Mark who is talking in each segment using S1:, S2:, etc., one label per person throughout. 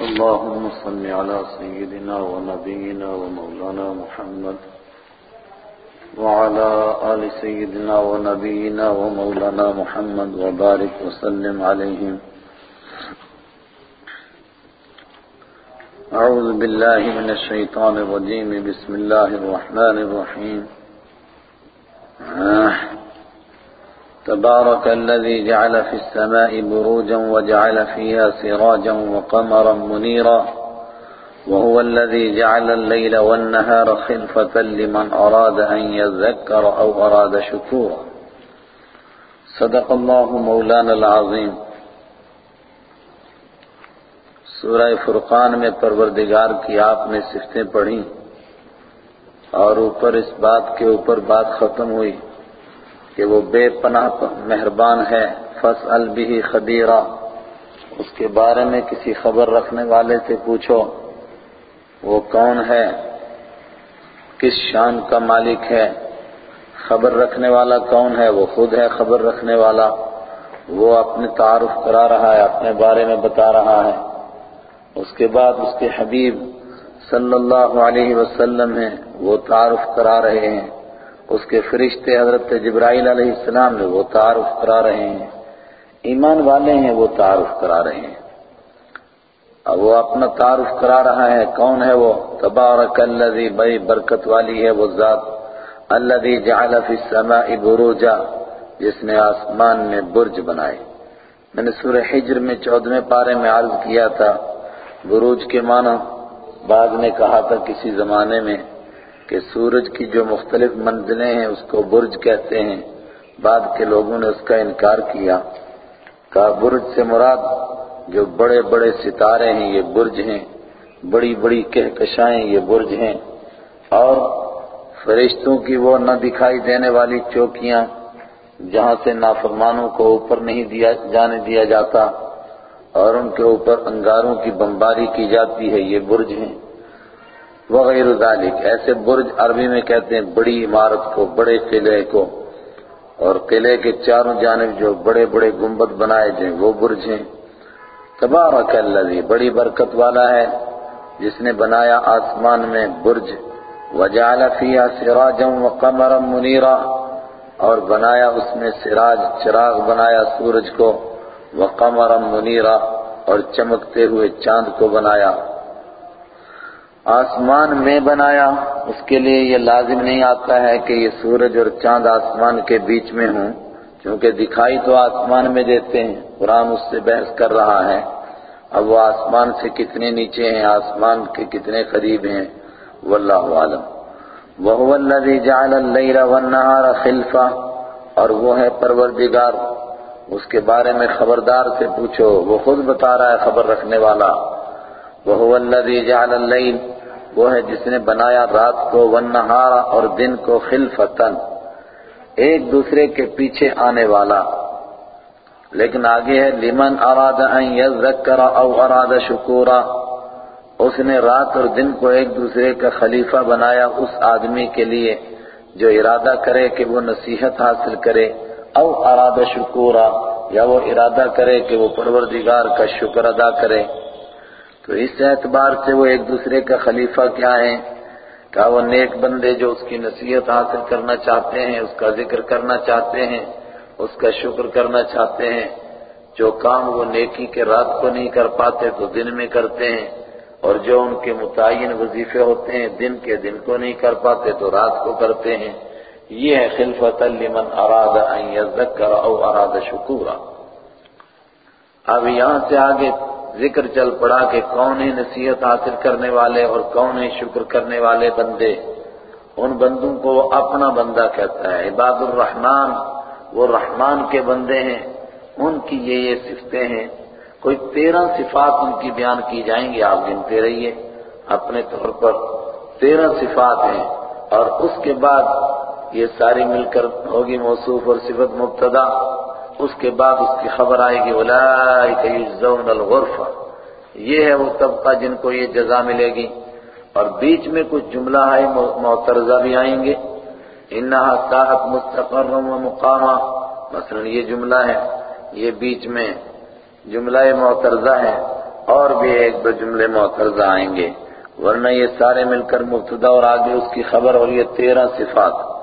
S1: اللهم صل على سيدنا ونبينا ومولانا محمد وعلى آل سيدنا ونبينا ومولانا محمد وبارك وسلم عليهم. أعوذ بالله من الشيطان الرجيم. بسم الله الرحمن الرحيم. آه. تبارك الذي جعل في السماء بروجا وجعل فيها سراجا وقمرا منيرا وهو الذي جعل الليل والنهار خلفة لمن أراد أن يذكر أو أراد شكورا. صدق الله مولانا العظيم. سورہ فرقان میں پروردگار کی آپ نے صفتیں پڑھی اور اوپر اس بات کے اوپر بات ختم ہوئی۔ کہ وہ بے پناہ مہربان ہے فص البی خبیرہ اس کے بارے میں کسی خبر رکھنے والے سے پوچھو، وہ کون ہے؟ کس شان کا مالک ہے؟ خبر رکھنے والا کون ہے؟ وہ خود ہے خبر رکھنے والا۔ وہ اپنے تعارف کرا رہا ہے، اپنے بارے میں بتا رہا ہے۔ اس کے بعد اس کے حبیب صلی اللہ علیہ وسلم ہیں، وہ تعارف کرا رہے ہیں۔ اس کے فرشتے حضرت جبرائیل علیہ السلام نے وہ تعارف کرا رہے ہیں۔ ایمان والے ہیں، وہ تعارف کرا رہے ہیں۔ اب وہ اپنا تعارف کرا رہا ہے۔ کون ہے وہ؟ تبارک الذی بڑی برکت والی ہے وہ ذات۔ الذی جعل فی السماء بروجا۔ جس نے آسمان میں برج بنائے۔ میں نے سورہ حجر میں چودھویں پارے میں عرض کیا تھا۔ بروج کے معنی بعد نے کہا تھا کسی زمانے میں کہ سورج کی جو مختلف منزلیں ہیں، اس کو برج کہتے ہیں۔ بعد کے لوگوں نے اس کا انکار کیا۔ کہا برج سے مراد جو بڑے بڑے ستارے ہیں، یہ برج ہیں۔ بڑی بڑی کہکشائیں، یہ برج ہیں۔ اور فرشتوں کی وہ نہ دکھائی دینے والی چوکیاں، جہاں سے نافرمانوں کو اوپر نہیں دیا، جانے دیا جاتا، اور ان کے اوپر انگاروں کی بمباری کی جاتی ہے، یہ برج ہیں۔ وغیر ذالک ایسے برج عربی میں کہتے ہیں بڑی عمارت کو، بڑے قلعے کو۔ اور قلعے کے چاروں جانب جو بڑے بڑے گنبد بنائے جائیں، وہ برج ہیں۔ تبارک الذی، بڑی برکت والا ہے، جس نے بنایا آسمان میں برج۔ وجعل فیہا سراجا وقمرا منیرا۔ اور بنایا اس میں سراج، چراغ بنایا سورج کو۔ وقمرا منیرا اور چمکتے ہوئے چاند کو بنایا۔ آسمان میں بنایا، اس کے لیے یہ لازم نہیں آتا ہے کہ یہ سورج اور چاند آسمان کے بیچ میں ہوں کیونکہ دکھائی تو آسمان میں دیتے ہیں، قرآن اس سے بحث کر رہا ہے۔ اب وہ آسمان سے کتنے نیچے ہیں، آسمان کے کتنے قریب ہیں، واللہ عالم۔ وَهُوَ الَّذِي جَعَلَ اللَّيْلَ وَالنَّهَارَ خِلْفَةً اور وہ ہے پروردگار۔ اس کے بارے میں خبردار سے پوچھو، وہ خود بتا رہا ہے خبر رکھنے والا۔ وَهُوَ الَّذِي جَعَلَ اللَّيْلَ وہ ہے جس نے بنایا رات کو والنہارا اور دن کو خلفتن ایک دوسرے کے پیچھے آنے والا۔ لیکن آگے ہے، لمن اراد ان یذکر او اراد شکورا اس نے رات اور دن کو ایک دوسرے کا خلیفہ بنایا اس آدمی کے لیے جو ارادہ کرے کہ وہ نصیحت حاصل کرے او اراد شکورا یا وہ ارادہ کرے کہ وہ پروردگار کا شکر ادا کرے۔ تو اس اعتبار سے وہ ایک دوسرے کا خلیفہ کیا ہے کہا وہ نیک بندے جو اس کی نصیحت حاصل کرنا چاہتے ہیں، اس کا ذکر کرنا چاہتے ہیں، اس کا شکر کرنا چاہتے ہیں، جو کام وہ نیکی کے رات کو نہیں کر پاتے تو دن میں کرتے ہیں، اور جو ان کے متعین وظیفے ہوتے ہیں، دن کے دن کو نہیں کر پاتے تو رات کو کرتے ہیں۔ یہ ہے خلفت لمن اراد ان یذکر او اراد شکورا۔ اب یہاں سے آگے ذکر چل پڑا کہ کون ہے نصیحت حاصل کرنے والے اور کون ہے شکر کرنے والے بندے۔ ان بندوں کو وہ اپنا بندہ کہتا ہے، عباد الرحمن۔ وہ رحمان کے بندے ہیں، ان کی یہ یہ صفتیں ہیں۔ کوئی تیرہ صفات ان کی بیان کی جائیں گی، آپ گنتے رہیے۔ اپنے طور پر تیرہ صفات ہیں اور اس کے بعد یہ ساری مل کر ہوگی موصوف اور صفت مبتدا۔ اس کے بعد اس کی خبر آئے گی اولئک یجزون الغرفہ۔ یہ ہے وہ طبقہ جن کو یہ جزا ملے گی۔ اور بیچ میں کچھ جملہ ہے معترضہ بھی آئیں گے۔ انہا ساعت مستقر و مقامہ۔ مثلا یہ جملہ ہے، یہ بیچ میں جملہ معترضہ ہے، اور بھی ایک دو جملے معترضہ آئیں گے۔ ورنہ یہ سارے مل کر مبتدا اور آگے اس کی خبر اور یہ تیرہ صفات۔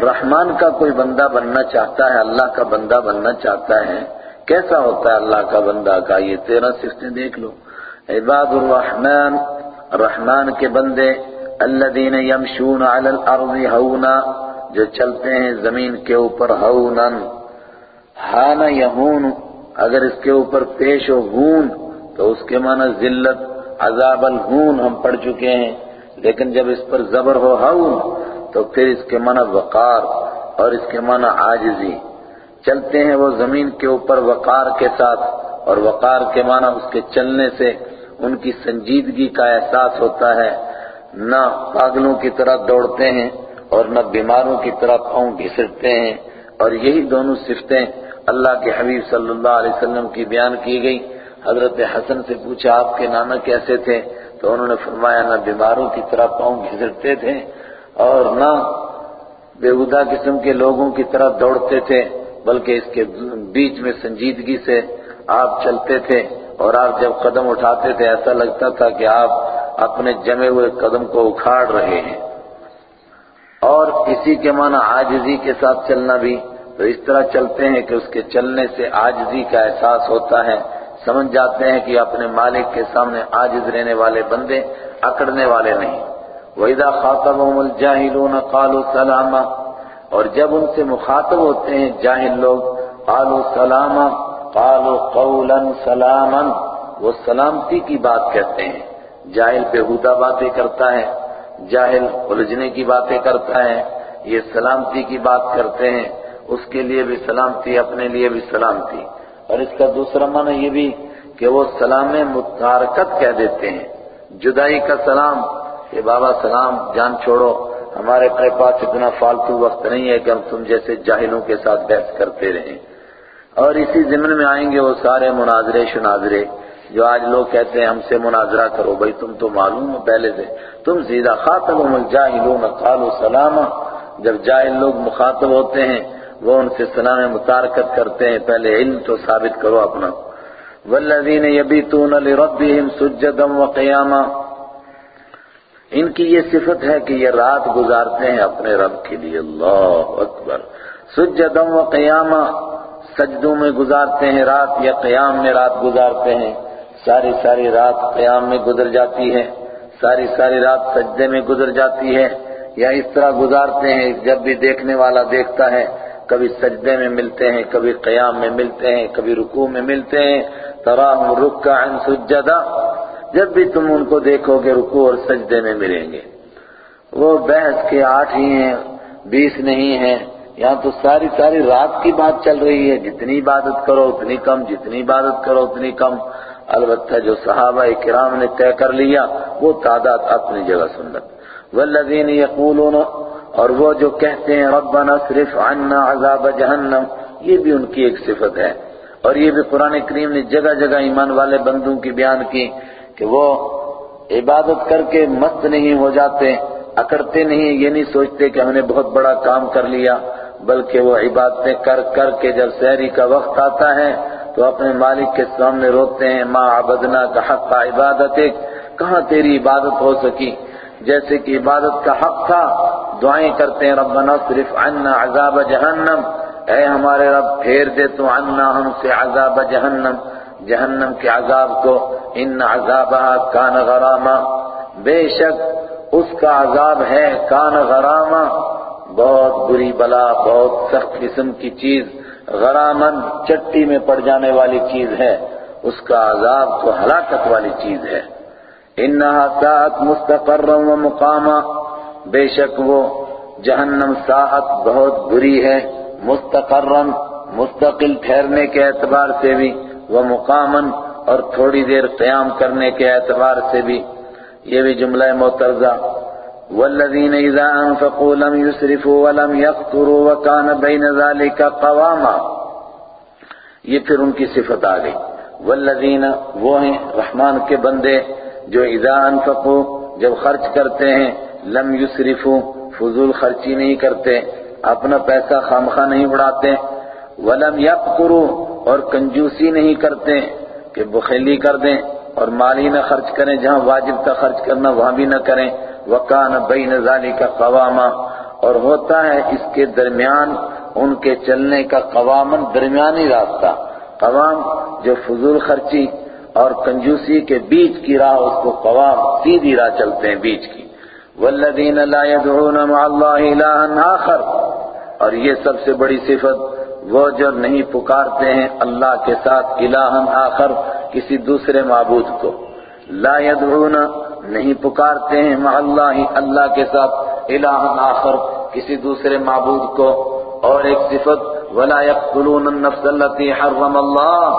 S1: رحمان کا کوئی بندہ بننا چاہتا ہے، اللہ کا بندہ بننا چاہتا ہے، کیسا ہوتا ہے اللہ کا بندہ کا؟ یہ تیرہ صفتیں دیکھ لو۔ عباد الرحمن، رحمان کے بندے، الذین یمشون علی الارض ہونا، جو چلتے ہیں زمین کے اوپر ہونن ہانا یہون، اگر اس کے اوپر پیش ہو ہون، تو اس کے معنی ذلت، عذاب الہون ہم پڑھ چکے ہیں۔ لیکن جب اس پر زبر ہو ہون تو پھر اس کے معنی وقار اور اس کے معنی عاجزی۔ چلتے ہیں وہ زمین کے اوپر وقار کے ساتھ اور وقار کے معنی اس کے چلنے سے ان کی سنجیدگی کا احساس ہوتا ہے۔ نہ پاگلوں کی طرح دوڑتے ہیں اور نہ بیماروں کی طرح پاؤں گھسٹتے ہیں۔ اور یہی دونوں صفتیں اللہ کے حبیب صلی اللہ علیہ وسلم کی بیان کی گئی حضرت حسن سے پوچھا، آپ کے نانا کیسے تھے؟ تو انہوں نے فرمایا، نہ بیماروں کی طرح پاؤں گھسٹتے تھے اور نہ بےہودہ قسم کے لوگوں کی طرح دوڑتے تھے، بلکہ اس کے بیچ میں سنجیدگی سے آپ چلتے تھے اور آپ جب قدم اٹھاتے تھے، ایسا لگتا تھا کہ آپ اپنے جمے ہوئے قدم کو اکھاڑ رہے ہیں۔ اور اسی کے معنی عاجزی کے ساتھ چلنا بھی۔ تو اس طرح چلتے ہیں کہ اس کے چلنے سے عاجزی کا احساس ہوتا ہے۔ سمجھ جاتے ہیں کہ اپنے مالک کے سامنے عاجز رہنے والے بندے اکڑنے والے نہیں۔ وَإِذَا خَاطَبَهُمُ الْجَاهِلُونَ قَالُوا سَلَامًا اور جب ان سے مخاطب ہوتے ہیں جاہل لوگ، قالوا سلاما قالوا قولا سلاما، وہ سلامتی کی بات کہتے ہیں۔ جاہل بےہودہ باتیں کرتا ہے، جاہل الجھنے کی باتیں کرتا ہے، یہ سلامتی کی بات کرتے ہیں۔ اس کے لیے بھی سلامتی، اپنے لیے بھی سلامتی۔ اور اس کا دوسرا معنی یہ بھی کہ وہ سلام متارکت کہہ دیتے ہیں۔ جدائی کا سلام کہ بابا سلام، جان چھوڑو، ہمارے پاس اتنا فالتو وقت نہیں ہے کہ ہم تم جیسے جاہلوں کے ساتھ بحث کرتے رہیں۔ اور اسی ضمن میں آئیں گے وہ سارے مناظرے شناظرے، جو آج لوگ کہتے ہیں ہم سے مناظرہ کرو، بھائی تم تو معلوم ہو پہلے سے۔ تم سیدھا خاطبهم الجاہلون، قالوا سلاما۔ جب جاہل لوگ مخاطب ہوتے ہیں، وہ ان سے سلام متارکت کرتے ہیں، پہلے علم تو ثابت کرو اپنا۔ والذین یبیتون لربهم سجدا وقیاما ان کی یہ صفت ہے کہ یہ رات گزارتے ہیں اپنے رب کے لیے۔ اللہ اکبر۔ سجدا وقیاما سجدوں میں گزارتے ہیں رات یا قیام میں رات گزارتے ہیں۔ ساری ساری رات قیام میں گزر جاتی ہے۔ ساری ساری رات سجدے میں گزر جاتی ہے۔ یا اس طرح گزارتے ہیں، جب بھی دیکھنے والا دیکھتا ہے، کبھی سجدے میں ملتے ہیں، کبھی قیام میں ملتے ہیں، کبھی رکوع میں ملتے ہیں۔ تراہم رکعا سجدا جب بھی تم ان کو دیکھو گے رکوع اور سجدے میں ملیں گے۔ وہ بحث کے آٹھ ہی ہیں، بیس نہیں ہیں، یہاں تو ساری ساری رات کی بات چل رہی ہے۔ جتنی عبادت کرو اتنی کم، جتنی عبادت کرو اتنی کم۔ البتہ جو صحابہ کرام نے طے کر لیا، وہ تعداد اپنی جگہ سنت۔ والذین یقولون اور وہ جو کہتے ہیں، ربنا صرف عنا عذاب جہنم یہ بھی ان کی ایک صفت ہے۔ اور یہ بھی قرآن کریم نے جگہ جگہ ایمان والے بندوں کی بیان کی۔ کہ وہ عبادت کر کے مست نہیں ہو جاتے، اکڑتے نہیں، یہ نہیں سوچتے کہ ہم نے بہت بڑا کام کر لیا، بلکہ وہ عبادتیں کر کر کے جب سحری کا وقت آتا ہے، تو اپنے مالک کے سامنے روتے ہیں، ما عبدنا کا حق کا عبادت کہاں تیری عبادت ہو سکی؟ جیسے کہ عبادت کا حق تھا، دعائیں کرتے ہیں، ربنا صرف عنا عذاب جہنم۔ اے ہمارے رب، پھیر دے تو عنا ہم سے عذاب جہنم۔ جہنم کے عذاب کو ان عذابها کان غراما۔ بے شک اس کا عذاب ہے کان غراما۔ بہت بری بلا، بہت سخت قسم کی چیز غرامن چٹی میں پڑ جانے والی چیز ہے۔ اس کا عذاب تو ہلاکت والی چیز ہے۔ انہا ساعت مستقر و مقامہ بے شک وہ جہنم ساعت بہت بری ہے مستقرن مستقل ٹھہرنے کے اعتبار سے بھی۔ وہ مقامن اور تھوڑی دیر قیام کرنے کے اعتبار سے بھی۔ یہ بھی جملہ معترضہ۔ والذین اذا انفقوا لم يسرفوا ولم يقتروا وكان بين ذلك قواما۔ یہ پھر ان کی صفت آ گئی۔ والذین وہ ہیں رحمان کے بندے جو اذا انفقوا جب خرچ کرتے ہیں، لم يسرفوا، فضول خرچی نہیں کرتے، اپنا پیسہ خامخواہ نہیں اڑاتے ولم يقتروا اور کنجوسی نہیں کرتے کہ بخیلی کر دیں اور مالی نہ خرچ کریں، جہاں واجب کا خرچ کرنا، وہاں بھی نہ کریں۔ وکان بین ذالک قواما، اور ہوتا ہے اس کے درمیان، ان کے چلنے کا قوامن درمیانی راستہ۔ قوام جو فضول خرچی اور کنجوسی کے بیچ کی راہ، اس کو قوام سیدھی راہ چلتے ہیں بیچ کی۔ والذین لا يدعون مع اللہ الہا آخر، اور یہ سب سے بڑی صفت وہ جو نہیں پکارتے ہیں اللہ کے ساتھ الہا آخر کسی دوسرے معبود کو۔ لا يدعون نہیں پکارتے ہیں مع اللہ اللہ کے ساتھ الہا آخر کسی دوسرے معبود کو۔ اور ایک صفت، ولا يقتلون النفس التي حرم اللہ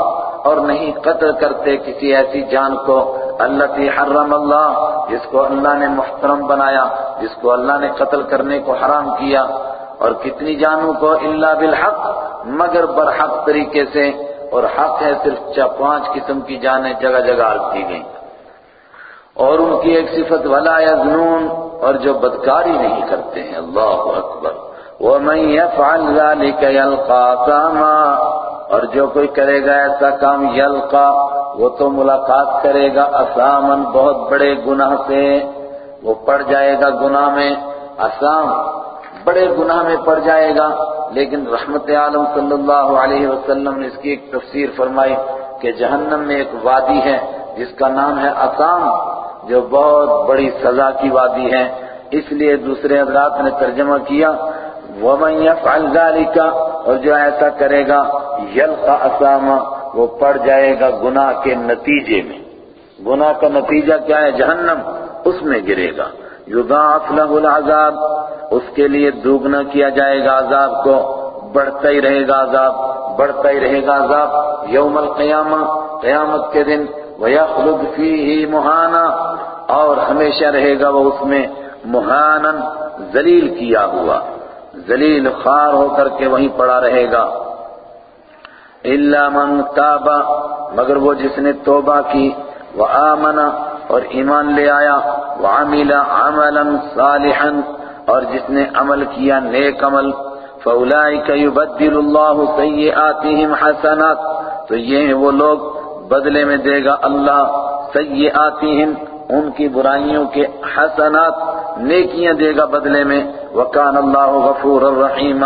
S1: اور نہیں قتل کرتے کسی ایسی جان کو، التي حرم اللہ جس کو اللہ نے محترم بنایا، جس کو اللہ نے قتل کرنے کو حرام کیا۔ اور کتنی جانوں کو الا بالحق مگر برحق طریقے سے اور حق ہے صرف چا پانچ قسم کی جانیں جگہ جگہ دی گئیں۔ اور ان کی ایک صفت ولا یزنون اور جو بدکاری نہیں کرتے ہیں۔ اللہ اکبر۔ وَمَن يَفْعَلْ ذَلِكَ يَلْقَى سَامًا اور جو کوئی کرے گا ایسا کام یلقا، وہ تو ملاقات کرے گا اسامن بہت بڑے گناہ سے۔ وہ پڑ جائے گا گناہ میں اسام بڑے گناہ میں پڑ جائے گا۔ لیکن رحمت عالم صلی اللہ علیہ وسلم نے اس کی ایک تفسیر فرمائی کہ جہنم میں ایک وادی ہے، جس کا نام ہے اسام جو بہت بڑی سزا کی وادی ہے۔ اس لیے دوسرے حضرات نے ترجمہ کیا، وَمَن يَفْعَلْ ذَلِكَ، اور جو ایسا کرے گا یلقا اسامہ وہ پڑ جائے گا گناہ کے نتیجے میں۔ گناہ کا نتیجہ کیا ہے؟ جہنم، اس میں گرے گا۔ یضاعف له العذاب، اس کے لیے دوگنا کیا جائے گا عذاب کو، بڑھتا ہی رہے گا عذاب، بڑھتا ہی رہے گا عذاب، یوم القیامہ، قیامت کے دن وَيَخْلُدْ فِيهِ مُحَانًا، اور ہمیشہ رہے گا وہ اس میں مہانن ذلیل کیا ہوا، ذلیل خار ہو کر کے وہیں پڑا رہے گا۔ الا من تاب، مگر وہ جس نے توبہ کی وہ اور ایمان لے آیا۔ وعمل عملا صالحا اور جس نے عمل کیا نیک عمل۔ فاولئک یبدل اللہ سیئاتہم حسنات۔ تو یہ ہیں وہ لوگ بدلے میں دے گا اللہ سیئاتہم ان کی برائیوں کے حسنات، نیکیاں دے گا بدلے میں۔ وکان اللہ غفور الرحیم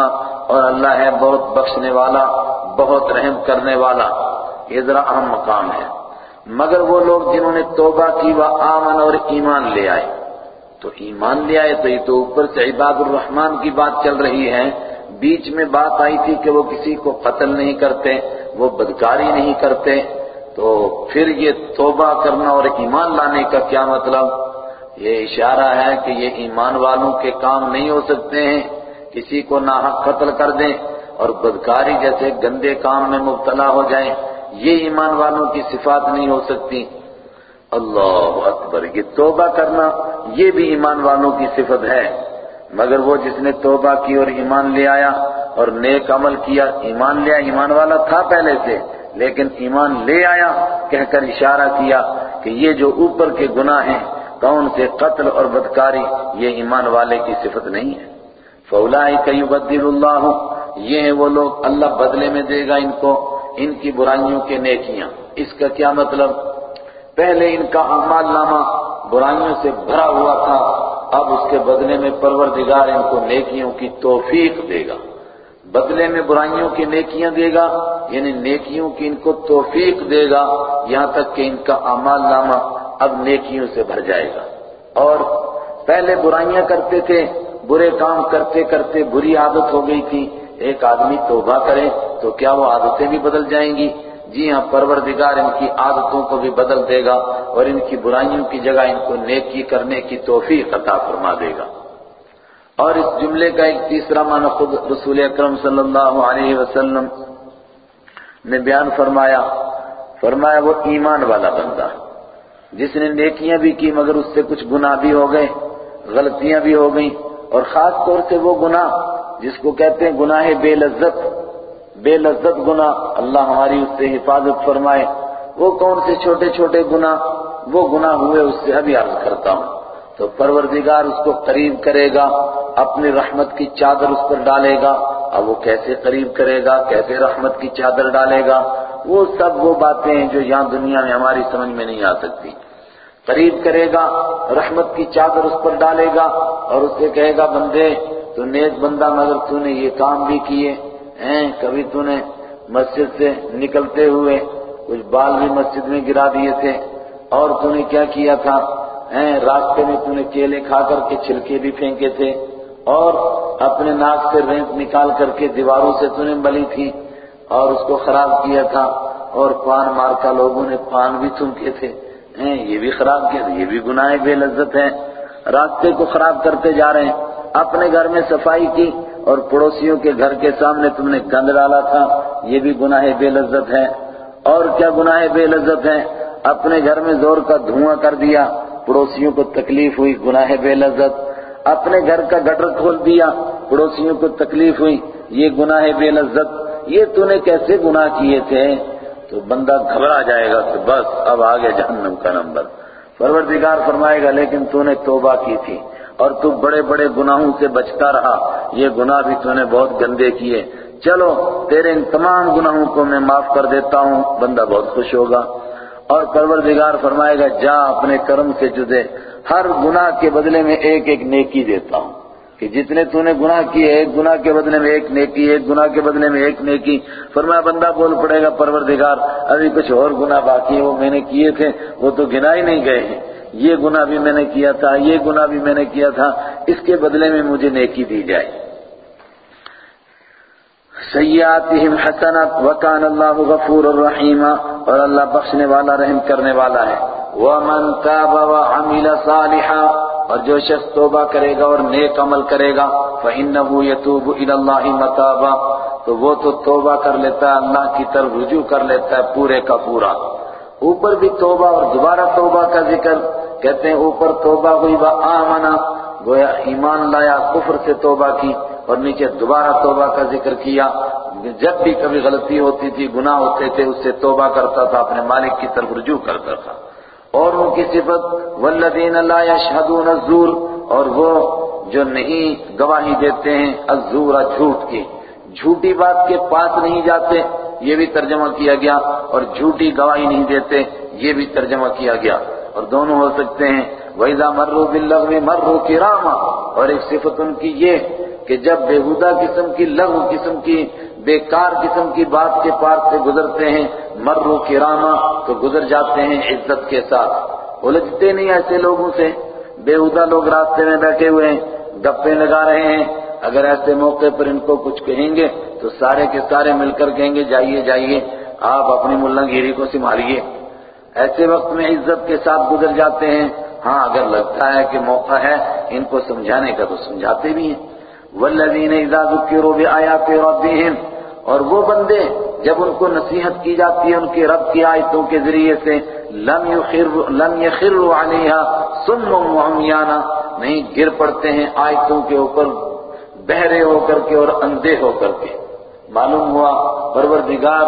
S1: اور اللہ ہے بہت بخشنے والا، بہت رحم کرنے والا۔ یہ ذرا اہم مقام ہے۔ مگر وہ لوگ جنہوں نے توبہ کی وہ آمن اور ایمان لے آئے۔ تو ایمان لے آئے تو یہ تو اوپر سے عباد الرحمن کی بات چل رہی ہے۔ بیچ میں بات آئی تھی کہ وہ کسی کو قتل نہیں کرتے، وہ بدکاری نہیں کرتے۔ تو پھر یہ توبہ کرنا اور ایمان لانے کا کیا مطلب؟ یہ اشارہ ہے کہ یہ ایمان والوں کے کام نہیں ہو سکتے ہیں۔ کسی کو ناحق قتل کر دیں اور بدکاری جیسے گندے کام میں مبتلا ہو جائیں۔ یہ ایمان والوں کی صفات نہیں ہو سکتی۔ اللہ اکبر، یہ توبہ کرنا یہ بھی ایمان والوں کی صفت ہے۔ مگر وہ جس نے توبہ کی اور ایمان لے آیا اور نیک عمل کیا، ایمان لیا، ایمان والا تھا پہلے سے، لیکن ایمان لے آیا، کہہ کر اشارہ کیا کہ یہ جو اوپر کے گناہ ہیں، کون سے قتل اور بدکاری، یہ ایمان والے کی صفت نہیں ہے۔ فَأُولَئِكَ يُبَدِّلُ اللَّهُ یہ ہیں وہ لوگ، اللہ بدلے میں دے گا ان کو۔ ان کی برائیوں کے نیکیاں۔ اس کا کیا مطلب؟ پہلے ان کا اعمال نامہ برائیوں سے بھرا ہوا تھا، اب اس کے بدلے میں پروردگار ان کو نیکیوں کی توفیق دے گا۔ بدلے میں برائیوں کی نیکیاں دے گا یعنی نیکیوں کی ان کو توفیق دے گا، یہاں تک کہ ان کا اعمال نامہ اب نیکیوں سے بھر جائے گا۔ اور پہلے برائیاں کرتے تھے، برے کام کرتے کرتے بری عادت ہو گئی تھی ایک آدمی توبہ کرے تو کیا وہ عادتیں بھی بدل جائیں گی؟ جی ہاں پروردگار ان کی عادتوں کو بھی بدل دے گا اور ان کی برائیوں کی جگہ ان کو نیکی کرنے کی توفیق عطا فرما دے گا۔ اور اس جملے کا ایک تیسرا معنی خود رسول اکرم صلی اللہ علیہ وسلم نے بیان فرمایا فرمایا وہ ایمان والا بندہ جس نے نیکیاں بھی کی مگر اس سے کچھ گناہ بھی ہو گئے، غلطیاں بھی ہو گئیں اور خاص طور سے وہ گناہ جس کو کہتے ہیں گناہ بے لذت بے لذت گناہ، اللہ ہماری اس سے حفاظت فرمائے۔ وہ کون سے چھوٹے چھوٹے گناہ؟ وہ گناہ ہوئے اس سے ابھی عرض کرتا ہوں۔ تو پروردگار اس کو قریب کرے گا، اپنی رحمت کی چادر اس پر ڈالے گا۔ اب وہ کیسے قریب کرے گا؟ کیسے رحمت کی چادر ڈالے گا؟ وہ سب وہ باتیں ہیں جو یہاں دنیا میں ہماری سمجھ میں نہیں آ سکتی۔ قریب کرے گا، رحمت کی چادر اس پر ڈالے گا اور اس سے کہے گا، بندے تو نیک بندہ مگر تو نے یہ کام بھی کیے، ہیں، کبھی تو نے مسجد سے نکلتے ہوئے کچھ بال بھی مسجد میں گرا دیے تھے۔ اور تو نے کیا کیا تھا؟ راستے میں تو نے کیلے کھا کر کے چھلکے بھی پھینکے تھے۔ اور اپنے ناک سے رینت نکال کر کے دیواروں سے تو نے بلی تھی۔ اور اس کو خراب کیا تھا۔ اور پان مار کا لوگوں نے پان بھی تھمکے تھے۔ یہ بھی خراب کیا، یہ بھی گناہ بے لذت ہیں۔ راستے کو خراب کرتے جا رہے ہیں۔ اپنے گھر میں صفائی کی اور پڑوسیوں کے گھر کے سامنے تم نے گند ڈالا تھا، یہ بھی گناہ بے لذت ہے اور کیا گناہ بے لذت ہے اپنے گھر میں زور کا دھواں کر دیا، پڑوسیوں کو تکلیف ہوئی، گناہ بے لذت۔ اپنے گھر کا گٹر کھول دیا، پڑوسیوں کو تکلیف ہوئی، یہ گناہ بے لذت۔ یہ تو نے کیسے گناہ کیے تھے؟ تو بندہ گھبرا جائے گا کہ بس، اب آگے جہنم کا نمبر۔ پروردگار فرمائے گا، لیکن تو نے توبہ کی تھی۔ اور تو بڑے بڑے گناہوں سے بچتا رہا۔ یہ گناہ بھی تو نے بہت گندے کیے۔ چلو، تیرے ان تمام گناہوں کو میں معاف کر دیتا ہوں۔ بندہ بہت خوش ہوگا۔ اور پروردگار فرمائے گا، جا اپنے کرم سے جدے۔ ہر گناہ کے بدلے میں ایک ایک نیکی دیتا ہوں۔ کہ جتنے تو نے گناہ کیے، ایک گناہ کے بدلے میں ایک نیکی، ایک گناہ کے بدلے میں ایک نیکی۔ فرمایا، بندہ بول پڑے گا، پروردگار، ابھی کچھ اور گناہ باقی وہ میں نے کیے تھے، وہ تو گنا ہی نہیں گئے ہیں۔ یہ گناہ بھی میں نے کیا تھا، یہ گناہ بھی میں نے کیا تھا، اس کے بدلے میں مجھے نیکی دی جائے۔ سیاتہم حسنات وکان اللہ غفور الرحیم، اور اللہ بخشنے والا، رحم کرنے والا ہے۔ ومن تاب وعمل صالحا، اور جو شخص توبہ کرے گا اور نیک عمل کرے گا، فَإِنَّهُ يَتُوبُ إِلَى اللَّهِ مَتَابًا۔ تو وہ تو توبہ کر لیتا ہے، اللہ کی طرف رجوع کر لیتا ہے، پورے کا پورا۔ اوپر بھی توبہ اور دوبارہ توبہ کا ذکر کہتے ہیں اوپر توبہ ہوئی، وہ آمنا، گویا ایمان لایا، کفر سے توبہ کی اور نیچے دوبارہ توبہ کا ذکر کیا۔ جب بھی کبھی غلطی ہوتی تھی، گناہ ہوتے تھے، اس سے توبہ کرتا تھا، اپنے مالک کی طرف رجوع کرتا تھا۔ اور ان کی صفت والذین لا یشہدون الزور، اور وہ جو نہیں گواہی دیتے ہیں، الزور جھوٹ کی۔ جھوٹی بات کے پاس نہیں جاتے، یہ بھی ترجمہ کیا گیا۔ اور جھوٹی گواہی نہیں دیتے، یہ بھی ترجمہ کیا گیا۔ اور دونوں ہو سکتے ہیں۔ وَإِذَا مَرُّوا بِاللَّغْوِ مَرُّوا كِرَامًا اور ایک صفت ان کی یہ کہ جب بےہودہ قسم کی لغو قسم کی، بیکار قسم کی بات کے پاس سے گزرتے ہیں مرو کراما تو گزر جاتے ہیں عزت کے ساتھ۔ الجھتے نہیں ایسے لوگوں سے، بےہودہ لوگ راستے میں بیٹھے ہوئے ہیں، گپے لگا رہے ہیں۔ اگر ایسے موقع پر ان کو کچھ کہیں گے تو سارے کے سارے مل کر کہیں گے، جائیے جائیے، آپ اپنی ملا گیری کو سنبھالیے۔ ایسے وقت میں عزت کے ساتھ گزر جاتے ہیں۔ ہاں اگر لگتا ہے کہ موقع ہے، ان کو سمجھانے کا تو سمجھاتے بھی ہیں۔ والذین اذا ذکروا بآیات ربهم، اور وہ بندے جب ان کو نصیحت کی جاتی ہے ان کے رب کی آیتوں کے ذریعے سے، لم يخر، لم يخروا عليها صم وعميانا، نہیں، گر پڑتے ہیں آیتوں کے اوپر، بہرے ہو کر کے اور اندھے ہو کر کے۔ معلوم ہوا پروردگار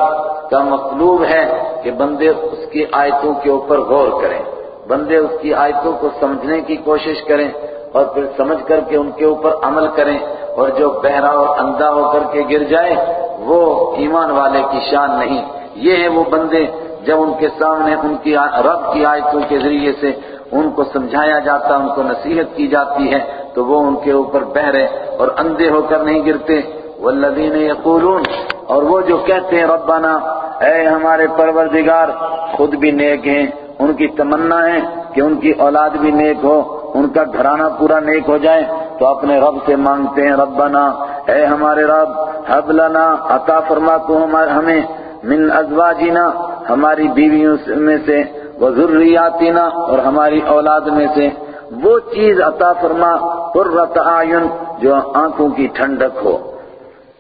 S1: کا مطلوب ہے کہ بندے اس کی آیتوں کے اوپر غور کریں، بندے اس کی آیتوں کو سمجھنے کی کوشش کریں اور پھر سمجھ کر کے ان کے اوپر عمل کریں اور جو بہرا اور اندھا ہو کر کے گر جائے، وہ ایمان والے کی شان نہیں۔ یہ ہیں وہ بندے جب ان کے سامنے ان کی رب کی آیتوں کے ذریعے سے ان کو سمجھایا جاتا، ان کو نصیحت کی جاتی ہے، تو وہ ان کے اوپر بہرے اور اندھے ہو کر نہیں گرتے۔ والذین یقولون، اور وہ جو کہتے ہیں، ربنا، اے ہمارے پروردگار، خود بھی نیک ہیں، ان کی تمنا ہے کہ ان کی اولاد بھی نیک ہو، ان کا گھرانہ پورا نیک ہو جائے، تو اپنے رب سے مانگتے ہیں، ربنا، اے ہمارے رب حب لنا، عطا فرما، تو ہمیں من ازواجنا، ہماری بیویوں میں سے، وذریاتنا، اور ہماری اولاد میں سے، وہ چیز عطا فرما قرۃ اعین، جو آنکھوں کی ٹھنڈک ہو۔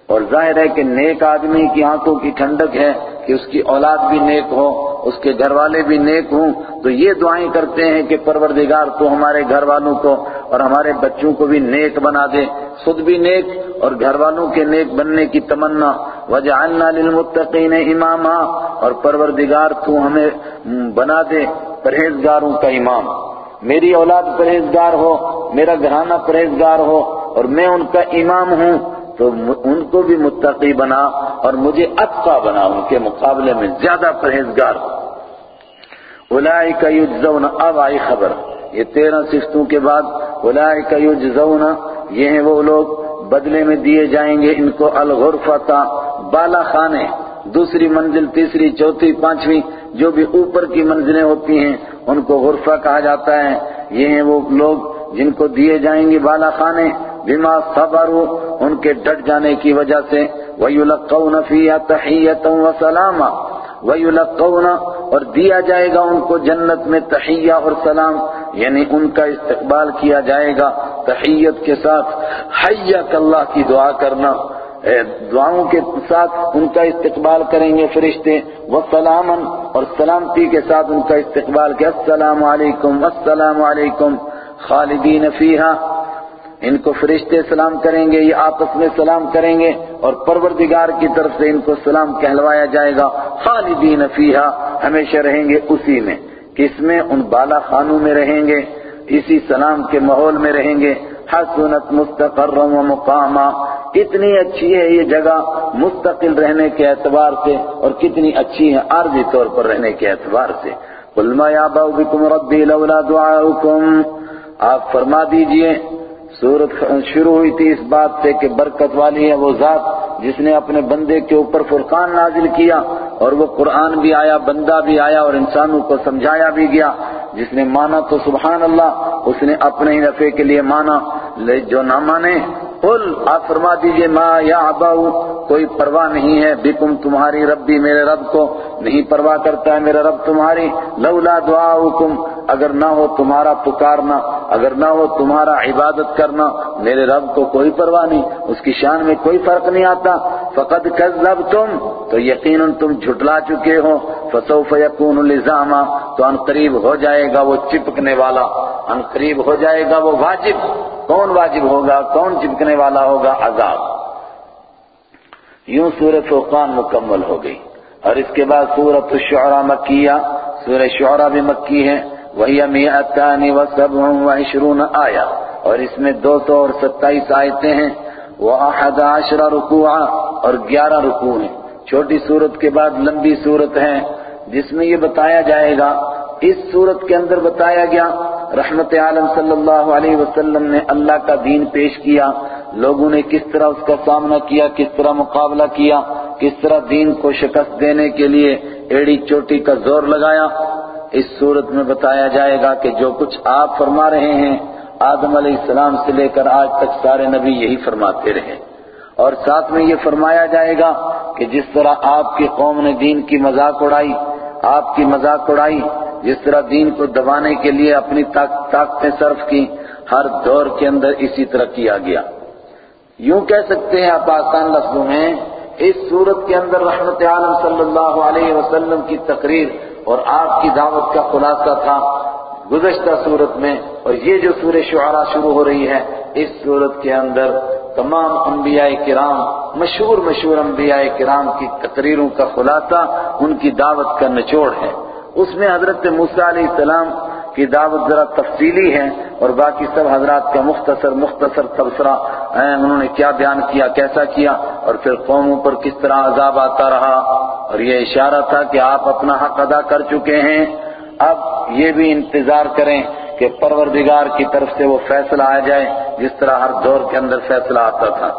S1: اور ظاہر ہے کہ نیک آدمی کی آنکھوں کی ٹھنڈک ہے کہ اس کی اولاد بھی نیک ہو، اس کے گھر والے بھی نیک ہوں، تو یہ دعائیں کرتے ہیں کہ پروردگار تو ہمارے گھر والوں کو اور ہمارے بچوں کو بھی نیک بنا دے۔ خود بھی نیک اور گھر والوں کے نیک بننے کی تمنا۔ وجعلنا للمتقین اماما اور پروردگار تو ہمیں بنا دے پرہیزگاروں کا امام۔ میری اولاد پرہیزگار ہو، میرا گھرانہ پرہیزگار ہو اور میں ان کا امام ہوں۔ تو ان کو بھی متقی بنا اور مجھے اتقا بنا، ان کے مقابلے میں زیادہ پرہیزگار۔ اولئک یجزون، اب آئی خبر۔ یہ تیرہ صفتوں کے بعد اولئک یجزون، یہ ہیں وہ لوگ بدلے میں دیے جائیں گے ان کو الغرفتا بالا خانے۔ دوسری منزل، تیسری، چوتھی، پانچویں، جو بھی اوپر کی منزلیں ہوتی ہیں، ان کو غرفہ کہا جاتا ہے۔ یہ ہیں وہ لوگ جن کو دیے جائیں گے بالا خانے، بما صبروا، ان کے ڈٹ جانے کی وجہ سے، وَيُلَقَّوْنَ فِيهَا تَحِيَّةً وَسَلَامًا، وَيُلَقَّوْنَ، اور دیا جائے گا ان کو جنت میں تحیہ اور سلام یعنی ان کا استقبال کیا جائے گا تحیت کے ساتھ۔ حیک اللہ کی دعا کرنا۔ دعاؤں کے ساتھ ان کا استقبال کریں گے فرشتے۔ وسلامن اور سلامتی کے ساتھ ان کا استقبال۔ کیا السلام علیکم السلام علیکم۔ خالدین فیہا، ان کو فرشتے سلام کریں گے، یہ آپس میں سلام کریں گے اور پروردگار کی طرف سے ان کو سلام کہلوایا جائے گا۔ خالدین فیہا، ہمیشہ رہیں گے اسی میں۔ کس میں؟ ان بالا خانوں میں رہیں گے، اسی سلام کے ماحول میں رہیں گے۔ حسنت مستقر و مقامہ کتنی اچھی ہے یہ جگہ مستقل رہنے کے اعتبار سے اور کتنی اچھی ہے عارضی طور پر رہنے کے اعتبار سے۔ قل ما یعبأ بکم ربی لولا دعاؤکم۔ آپ فرما دیجیے، سورت شروع ہوئی تھی اس بات سے کہ برکت والی ہے وہ ذات جس نے اپنے بندے کے اوپر فرقان نازل کیا اور وہ قرآن بھی آیا، بندہ بھی آیا اور انسانوں کو سمجھایا بھی گیا۔ جس نے مانا تو سبحان اللہ، اس نے اپنے ہی نفع کے لیے مانا۔ جو نہ مانے قل، آپ فرما دیجیے، ما یا اباؤ کوئی پرواہ نہیں ہے، بکم تمہاری ربی میرے رب کو، نہیں پرواہ کرتا ہے میرا رب تمہاری، لولا دعاؤکم، اگر نہ ہو تمہارا پکارنا، اگر نہ ہو تمہارا عبادت کرنا، میرے رب کو کوئی پرواہ نہیں، اس کی شان میں کوئی فرق نہیں آتا۔ فقد کذبتم، تو یقیناً تم جھٹلا چکے ہو۔ فسوف یکون لزاما، تو ان قریب ہو جائے گا وہ چپکنے والا، ان قریب ہو جائے گا وہ واجب۔ کون واجب ہوگا، کون چپکنے والا ہوگا؟ عذاب۔ یوں سورت فوقان مکمل ہو گئی۔ اور اس کے بعد سورت الشعراء مکیہ، سورہ شعراء بھی مکی ہے وہی امیتانی وسبع وعشرون آیا اور اس میں دو سو اور ستائیس آیتیں ہیں۔ وہ احد عشر اور گیارہ رکوع ہیں۔ چھوٹی صورت کے بعد لمبی صورت ہے جس میں یہ بتایا جائے گا، اس صورت کے اندر بتایا گیا رحمت عالم صلی اللہ علیہ وسلم نے اللہ کا دین پیش کیا۔ لوگوں نے کس طرح اس کا سامنا کیا، کس طرح مقابلہ کیا، کس طرح دین کو شکست دینے کے لیے ایڑی چوٹی کا زور لگایا۔ اس صورت میں بتایا جائے گا کہ جو کچھ آپ فرما رہے ہیں، آدم علیہ السلام سے لے کر آج تک سارے نبی یہی فرماتے رہے۔ اور ساتھ میں یہ فرمایا جائے گا کہ جس طرح آپ کی قوم نے دین کی مذاق اڑائی آپ کی مذاق اڑائی، جس طرح دین کو دبانے کے لیے اپنی طاقتیں صرف کی، ہر دور کے اندر اسی طرح کیا گیا۔ یوں کہہ سکتے ہیں آپ آسان لفظوں میں، اس صورت کے اندر رحمت عالم صلی اللہ علیہ وسلم کی تقریر اور آپ کی دعوت کا خلاصہ تھا گزشتہ صورت میں اور یہ جو سورہ شعراء شروع ہو رہی ہے، اس صورت کے اندر تمام انبیاء کرام، مشہور مشہور انبیاء کرام کی تقریروں کا خلاصہ ان کی دعوت کا نچوڑ ہے۔ اس میں حضرت موسیٰ علیہ السلام کی دعوت ذرا تفصیلی ہے اور باقی سب حضرات کا مختصر مختصر تبصرہ انہوں نے کیا بیان کیا، کیسا کیا اور پھر قوموں پر کس طرح عذاب آتا رہا۔ اور یہ اشارہ تھا کہ آپ اپنا حق ادا کر چکے ہیں۔ اب یہ بھی انتظار کریں کہ پروردگار کی طرف سے وہ فیصلہ آ جائے، جس طرح ہر دور کے اندر فیصلہ آتا تھا۔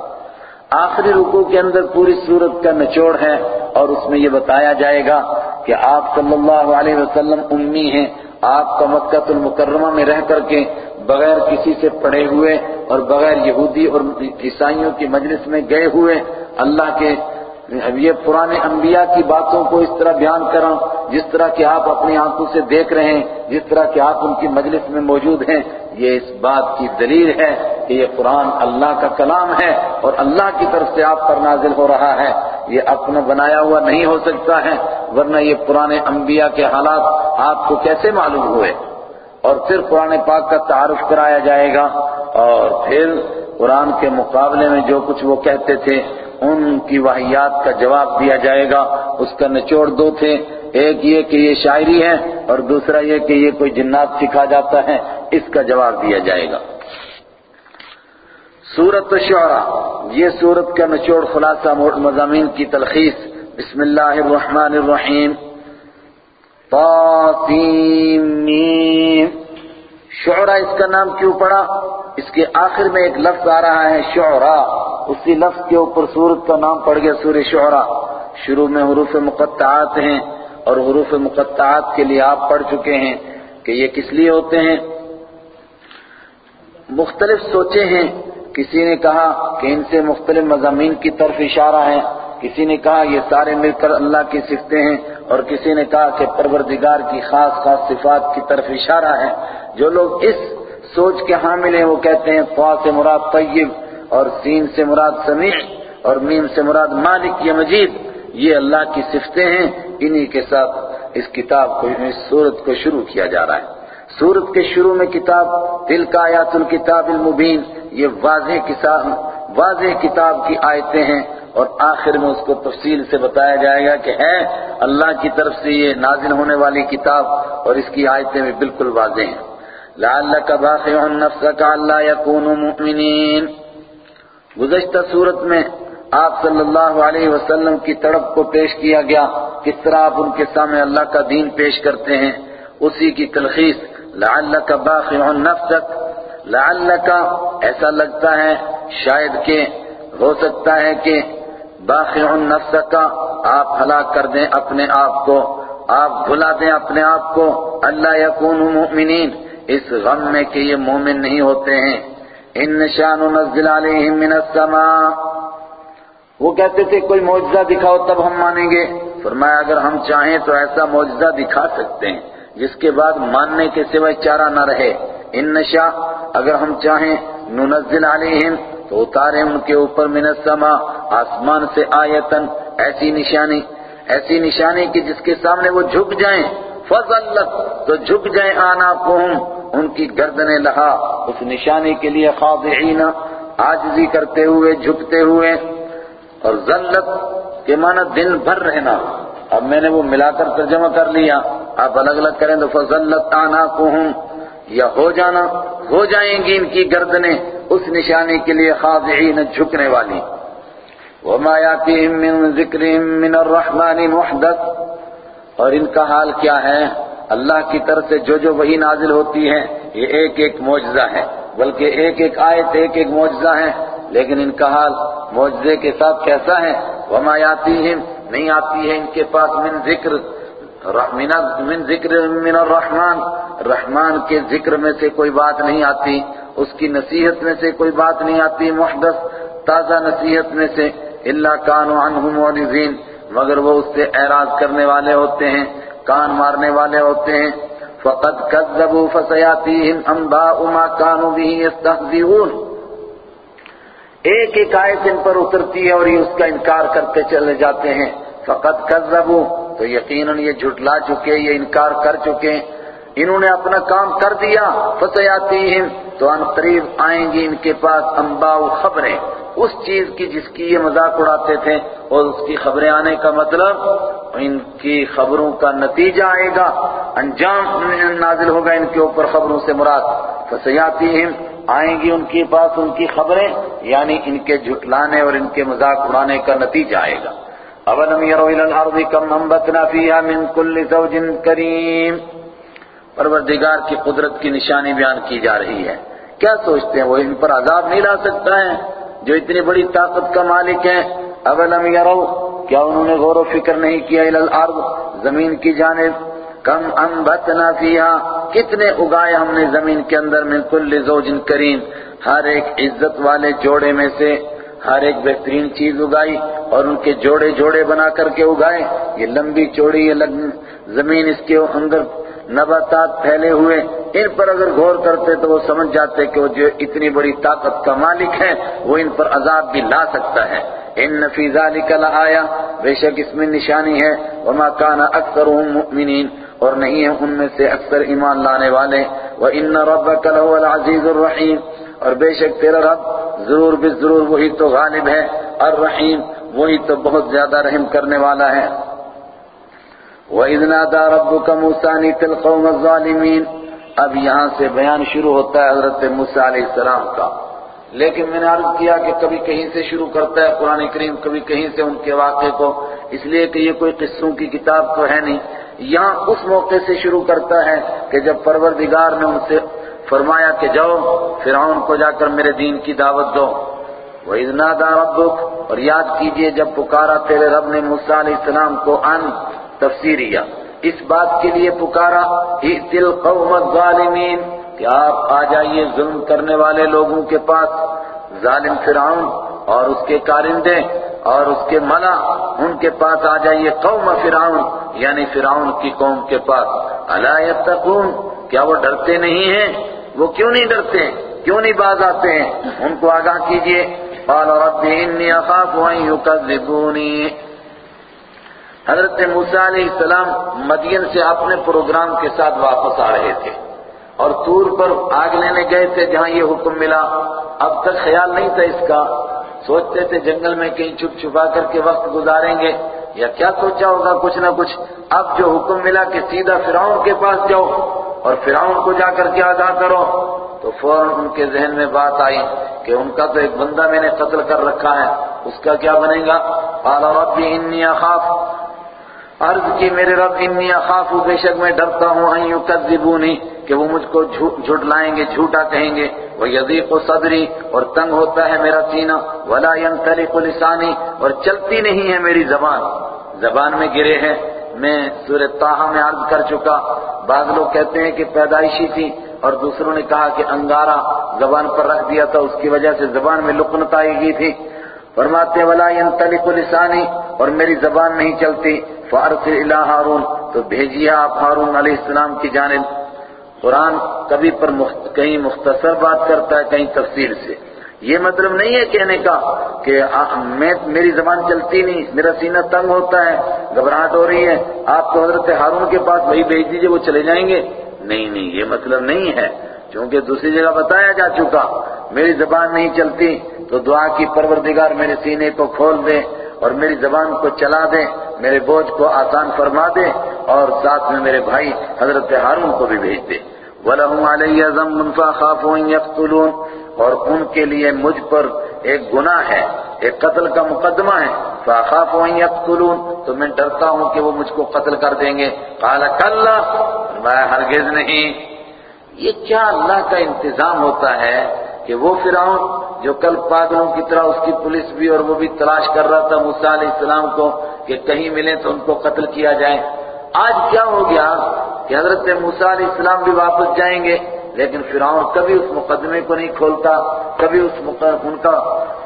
S1: آخری رکوع کے اندر پوری صورت کا نچوڑ ہے اور اس میں یہ بتایا جائے گا کہ آپ صلی اللہ علیہ وسلم امی ہیں، آپ کا مکہ المکرمہ میں رہ کر کے بغیر کسی سے پڑھے ہوئے اور بغیر یہودی اور عیسائیوں کی مجلس میں گئے ہوئے اللہ کے یہ پرانے انبیاء کی باتوں کو اس طرح بیان کرا جس طرح کہ آپ اپنی آنکھوں سے دیکھ رہے ہیں، جس طرح کہ آپ ان کی مجلس میں موجود ہیں، یہ اس بات کی دلیل ہے کہ یہ قرآن اللہ کا کلام ہے اور اللہ کی طرف سے آپ پر نازل ہو رہا ہے۔ یہ اپنا بنایا ہوا نہیں ہو سکتا ہے، ورنہ یہ پرانے انبیاء کے حالات آپ کو کیسے معلوم ہوئے؟ اور پھر قرآن پاک کا تعارف کرایا جائے گا۔ اور پھر قرآن کے مقابلے میں جو کچھ وہ کہتے تھے ان کی واحیات کا جواب دیا جائے گا۔ اس کا نچوڑ دو تھے۔ ایک یہ کہ یہ شاعری ہے اور دوسرا یہ کہ یہ کوئی جنات سکھا جاتا ہے۔ اس کا جواب دیا جائے گا۔ سورت شعرا یہ سورت کا نچوڑ خلاصہ مضامین کی تلخیص۔ بسم اللہ الرحمن الرحیم۔ میم۔ شعرا اس کا نام کیوں پڑا؟ اس کے آخر میں ایک لفظ آ رہا ہے شعرا۔ اسی لفظ کے اوپر سورت کا نام پڑ گیا سور شعرا۔ شروع میں حروف مقطعات ہیں اور حروف مقطعات کے لیے آپ پڑھ چکے ہیں کہ یہ کس لیے ہوتے ہیں؟ مختلف سوچے ہیں۔ کسی نے کہا کہ ان سے مختلف مضامین کی طرف اشارہ ہے۔ کسی نے کہا یہ سارے مل کر اللہ کی صفتیں ہیں اور کسی نے کہا کہ پروردگار کی خاص خاص صفات کی طرف اشارہ ہے۔ جو لوگ اس سوچ کے حامل ہیں، وہ کہتے ہیں، فا سے مراد طیب اور سین سے مراد سمیع اور میم سے مراد مالک یا مجید۔ یہ اللہ کی صفتیں ہیں، انہی کے ساتھ اس کتاب کو اس صورت کو شروع کیا جا رہا ہے۔ سورت کے شروع میں کتاب دل کا آیات الکتاب المبین، یہ واضح کتاب واضح کتاب کی آیتیں ہیں۔ اور آخر میں اس کو تفصیل سے بتایا جائے گا کہ ہے، اللہ کی طرف سے یہ نازل ہونے والی کتاب اور اس کی آیتیں بھی بالکل واضح ہیں۔ لعلک باخع نفسک اللہ یکونوا مؤمنین۔ گزشتہ صورت میں آپ صلی اللہ علیہ وسلم کی تڑپ کو پیش کیا گیا، کس طرح آپ ان کے سامنے اللہ کا دین پیش کرتے ہیں، اسی کی تلخیص، لعلک باخع نفسک۔ لعلک ایسا لگتا ہے شاید کہ، ہو سکتا ہے کہ باخع نفسک آپ ہلاک کر دیں اپنے آپ کو، آپ بھلا دیں اپنے آپ کو۔ اللہ یکون مؤمنین۔ اس غم میں کہ یہ مومن نہیں ہوتے ہیں۔ ان نشان نزل علیہم من السماء۔ وہ کہتے تھے، کوئی معجزہ دکھاؤ، تب ہم مانیں گے۔ فرمایا، اگر ہم چاہیں تو ایسا معجزہ دکھا سکتے ہیں، جس کے بعد ماننے کے سوائے چارہ نہ رہے۔ ان نشا، اگر ہم چاہیں، ننزل علیہم، تو اتارے ان کے اوپر من السماء، آسمان سے آیتن ایسی نشانی ایسی نشانی کہ جس کے سامنے وہ جھک جائیں۔ فضلت تو جھک جائیں آنا ان کی گردنیں لہا، اس نشانی کے لیے خاضعین عاجزی کرتے ہوئے، جھکتے ہوئے۔ اور ذلت کے معنی دن بھر رہنا۔ اب میں نے وہ ملا کر ترجمہ کر لیا۔ آپ الگ الگ کریں تو فضلت آنا یا ہو جانا، ہو جائیں گی ان کی گردنیں، اس نشانی کے لیے خاضعین جھکنے والی۔ وما ياتيهم من ذکر من الرحمن محدث۔ اور ان کا حال کیا ہے؟ اللہ کی طرف سے جو جو وہی نازل ہوتی ہے یہ ایک ایک معجزہ ہے بلکہ ایک ایک آیت ایک ایک معجزہ ہے لیکن ان کا حال معجزے کے ساتھ کیسا ہے؟ وما ياتيهم نہیں آتی ہے ان کے پاس من ذکر من ذکر من الرحمن۔ رحمان کے ذکر میں سے کوئی بات نہیں آتی، اس کی نصیحت میں سے کوئی بات نہیں آتی، محدث، تازہ نصیحت میں سے۔ اللہ کان عنہ معرضین مگر وہ اس سے اعراض کرنے والے ہوتے ہیں، کان مارنے والے ہوتے ہیں۔ فقد كذبوا فسياتيهم انباء ما كانوا به يستهزئون۔ ایک ایک آیت ان پر اترتی ہے اور یہ اس کا انکار کرتے چلے جاتے ہیں۔ فقد كذبوا۔ تو یقیناً یہ جھٹلا چکے، یہ انکار کر چکے۔ انہوں نے اپنا کام کر دیا۔ فسیاتیہم تو ان قریب آئیں گی ان کے پاس انباء خبریں۔ اس چیز کی جس کی یہ مذاق اڑاتے تھے اور اس کی خبریں آنے کا مطلب ان کی خبروں کا نتیجہ آئے گا۔ انجام نازل ہوگا ان کے اوپر خبروں سے مراد۔ فسیاتیہم، آئیں گی ان کے پاس ان کی خبریں یعنی ان کے جھٹلانے اور ان کے مذاق اڑانے کا نتیجہ آئے گا۔ اولم يروا الى الارض كم انبتنا فيها من كل زوج كريم پروردگار کی قدرت کی نشانی بیان کی جا رہی ہے۔ کیا سوچتے ہیں وہ ان پر عذاب نہیں لا سکتا ہے؟ جو اتنی بڑی طاقت کا مالک ہے اولم يروا کیا انہوں نے غور و فکر نہیں کیا الارض، زمین کی جانب؟ کم انبتنا فيها کتنے اگائے ہم نے زمین کے اندر من كل زوج کریم؟ ہر ایک عزت والے جوڑے میں سے ہر ایک بہترین چیز اگائی اور ان کے جوڑے جوڑے بنا کر کے اگائے۔ یہ لمبی چوڑی، یہ زمین اس کے اندر نباتات پھیلے ہوئے ان پر اگر غور کرتے تو وہ سمجھ جاتے کہ وہ جو اتنی بڑی طاقت کا مالک ہے وہ ان پر عذاب بھی لا سکتا ہے۔ ان نفی ذالک لآیا بے شک اس میں نشانی ہے۔ وما کان اکثرهم مؤمنین، اور نہیں ہے ان میں سے اکثر ایمان لانے والے۔ وَإِنَّ رَبَّكَ لَهُوَ الْعَزِيزُ الرَّحِيمُ۔ اور بے شک تیرا رب ضرور بھی ضرور وہی تو غالب ہے، الرحیم، وہی تو بہت زیادہ رحم کرنے والا ہے۔ وَإِذْ نَادَى رَبُّكَ مُوسَىٰ نِيتِ الْقَوْمَ الظَّالِمِينَ۔ اب یہاں سے بیان شروع ہوتا ہے حضرت موسیٰ علیہ السلام کا۔ لیکن میں نے عرض کیا کہ کبھی کہیں سے شروع کرتا ہے قرآن کریم، کبھی کہیں سے ان کے واقعے کو۔ اس لیے کہ یہ کوئی قصوں کی کتاب تو ہے نہیں۔ یہاں اس موقع سے شروع کرتا ہے کہ جب پروردگار نے ان سے فرمایا کہ جاؤ، فرعون کو جا کر میرے دین کی دعوت دو۔ وَإِذْ نَادَى رَبُّكَ، اور یاد کیجیے جب پکارا تیرے رب نے موسیٰ علیہ السلام کو ان۔ تفسیریا اس بات کے لیے پکارا، اِئْتِ الْقَوْمَ الظَّالِمِينَ کہ آپ آ جائیے ظلم کرنے والے لوگوں کے پاس، ظالم فرعون اور اس کے کارندے اور اس کے ملا، ان کے پاس آ جائیے قوم فرعون یعنی فرعون کی قوم کے پاس۔ الا یتقون کیا وہ ڈرتے نہیں ہیں؟ وہ کیوں نہیں ڈرتے؟ کیوں نہیں باز آتے ہیں؟ ان کو آگاہ کیجیے قال رب انی اخاف ان یکذبونی حضرت موسیٰ علیہ السلام مدین سے اپنے پروگرام کے ساتھ واپس آ رہے تھے اور طور پر آگ لینے گئے تھے جہاں یہ حکم ملا۔ اب تک خیال نہیں تھا اس کا۔ سوچتے تھے جنگل میں کہیں چھپ چھپا کر کے وقت گزاریں گے۔ یا کیا سوچا ہوگا کچھ نہ کچھ۔ اب جو حکم ملا کہ سیدھا فرعون کے پاس جاؤ اور فرعون کو جا کر کے آگاہ کرو۔ تو فوراً ان کے ذہن میں بات آئی کہ ان کا تو ایک بندہ میں نے قتل کر رکھا ہے۔ اس کا کیا بنے گا؟ قال رب انی اخاف۔ عرض کی، میرے رب، انی اخاف، بے شک میں ڈرتا ہوں، ان یکذبونی، کہ وہ مجھ کو جھٹ لائیں گے، جھوٹا کہیں گے۔ وہ یضیق صدری، اور تنگ ہوتا ہے میرا سینہ۔ ولا ينطلق لسانی، اور چلتی نہیں ہے میری زبان۔ زبان میں گرے ہیں۔ میں سورہ طه میں عرض کر چکا۔ بعض لوگ کہتے ہیں کہ پیدائشی تھی، اور دوسروں نے کہا کہ انگارہ زبان پر رکھ دیا تھا، اس کی وجہ سے زبان میں لکنت آئی گئی تھی۔ فرماتے ولا ينطلق لسانی اور میری زبان نہیں چلتی۔ فارسل الى ہارون تو بھیجیے آپ ہارون علیہ السلام کی جانب۔ قرآن کبھی پر مخت... کہیں مختصر بات کرتا ہے، کہیں تفصیل سے۔ یہ مطلب نہیں ہے کہنے کا کہ میں میری زبان چلتی نہیں، میرا سینہ تنگ ہوتا ہے، گھبراہٹ ہو رہی ہے۔ آپ کو حضرت ہارون کے پاس وہی بھیج دیجیے، وہ چلے جائیں گے۔ نہیں نہیں، یہ مطلب نہیں ہے۔ کیونکہ دوسری جگہ بتایا جا چکا، میری زبان نہیں چلتی۔ تو دعا کی پروردگار میرے سینے کو کھول دے اور میری زبان کو چلا دے، میرے بوجھ کو آسان فرما دے اور ساتھ میں میرے بھائی حضرت ہارون کو بھی بھیج دے۔ وَلَهُمْ عَلَيَّ ذَنبٌ فَأَخَافُ أَن يَقْتُلُونَ۔ اور ان کے لیے مجھ پر ایک گناہ ہے، ایک قتل کا مقدمہ ہے۔ فَأَخَافُ أَن يَقْتُلُونَ۔ تو میں ڈرتا ہوں کہ وہ مجھ کو قتل کر دیں گے۔ قَالَ كَلَّا۔ میں ہرگز نہیں۔ یہ کیا اللہ کا انتظام ہوتا ہے؟ کہ وہ فرعون جو کل پاگلوں کی طرح اس کی پولیس بھی اور وہ بھی تلاش کر رہا تھا موسیٰ علیہ السلام کو کہ کہیں ملے تو ان کو قتل کیا جائے۔ آج کیا ہو گیا کہ حضرت موسیٰ علیہ السلام بھی واپس جائیں گے، لیکن فرعون کبھی اس مقدمے کو نہیں کھولتا، کبھی اس ان کا،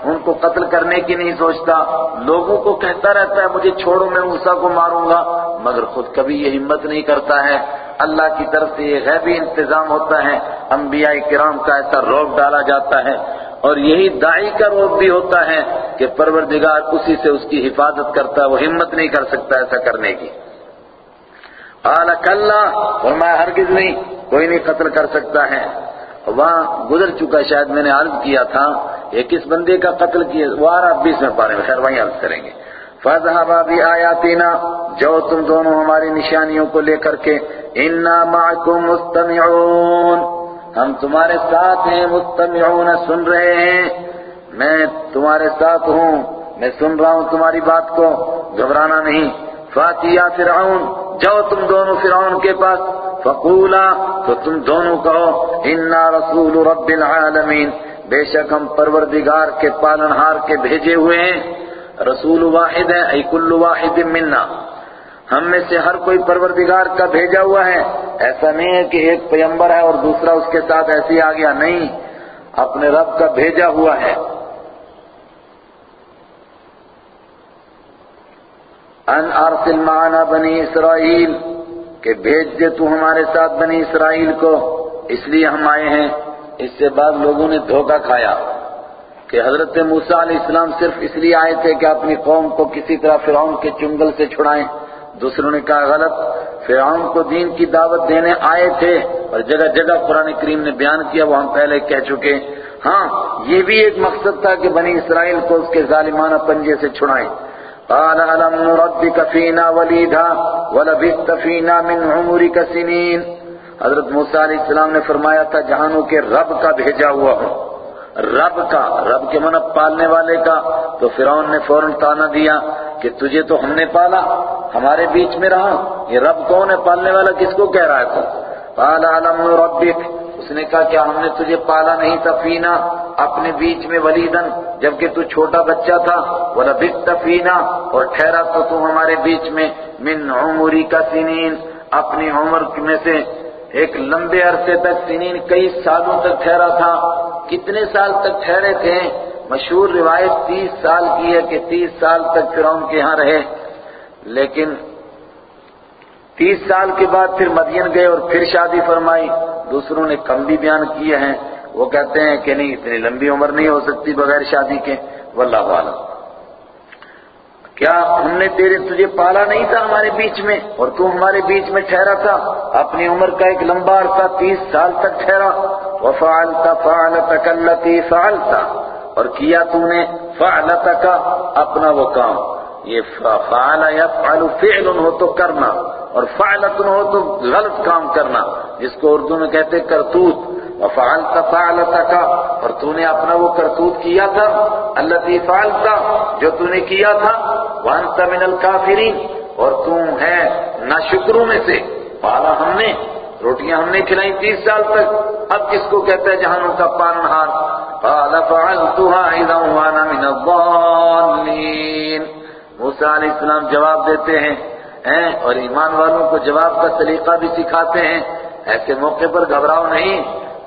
S1: ان کو قتل کرنے کی نہیں سوچتا۔ لوگوں کو کہتا رہتا ہے، مجھے چھوڑو، میں موسیٰ کو ماروں گا، مگر خود کبھی یہ ہمت نہیں کرتا ہے۔ اللہ کی طرف سے یہ غیبی انتظام ہوتا ہے۔ انبیاء کرام کا ایسا روک ڈالا جاتا ہے اور یہی دائی کا روک بھی ہوتا ہے کہ پروردگار اسی سے اس کی حفاظت کرتا ہے، وہ ہمت نہیں کر سکتا ایسا کرنے کی۔ قال کلا فرمایا ہرگز نہیں، کوئی نہیں قتل کر سکتا ہے۔ وہاں گزر چکا شاید میں نے عرض کیا تھا، یہ کس بندے کا قتل کیا؟ وہ آ بیس میں پارے میں خیر وہیں عرض کریں گے۔ فَذْهَبَا بِآيَاتِنَا، جو تم دونوں ہماری نشانیوں کو لے کر کے اِنَّا مَعَكُمْ مُسْتَمِعُونَ ہم تمہارے ساتھ ہیں، مستمعون، سن رہے ہیں۔ میں تمہارے ساتھ ہوں، میں سن رہا ہوں تمہاری بات کو، گھبرانا نہیں۔ فاتیا فرعون، جاؤ تم دونوں فرعون کے پاس۔ فقولا، تو تم دونوں کہو، انا رسول رب العالمین بے شک ہم پروردگار کے پالنہار کے بھیجے ہوئے ہیں۔ رسول واحد ہے، ای کل واحد منا۔ ہم میں سے ہر کوئی پروردگار کا بھیجا ہوا ہے۔ ایسا نہیں ہے کہ ایک پیمبر ہے اور دوسرا اس کے ساتھ ایسے آ گیا، نہیں۔ اپنے رب کا بھیجا ہوا ہے۔ ان ارسل معنا بنی اسرائیل کہ بھیج دے تو ہمارے ساتھ بنی اسرائیل کو۔ اس لیے ہم آئے ہیں۔ اس سے بعد لوگوں نے دھوکہ کھایا کہ حضرت موسیٰ علیہ السلام صرف اس لیے آئے تھے کہ اپنی قوم کو کسی طرح فرعون کے چنگل سے چھڑائیں۔ دوسروں نے کہا، غلط، فرعون کو دین کی دعوت دینے آئے تھے اور جگہ جگہ قرآن کریم نے بیان کیا، وہ ہم پہلے کہہ چکے۔ ہاں یہ بھی ایک مقصد تھا کہ بنی اسرائیل کو اس کے ظالمانہ پنجے سے چھڑائیں۔ قال، ألم نربك فينا وليدا ولبثت فينا من عمرك سنين۔ حضرت موسیٰ علیہ السلام نے فرمایا تھا، جہانوں کے رب کا بھیجا ہوا ہوں۔ رب کا، رب کے من پالنے والے کا۔ تو فرعون نے فوراً تانا دیا کہ تجھے تو ہم نے پالا، ہمارے بیچ میں رہا۔ یہ رب کون ہے؟ پالنے والا کس کو کہہ رہا ہے تو؟ قال علم ربک۔ اس نے کہا کیا ہم نے تجھے پالا نہیں تھا فینا اپنے بیچ میں ولیدن، جبکہ تو چھوٹا بچہ تھا۔ وَلَبِثْتَ فِينَا اور ٹھہرا تو تو ہمارے بیچ میں۔ من عمری کا سنین، اپنی عمر میں سے ایک لمبے عرصے تک سنین کئی سالوں تک ٹھہرا تھا۔ کتنے سال تک ٹھہرے تھے؟ مشہور روایت تیس سال کی ہے کہ تیس سال تک فرعون کے ہاں رہے۔ لیکن تیس سال کے بعد پھر مدین گئے اور پھر شادی فرمائی۔ دوسروں نے کم بھی بیان کیے ہیں۔ وہ کہتے ہیں کہ نہیں، اتنی لمبی عمر نہیں ہو سکتی بغیر شادی کے۔ واللہ عالم کیا ہم نے تیرے تجھے پالا نہیں تھا ہمارے بیچ میں اور تو ہمارے بیچ میں ٹھہرا تھا؟ اپنی عمر کا ایک لمبا عرصہ تیس سال تک ٹھہرا۔ وَفَعَلْتَ فَعَلَتَكَ الَّتِي فَعَلْتَ اور کیا تو نے فعلتک اپنا وہ کام؟ یہ فعل یفعل فعل ہو تو کرنا اور فعلت ہو تو غلط کام کرنا، جس کو اردو میں کہتے کرتوت۔ وفعلت فعلتک، اور تو نے اپنا وہ کرتوت کیا تھا الذي فعلت، جو تو نے کیا تھا، وانت من الکافرین اور تم ہے ناشکروں میں سے، پالا ہم نے، روٹیاں ہم نے کھلائی تیس سال تک، اب کس کو کہتا ہے جہانوں کا پالنہار قال فعلتها اذا وانا من الضالین۔ موسیٰ علیہ السلام جواب دیتے ہیں ہیں، اور ایمان والوں کو جواب کا طریقہ بھی سکھاتے ہیں۔ ایسے موقع پر گھبراؤ نہیں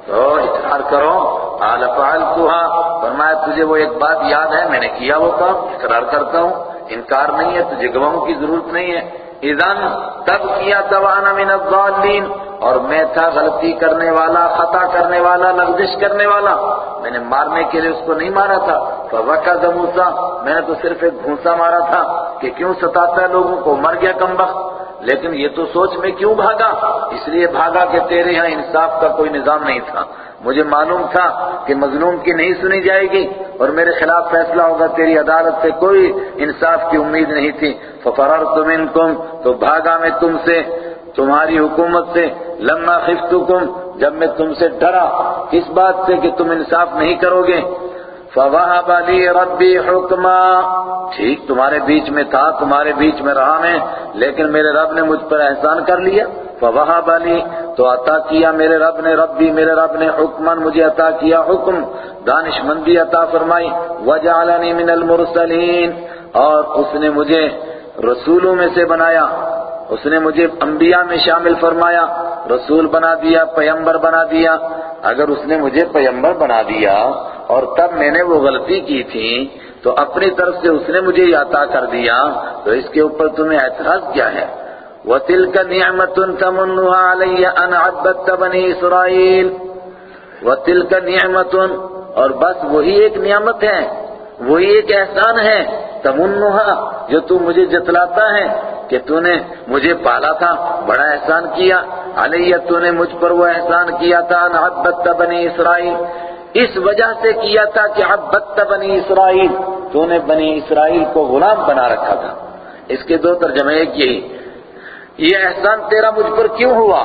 S1: تو اقرار کرو، قال فعلتها، فرمایا تجھے وہ ایک بات یاد ہے، میں نے کیا وہ کام، اقرار کرتا ہوں، انکار نہیں ہے، تجھے گواہوں کی ضرورت نہیں ہے۔ اذن، تب کیا توانا من الضالین، اور میں تھا غلطی کرنے والا، خطا کرنے والا لغزش کرنے والا۔ میں نے مارنے کے لیے اس کو نہیں مارا تھا۔ فوقد موسیٰ، میں نے تو صرف ایک گھونسا مارا تھا کہ کیوں ستاتا ہے لوگوں کو؟ مر گیا کم وقت۔ لیکن یہ تو سوچ میں کیوں بھاگا؟ اس لیے بھاگا کہ تیرے یہاں انصاف کا کوئی نظام نہیں تھا۔ مجھے معلوم تھا کہ مظلوم کی نہیں سنی جائے گی اور میرے خلاف فیصلہ ہوگا، تیری عدالت سے کوئی انصاف کی امید نہیں تھی۔ فَفَرَرْتُ مِنْكُمْ، تو بھاگا میں تم سے، تمہاری حکومت سے۔ لما خفتکم جب میں تم سے ڈرا۔ کس بات سے کہ تم انصاف نہیں کرو گے؟ فَوَهَبَ لِي رَبِّي حُكْمًا ٹھیک تمہارے بیچ میں تھا، تمہارے بیچ میں رہا میں، لیکن میرے رب نے مجھ پر احسان کر لیا۔ فَوَهَبَ لِي، تو عطا کیا میرے رب نے، ربی میرے رب نے حکمن مجھے عطا کیا حکم، دانش مندی عطا فرمائی۔ وَجَعَلَنِي مِنَ الْمُرْسَلِينَ، اور اس نے مجھے رسولوں میں سے بنایا۔ اس نے مجھے انبیاء میں شامل فرمایا، رسول بنا دیا پیمبر بنا دیا۔ اگر اس نے مجھے پیمبر بنا دیا اور تب میں نے وہ غلطی کی تھی، تو اپنی طرف سے اس نے مجھے یہ عطا کر دیا، تو اس کے اوپر تمہیں اعتراض کیا ہے۔ وَتِلْكَ نِعْمَةٌ تَمُنُّهَا عَلَيَّ أَنْ عَبَّدْتَ بَنِي إِسْرَائِيلِ۔ وَتِلْكَ نِعْمَةٌ، اور بس وہی ایک نعمت ہے، وہی ایک احسان ہے، تمنها، جو تو مجھے جتلاتا ہے۔ کہ تو نے مجھے پالا تھا، بڑا احسان کیا۔ علیہ تو نے مجھ پر وہ احسان کیا تھا نحبت بنی اسرائیل۔ اس وجہ سے کیا تھا کہ عبدت بنی اسرائیل تو نے بنی اسرائیل کو غلام بنا رکھا تھا۔ اس کے دو ترجمے ایک یہی۔ یہ احسان تیرا مجھ پر کیوں ہوا؟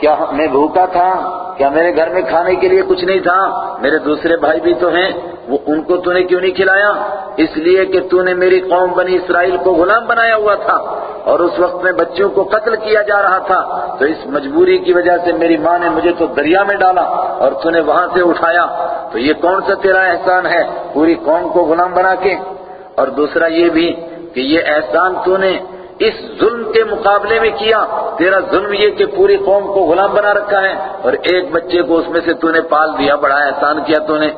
S1: کیا میں بھوکا تھا؟ کیا میرے گھر میں کھانے کے لیے کچھ نہیں تھا؟ میرے دوسرے بھائی بھی تو ہیں، وہ ان کو تو نے کیوں نہیں کھلایا؟ اس لیے کہ تو نے میری قوم بنی اسرائیل کو غلام بنایا ہوا تھا اور اس وقت میں بچوں کو قتل کیا جا رہا تھا۔ تو اس مجبوری کی وجہ سے میری ماں نے مجھے تو دریا میں ڈالا اور تو نے وہاں سے اٹھایا۔ تو یہ کون سا تیرا احسان ہے؟ پوری قوم کو غلام بنا کے؟ اور دوسرا یہ بھی کہ یہ احسان تو نے اس ظلم کے مقابلے میں کیا؟ تیرا ظلم یہ کہ پوری قوم کو غلام بنا رکھا ہے اور ایک بچے کو اس میں سے تو نے پال دیا، بڑا احسان کیا تو نے۔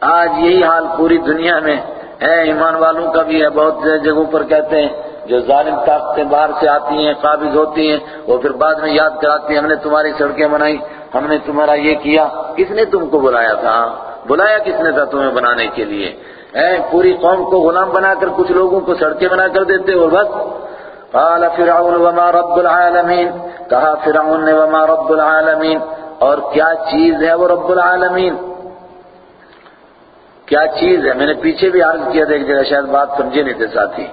S1: آج یہی حال پوری دنیا میں۔ ہے ایمان والوں کا بھی ہے، بہت سے جگہوں پر کہتے ہیں، جو ظالم طاقتیں باہر سے آتی ہیں، قابض ہوتی ہیں، وہ پھر بعد میں یاد کراتی ہیں، ہم نے تمہاری سڑکیں بنائی، ہم نے تمہارا یہ کیا۔ کس نے تم کو بلایا تھا؟ بلایا کس نے تھا تمہیں بنانے کے لیے؟ اے پوری قوم کو غلام بنا کر کچھ لوگوں کو سڑکیں بنا کر دیتے اور بس۔ قال فرعون وما رب العالمین۔ کہا فرعون نے، وما رب العالمین۔ اور کیا چیز ہے وہ رب العالمین؟ کیا چیز ہے؟ میں نے پیچھے بھی عرض کیا تھا ایک جگہ، شاید بات سمجھے نہیں تھے ساتھی۔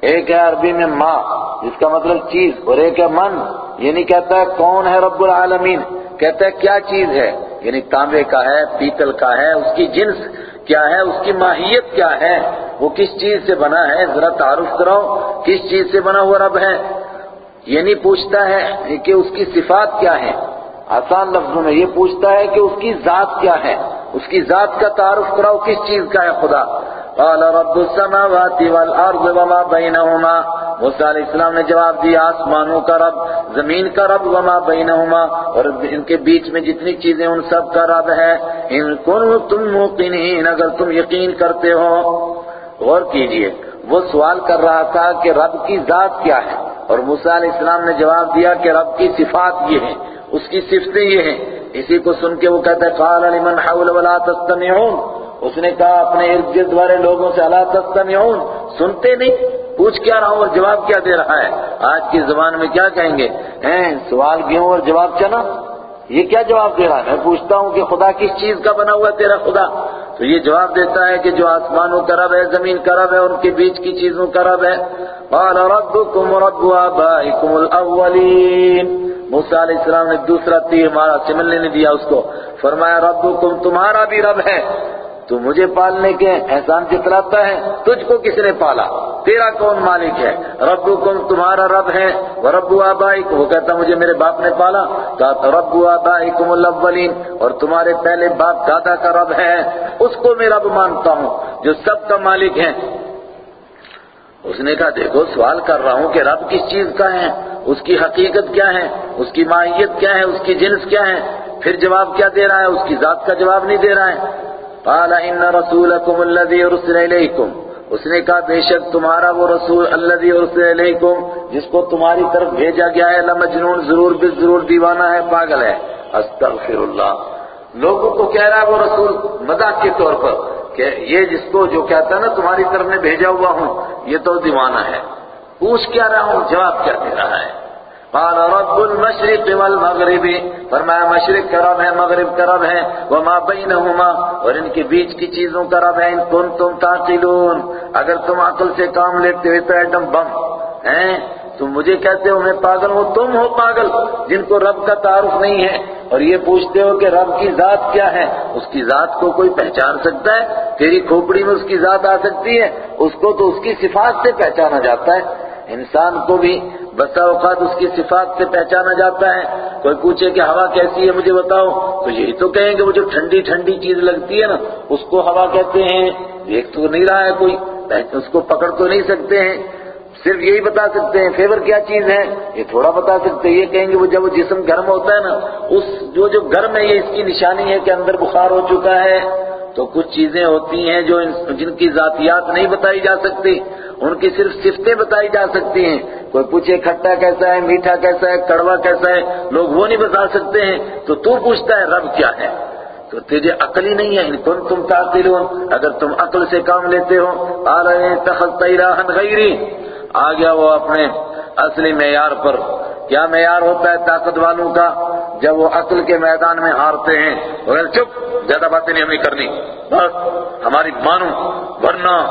S1: ایک ہے عربی میں ماں جس کا مطلب چیز، اور ایک ہے من یہ نہیں کہتا ہے کون ہے رب العالمین۔ کہتا ہے کیا چیز ہے؟ یعنی تانبے کا ہے، پیتل کا ہے، اس کی جنس۔ کیا ہے؟ اس کی ماہیت کیا ہے؟ وہ کس چیز سے بنا ہے؟ ذرا تعارف کراؤ، کس چیز سے بنا ہوا رب ہے؟ یہ نہیں پوچھتا ہے کہ اس کی صفات کیا ہے؟ آسان لفظوں میں یہ پوچھتا ہے کہ اس کی ذات کیا ہے؟ اس کی ذات کا تعارف کراؤ، کس چیز کا ہے خدا؟ قال رب السماوات والارض وما بينهما. موسیٰ علیہ السلام نے جواب دیا، آسمانوں کا رب، زمین کا رب وما بینہما اور ان کے بیچ میں جتنی چیزیں ان سب کا رب ہے. ان کنتم موقنین، اگر تم یقین کرتے ہو۔ غور کیجیے، وہ سوال کر رہا تھا کہ رب کی ذات کیا ہے؟ اور موسیٰ علیہ السلام نے جواب دیا کہ رب کی صفات یہ ہیں، اس کی صفتیں یہ ہیں۔ اسی کو سن کے وہ کہتا ہے، قال لمن حول ولا تستمعون؟ اس نے کہا، اپنے ارد گرد والے لوگوں سے، الا تستمعون. سنتے نہیں؟ پوچھ کیا رہا ہوں اور جواب کیا دے رہا ہے؟ آج کی زبان میں کیا کہیں گے؟ ہیں، سوال گیہوں اور جواب چنا یہ کیا جواب دے رہا ہے؟ میں پوچھتا ہوں کہ خدا کس چیز کا بنا ہوا تیرا خدا؟ تو یہ جواب دیتا ہے کہ جو آسمانوں کا رب ہے، زمین کا رب ہے، ان کے بیچ کی چیزوں کا رب ہے۔ قال ربكم رب آبائكم الاولین۔ موسیٰ علیہ السلام نے دوسرا تیر مارا سملنے نہیں دیا اس کو۔ فرمایا ربكم تمہارا بھی رب ہے۔ تو مجھے پالنے کے احسان جتلاتا ہے، تجھ کو کس نے پالا؟ تیرا کون مالک ہے؟ ربکم تمہارا رب ہے ورب آبائک، وہ کہتا مجھے میرے باپ نے پالا۔ کہا، رب آبائکم الاولین، اور تمہارے پہلے باپ دادا کا رب ہے، اس کو میں رب مانتا ہوں، جو سب کا مالک ہے۔ اس نے کہا، دیکھو، سوال کر رہا ہوں کہ رب کس چیز کا ہے؟ اس کی حقیقت کیا ہے؟ اس کی ماہیت کیا ہے؟ اس کی جنس کیا ہے؟ پھر جواب کیا دے رہا ہے؟ اس کی ذات کا جواب نہیں دے رہا ہے۔ قال ان رسولكم الذي ارسل اليكم اس نے کہا، بے شک تمہارا وہ رسول الذي ارسل اليكم جس کو تمہاری طرف بھیجا گیا ہے، لمجنون، ضرور بے ضرور دیوانہ ہے، پاگل ہے۔ استغفر اللہ۔ لوگوں کو کہہ رہا ہے وہ رسول، مذاق کے طور پر، کہ یہ جس کو جو کہتا ہے نا، تمہاری طرف میں بھیجا ہوا ہوں، یہ تو دیوانہ ہے۔ پوچھ کیا رہا ہوں، جواب کیا دے رہا ہے؟ قال رب المشرق والمغرب. فرمایا، مشرق کا رب ہے، مغرب کا رب ہے، وما بینہما، اور ان کے بیچ کی چیزوں کا رب ہے، ان کنتم تعقلون. اگر تم عقل سے کام لیتے ہوئے تو ایٹم بم، ہیں تم مجھے کہتے ہو، میں پاگل ہوں، تم ہو پاگل، جن کو رب کا تعارف نہیں ہے. اور یہ پوچھتے ہو کہ رب کی ذات کیا ہے؟ اس کی ذات کو کوئی پہچان سکتا ہے؟ تیری کھوپڑی میں اس کی ذات آ سکتی ہے؟ اس کو تو اس کی صفات سے پہچانا جاتا ہے. انسان کو بھی بسا اوقات اس کی صفات سے پہچانا جاتا ہے۔ کوئی پوچھے کہ ہوا کیسی ہے مجھے بتاؤ۔ تو یہی تو کہیں کہ وہ جو ٹھنڈی ٹھنڈی چیز لگتی ہے نا۔ اس کو ہوا کہتے ہیں۔ دیکھ تو نہیں رہا ہے کوئی۔ اس کو پکڑ تو نہیں سکتے ہیں۔ صرف یہی بتا سکتے ہیں فیور کیا چیز ہے۔ یہ تھوڑا بتا سکتے ہیں۔ یہ کہیں گے وہ جب وہ جسم گرم ہوتا ہے نا، اس جو جو گرم ہے، یہ اس کی نشانی ہے کہ اندر بخار ہو چکا ہے۔ تو کچھ چیزیں ہوتی ہیں جو جن کی ذاتیات نہیں بتائی جا سکتی۔ ان کی صرف صفتیں بتائی جا سکتی ہیں۔ کوئی پوچھے کھٹا کیسا ہے، میٹھا کیسا ہے، کڑوا کیسا ہے، لوگ وہ نہیں بتا سکتے ہیں۔ تو تو پوچھتا ہے، رب کیا ہے؟ تو تجھے عقل ہی نہیں ہے، ان کو تم تعطیل ہو اگر تم عقل سے کام لیتے ہو آ رہے تخت غیری۔ آ گیا وہ اپنے اصلی معیار پر۔ کیا معیار ہوتا ہے طاقت والوں کا جب وہ عقل کے میدان میں ہارتے ہیں؟ چپ، زیادہ باتیں نہیں ہمیں کرنی۔ بس ہماری مانو، ورنہ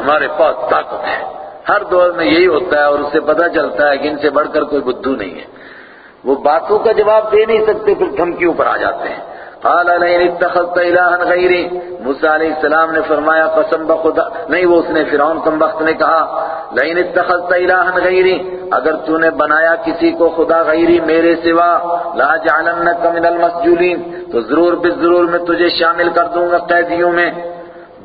S1: ہمارے پاس طاقت ہے۔ ہر دور میں یہی ہوتا ہے اور اس سے پتہ چلتا ہے کہ ان سے بڑھ کر کوئی بدھو نہیں ہے۔ وہ باتوں کا جواب دے نہیں سکتے، پھر دھمکیوں پر آ جاتے ہیں۔ قال، لئن اتخذت الہا غیری موسیٰ علیہ السلام نے فرمایا، قسم بخدا نہیں، وہ اس نے فرعون کم وقت نے کہا، لئن اتخذت الہا غیری اگر تو نے بنایا کسی کو خدا غیری میرے سوا، لا جعلنک من المسجولین. تو ضرور بالضرور میں تجھے شامل کر دوں گا قیدیوں میں.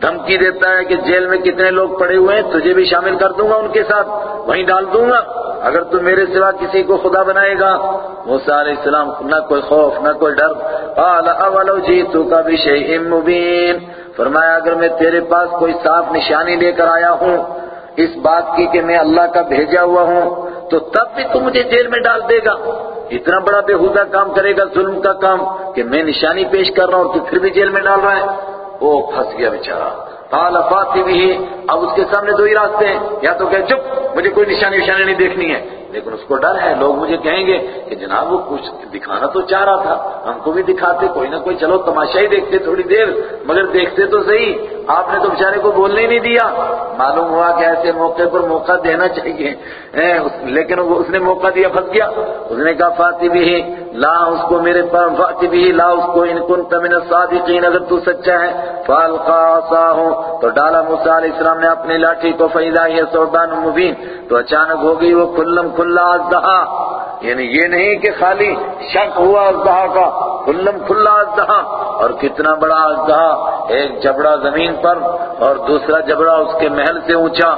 S1: دھمکی دیتا ہے کہ جیل میں کتنے لوگ پڑے ہوئے ہیں، تجھے بھی شامل کر دوں گا ان کے ساتھ، وہیں ڈال دوں گا۔ اگر تو میرے سوا کسی کو خدا بنائے گا۔ موسیٰ علیہ السلام، نہ کوئی خوف، نہ کوئی ڈر۔ قال، اولو جیتو کا بشیء مبین۔ فرمایا، اگر میں تیرے پاس کوئی صاف نشانی لے کر آیا ہوں، اس بات کی کہ میں اللہ کا بھیجا ہوا ہوں، تو تب بھی تو مجھے جیل میں ڈال دے گا۔ اتنا بڑا بےحودہ کام کرے گا، ظلم کا کام، کہ میں نشانی پیش کر رہا ہوں، تو پھر بھی جیل میں ڈال رہا ہے۔ وہ پھنس گیا بیچارہ۔ قال فاتی بھی اب اس کے سامنے دو ہی راستے ہیں۔ یا تو کہ چپ، مجھے کوئی نشانی وشانی نہیں دیکھنی ہے۔ لیکن اس کو ڈر ہے، لوگ مجھے کہیں گے کہ جناب، وہ کچھ دکھانا تو چاہ رہا تھا۔ ہم کو بھی دکھاتے، کوئی نہ کوئی، چلو تماشا ہی دیکھتے تھوڑی دیر، مگر دیکھتے تو صحیح۔ آپ نے تو بیچارے کو بولنے ہی نہیں دیا۔ معلوم ہوا کہ ایسے موقع پر موقع دینا چاہیے۔ لیکن اس نے موقع دیا، پھنس گیا۔ اس نے کہا فاتی بھی لا، اس کو میرے پر فأتی بھی لا، اس کو ان کنت من الصادقین، اگر تو سچا ہے۔ فالقا عصاہو، تو ڈالا موسیٰ علیہ السلام نے اپنی لاٹھی کو فیضا یہ صعبان مبین تو اچانک ہو گئی وہ کلم کھلا ازدہا یعنی یہ نہیں کہ خالی شک ہوا ازدہا کا کلم کھلا ازدہا اور کتنا بڑا ازدہا ایک جبڑا زمین پر اور دوسرا جبڑا اس کے محل سے اونچا۔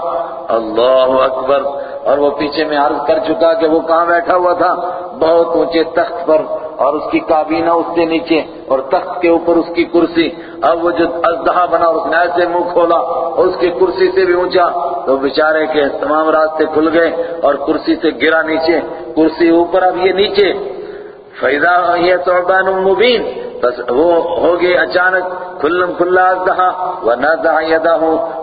S1: اللہ اکبر۔ اور وہ پیچھے میں عرض کر چکا کہ وہ کہاں بیٹھا ہوا تھا؟ بہت اونچے تخت پر، اور اس کی کابینہ اس سے نیچے، اور تخت کے اوپر اس کی کرسی۔ اب وہ جو ازدہا بنا اس نے ایسے منہ کھولا اور اس کی کرسی سے بھی اونچا۔ تو بیچارے کے تمام راستے کھل گئے اور کرسی سے گرا نیچے، کرسی اوپر، اب یہ نیچے۔ فیضا یہ ثعبان مبین بس وہ ہو گئے اچانک، کھلم کھلا ازدہا، ونزع یدہ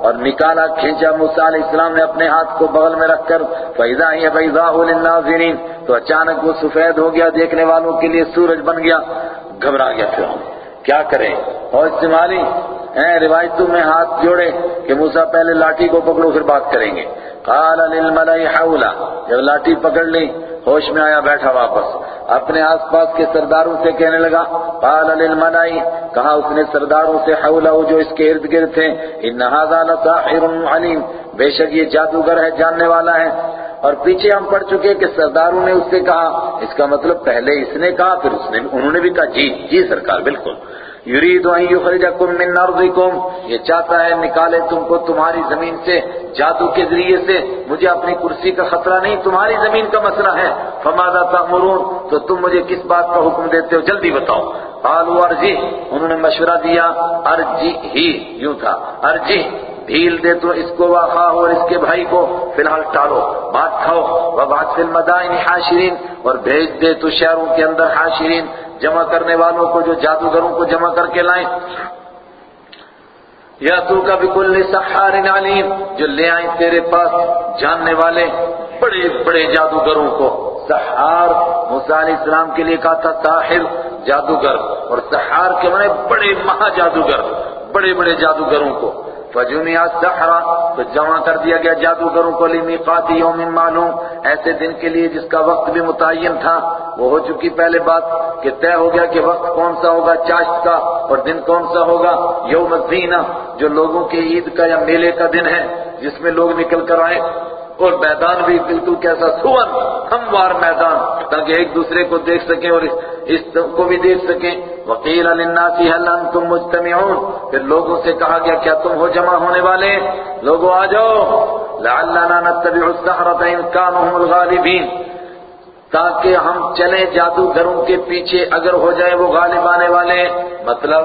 S1: اور نکالا، کھینچا۔ موسیٰ علیہ السلام نے اپنے ہاتھ کو بغل میں رکھ کر فیضا یہ بیضاء للناظرین تو اچانک وہ سفید ہو گیا، دیکھنے والوں کے لیے سورج بن گیا، گھبرا گیا۔ پھر کیا کریں؟ اور استعمالی روایتوں میں ہاتھ جوڑے کہ موسیٰ پہلے لاٹھی کو پکڑو، پھر بات کریں گے۔ قال للملئ حولا، جب لاٹھی پکڑ لی، ہوش میں آیا، بیٹھا واپس۔ اپنے آس پاس کے سرداروں سے کہنے لگا، قال للملئ کہا اس نے سرداروں سے، حولا جو اس کے ارد گرد تھے، ان هذا لساحر علیم، بے شک یہ جادوگر ہے، جاننے والا ہے۔ اور پیچھے ہم پڑھ چکے کہ سرداروں نے اس سے کہا، اس کا مطلب پہلے اس نے کہا، پھر اس نے، انہوں نے بھی کہا جی جی سرکار، بالکل۔ یرید ان یخرجکم من ارضکم، یہ چاہتا ہے نکالے تم کو تمہاری زمین سے، جادو کے ذریعے سے، مجھے اپنی کرسی کا خطرہ نہیں، تمہاری زمین کا مسئلہ ہے۔ فماذا تأمرون؟ تو تم مجھے کس بات کا حکم دیتے ہو؟ جلدی بتاؤ۔ قالوا ارجی انہوں نے مشورہ دیا ارجی ہی، یوں تھا۔ ارجی ڈھیل دے تو اس کو واقع اور اس کے بھائی کو فی الحال ٹالو۔ بات کھاؤ۔ وبعث فی المدائن حاشرین، اور بھیج دے تو شہروں کے اندر حاشرین۔ جمع کرنے والوں کو جو جادوگروں کو جمع کر کے لائیں۔ یا تو کا بکل سحار علیم، جو لے آئیں تیرے پاس جاننے والے بڑے بڑے جادوگروں کو۔ سحار، موسیٰ علیہ السلام کے لیے کہا تھا ساحر جادوگر، اور سحار کے معنی بڑے مہا جادوگر، بڑے بڑے جادوگروں کو۔ فجمع السحرہ تو جمع کر دیا گیا جادوگروں کو لمیقات یوم معلوم، ایسے دن کے لیے جس کا وقت بھی متعین تھا، وہ ہو چکی پہلے بات کہ طے ہو گیا کہ وقت کون سا ہوگا چاشت کا اور دن کون سا ہوگا یوم الزینہ جو لوگوں کے عید کا یا میلے کا دن ہے، جس میں لوگ نکل کر آئے اور میدان بھی بالکل کیسا سون، ہموار میدان، تاکہ ایک دوسرے کو دیکھ سکیں اور اس کو بھی دیکھ سکیں۔ وکیل للناس هل انتم مجتمعون؟ پھر لوگوں سے کہا گیا، کیا تم ہو جمع ہونے والے؟ لوگوں آ جاؤ۔ لعلنا نتبع السحرة ان كانوا هم الغالبين تاکہ ہم چلیں جادوگروں کے پیچھے، اگر ہو جائے وہ غالب آنے والے۔ مطلب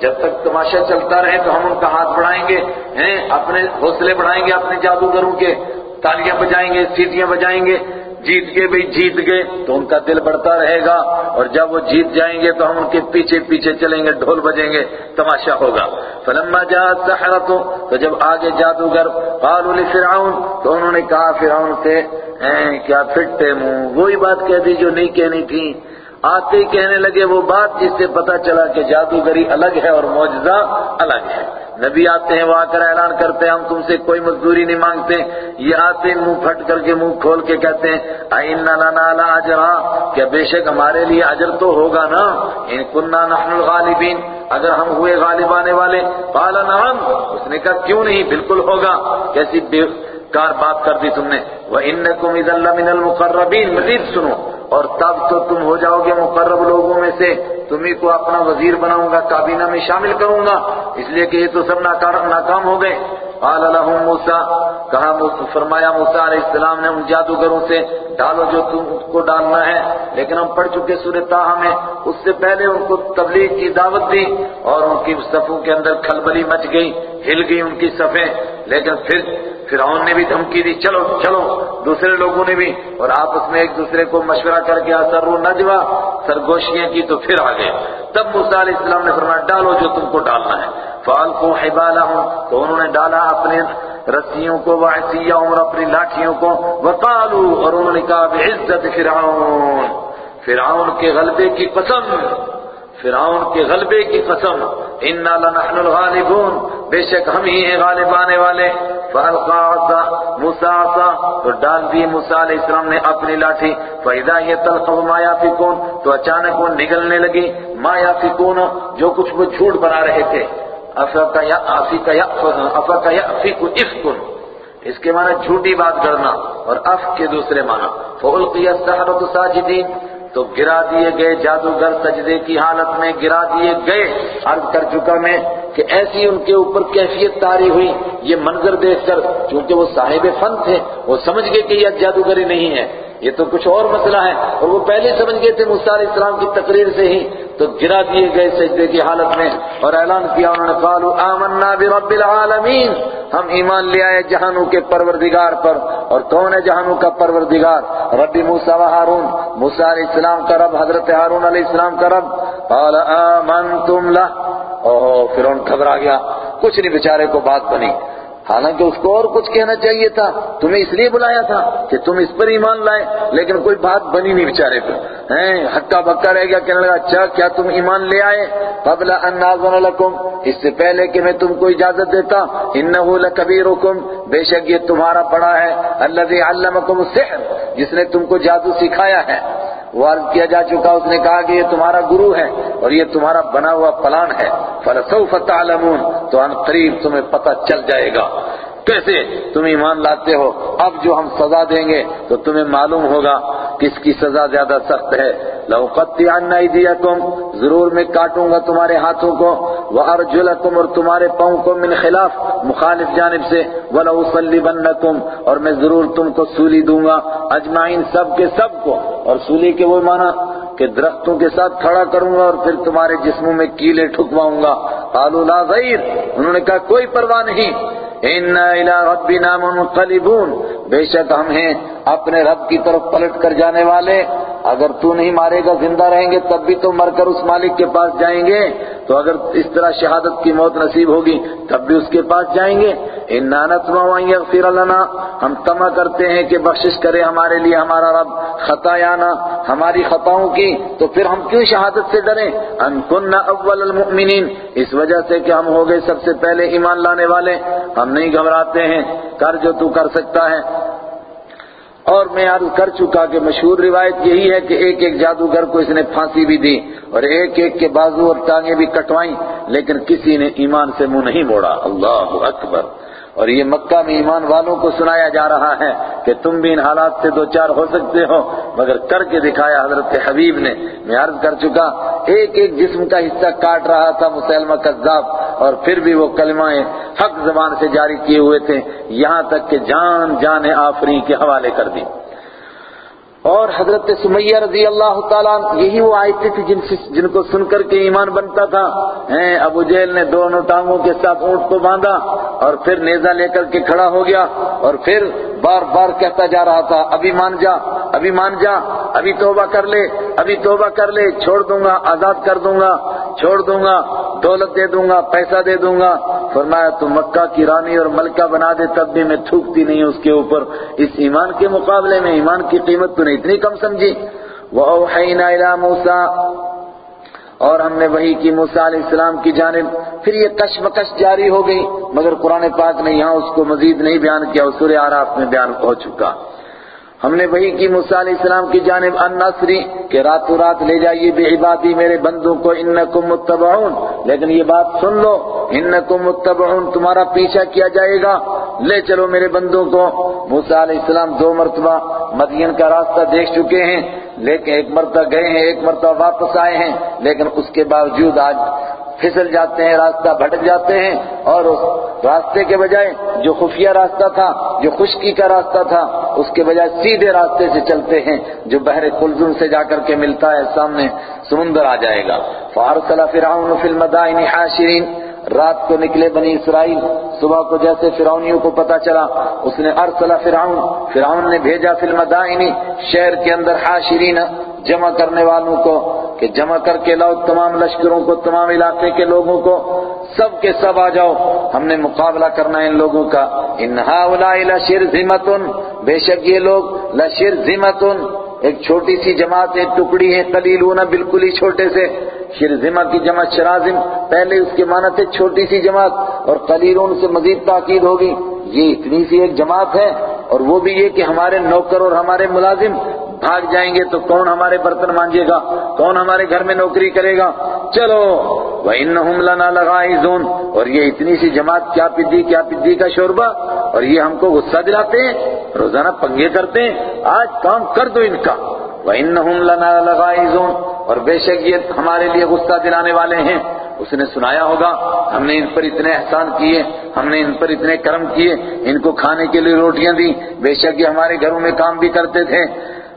S1: جب تک تماشا چلتا رہے تو ہم ان کا ہاتھ بڑھائیں گے، ہیں، اپنے حوصلے بڑھائیں گے اپنے جادوگروں کے۔ تالیاں بجائیں گے، سیٹیاں بجائیں گے۔ جیت گئے بھئی جیت گئے تو ان کا دل بڑھتا رہے گا اور جب وہ جیت جائیں گے تو ہم ان کے پیچھے پیچھے چلیں گے، ڈھول بجیں گے، تماشا ہوگا۔ فلما جاءت سحرتو تو جب آگے جادوگر قالوا لفرعون، تو انہوں نے کہا، فرعون سے ایں کیا پھٹتے منہ؟ وہی بات کہہ دی جو نہیں کہنی تھی۔ آتے ہی کہنے لگے، وہ بات جس سے پتا چلا کہ جادوگری الگ ہے اور معجزہ الگ ہے۔ نبی آتے ہیں وہ آ کر اعلان کرتے ہیں، ہم تم سے کوئی مزدوری نہیں مانگتے۔ یہ آتے ہیں، منہ پھٹ کر کے منہ کھول کے کہتے ہیں اِنَّ لا اجرا کیا بے شک ہمارے لیے اجر تو ہوگا نا؟ ان کننا نحن الغالبین۔ اگر ہم ہوئے غالب آنے والے، قال نعم، اس نے کہا کیوں نہیں؟ بالکل ہوگا۔ کیسی بیکار بات کر دی تم نے۔ وَإِنَّكُمْ إِذًا لَّمِنَ الْمُقَرَّبِينَ۔ مزید سنو۔ اور تب تو تم ہو جاؤ گے مقرب لوگوں میں سے۔ تمہیں کو اپنا وزیر بناؤں گا، کابینہ میں شامل کروں گا۔ اس لیے کہ یہ تو سب ناکام ہو گئے۔ قال لهم موسیٰ کہا فرمایا موسیٰ علیہ السلام نے ان جادوگروں سے ڈالو جو تم کو ڈالنا ہے۔ لیکن ہم پڑھ چکے سورہ تاہا میں۔ اس سے پہلے ان کو تبلیغ کی دعوت دی اور ان کی صفوں کے اندر کھلبلی مچ گئی، ہل گئی ان کی صفیں۔ لیکن پھر فرعون نے بھی دھمکی دی، چلو چلو، دوسرے لوگوں نے بھی، اور آپس میں ایک دوسرے کو مشورہ کر کے اثر نجوا سرگوشیاں کی تو پھر آگے تب موسیٰ علیہ السلام نے فرمایا، ڈالو جو تم کو ڈالنا ہے۔ فالقوا حبالهم، تو انہوں نے ڈالا اپنے رسیوں کو وعصیہم اور اپنی لاٹھیوں کو۔ وقالوا، اور انہوں نے کہا، بعزت فرعون۔ فرعون کے غلبے کی قسم، فرعون کے غلبے کی قسم۔ انا لنحن الغالبون۔ بے شک ہم ہی ہیں غالب آنے والے۔ فَأَلْقَى عَصَا موسیٰ عصا تو ڈال دیے موسیٰ علیہ السلام نے اپنی لاٹھی، فَإِذَا هِيَ تَلْقَفُ مَا يَأْفِكُونَ تو اچانک وہ نگلنے لگی، ما يَأْفِكُونَ جو کچھ وہ جھوٹ بنا رہے تھے۔ افک افک افکن اس کے معنی جھوٹی بات کرنا اور اف کے دوسرے معنی۔ فَأُلْقِيَ السَّحَرَةُ سَاجِدِينَ، تو گرا دیے گئے جادوگر سجدے کی حالت میں گرا دیے گئے۔ عرض کر چکا میں کہ ایسی ان کے اوپر کیفیت تاری ہوئی، یہ منظر دیکھ کر چونکہ وہ صاحب فن تھے، وہ سمجھ گئے کہ یہ جادوگری نہیں ہے۔ یہ تو کچھ اور مسئلہ ہے۔ اور وہ پہلے سمجھ گئے تھے علیہ السلام کی تقریر سے ہی۔ تو گرا دیے گئے سجدے کی حالت میں اور اعلان کیا، انہوں نے قالوا آمنا برب العالمین۔ ہم ایمان لے آئے جہانوں کے پروردگار پر۔ اور کون ہے جہانوں کا پروردگار؟ رب موسیٰ و ہارون۔ موسیٰ علیہ السلام کا رب، حضرت ہارون علیہ السلام کا رب۔ قال آمنتم لہ۔ اوہ، پھر گھبرا گیا۔ کچھ نہیں، بیچارے کو بات بنی۔ حالانکہ اس کو اور کچھ کہنا چاہیے تھا۔ تمہیں اس لیے بلایا تھا کہ تم اس پر ایمان لائے، لیکن کوئی بات بنی نہیں بیچارے پہ ہکا بکا رہ گیا، کہنے لگا اچھا کیا تم ایمان لے آئے؟ قبل ان نازن لکم۔ اس سے پہلے کہ میں تم کو اجازت دیتا، انہو لکبیرکم۔ بے شک یہ تمہارا بڑا ہے، الذی علمکم السحر، جس نے تم کو جادو سکھایا ہے۔ وہ عرض کیا جا چکا، اس نے کہا کہ یہ تمہارا گرو ہے اور یہ تمہارا بنا ہوا پلان ہے۔ فَلَسَوْفَ تَعْلَمُونَ، تو ان قریب تمہیں پتہ چل جائے گا۔ کیسے تم ایمان لاتے ہو؟ اب جو ہم سزا دیں گے تو تمہیں معلوم ہوگا کس کی سزا زیادہ سخت ہے۔ لَوْقَتِّعَنَّ أَيْدِيَكُمْ ضرور میں کاٹوں گا تمہارے ہاتھوں کو۔ وَأَرْجُلَكُمْ اور تمہارے پاؤں کو من خلاف مخالف جانب سے۔ وَلَوْصَلِّبَنَّكُمْ اور میں ضرور تم کو سولی دوں گا۔ اجمعین، سب کے سب کو۔ اور سولی کے وہ معنی کہ درختوں کے ساتھ کھڑا کروں گا اور پھر تمہارے جسموں میں کیلے ٹھکواؤں گا۔ قالوا لا غیر انہوں نے کہا، کوئی پرواہ نہیں۔ الى ربنا منقلبون۔ بے شک ہم ہیں اپنے رب کی طرف پلٹ کر جانے والے۔ اگر تو نہیں مارے گا، زندہ رہیں گے، تب بھی تو مر کر اس مالک کے پاس جائیں گے۔ تو اگر اس طرح شہادت کی موت نصیب ہوگی، تب بھی اس کے پاس جائیں گے۔ انانت یغفر لنا۔ ہم تما کرتے ہیں کہ بخشش کرے ہمارے لیے ہمارا رب خطایانا، ہماری خطاؤں کی۔ تو پھر ہم کیوں شہادت سے ڈریں؟ ان کننا اول المؤمنین، اس وجہ سے کہ ہم ہو گئے سب سے پہلے ایمان لانے والے۔ ہم نہیں گھبراتے ہیں، کر جو تو کر سکتا ہے۔ اور میں عرض کر چکا کہ مشہور روایت یہی ہے کہ ایک ایک جادوگر کو اس نے پھانسی بھی دی اور ایک ایک کے بازو اور ٹانگیں بھی کٹوائیں، لیکن کسی نے ایمان سے منہ نہیں موڑا۔ اللہ اکبر۔ اور یہ مکہ میں ایمان والوں کو سنایا جا رہا ہے کہ تم بھی ان حالات سے دو چار ہو سکتے ہو، مگر کر کے دکھایا حضرت حبیب نے، میں عرض کر چکا، ایک ایک جسم کا حصہ کاٹ رہا تھا مسلمہ کذاب، اور پھر بھی وہ کلمائیں حق زبان سے جاری کیے ہوئے تھے، یہاں تک کہ جان جان آفری کے حوالے کر دی۔ اور حضرت سمیہ رضی اللہ تعالیٰ یہی وہ آیتیں تھی جن جن کو سن کر کے ایمان بنتا تھا۔ ہیں، ابو جیل نے دونوں ٹانگوں کے ساتھ اونٹ کو باندھا اور پھر نیزہ لے کر کے کھڑا ہو گیا اور پھر بار بار کہتا جا رہا تھا، ابھی مان جا، ابھی مان جا، ابھی توبہ کر لے، ابھی توبہ کر لے، چھوڑ دوں گا، آزاد کر دوں گا، چھوڑ دوں گا، دولت دے دوں گا، پیسہ دے دوں گا۔ فرمایا، تو مکہ کی رانی اور ملکہ بنا دے، تب بھی میں تھوکتی نہیں اس کے اوپر۔ اس ایمان کے مقابلے میں ایمان کی قیمت تو نہیں اتنی کم سمجھی۔ وَأَوْحَيْنَا إِلَى مُوسَى۔ اور ہم نے وہی کی موسیٰ علیہ السلام کی جانب پھر یہ کشمکش جاری ہو گئی، مگر قرآن پاک نے یہاں اس کو مزید نہیں بیان کیا سورہ آراف میں بیان ہو چکا۔ ہم نے وہی کی موسیٰ علیہ السلام کی جانب النصری کہ راتوں رات لے جائیے بے عبادی میرے بندوں کو، انکم متبعون۔ لیکن یہ بات سن لو، انکم متبعون، تمہارا پیچھا کیا جائے گا۔ لے چلو میرے بندوں کو۔ موسیٰ علیہ السلام دو مرتبہ مدین کا راستہ دیکھ چکے ہیں، لیکن ایک مرتبہ گئے ہیں، ایک مرتبہ واپس آئے ہیں۔ لیکن اس کے باوجود آج پھسل جاتے ہیں، راستہ بھٹک جاتے ہیں اور اس راستے کے بجائے جو خفیہ راستہ تھا، جو خشکی کا راستہ تھا، اس کے بجائے سیدھے راستے سے چلتے ہیں، جو بحر کلزم سے جا کر کے ملتا ہے، سامنے سمندر آ جائے گا۔ فارسل فرعون فی المدائن حاشرین۔ رات کو نکلے بنی اسرائیل، صبح کو جیسے فرعونیوں کو پتا چلا، اس نے ارسل فرعون۔ فرعون نے بھیجا فی المدائن شہر کے اندر حاشرین۔ جمع کرنے والوں کو، کہ جمع کر کے لاؤ تمام لشکروں کو، تمام علاقے کے لوگوں کو، سب کے سب آ جاؤ۔ ہم نے مقابلہ کرنا ہے ان لوگوں کا۔ انہا لشر ذمتن بے شک یہ لوگ لشر ذمتن ایک چھوٹی سی جماعت، ایک ٹکڑی ہے، قلیلون، بالکل ہی چھوٹے سے۔ شرزمہ کی جمع شرازم، پہلے اس کے معنی تھے چھوٹی سی جماعت، اور قلیلون سے مزید تاکید ہوگی۔ یہ اتنی سی ایک جماعت ہے، اور وہ بھی یہ کہ ہمارے نوکر اور ہمارے ملازم بھاگ جائیں گے تو کون ہمارے برتن مانجے گا؟ کون ہمارے گھر میں نوکری کرے گا؟ چلو، وَإِنَّهُمْ لَنَا لَغَائِزُونَ اور یہ اتنی سی جماعت کیا پدی کیا پدی کا شوربہ؟ اور یہ ہم کو غصہ دلاتے ہیں، روزانہ پنگے کرتے ہیں۔ آج کام کر دو ان کا۔ وَإِنَّهُمْ لَنَا لَغَائِزُونَ اور بے شک یہ ہمارے لیے غصہ دلانے والے ہیں۔ اس نے سنایا ہوگا، ہم نے ان پر اتنے احسان کیے، ہم نے ان پر اتنے کرم کیے، ان کو کھانے کے لیے روٹیاں دی بے شک یہ ہمارے گھروں میں کام بھی کرتے تھے۔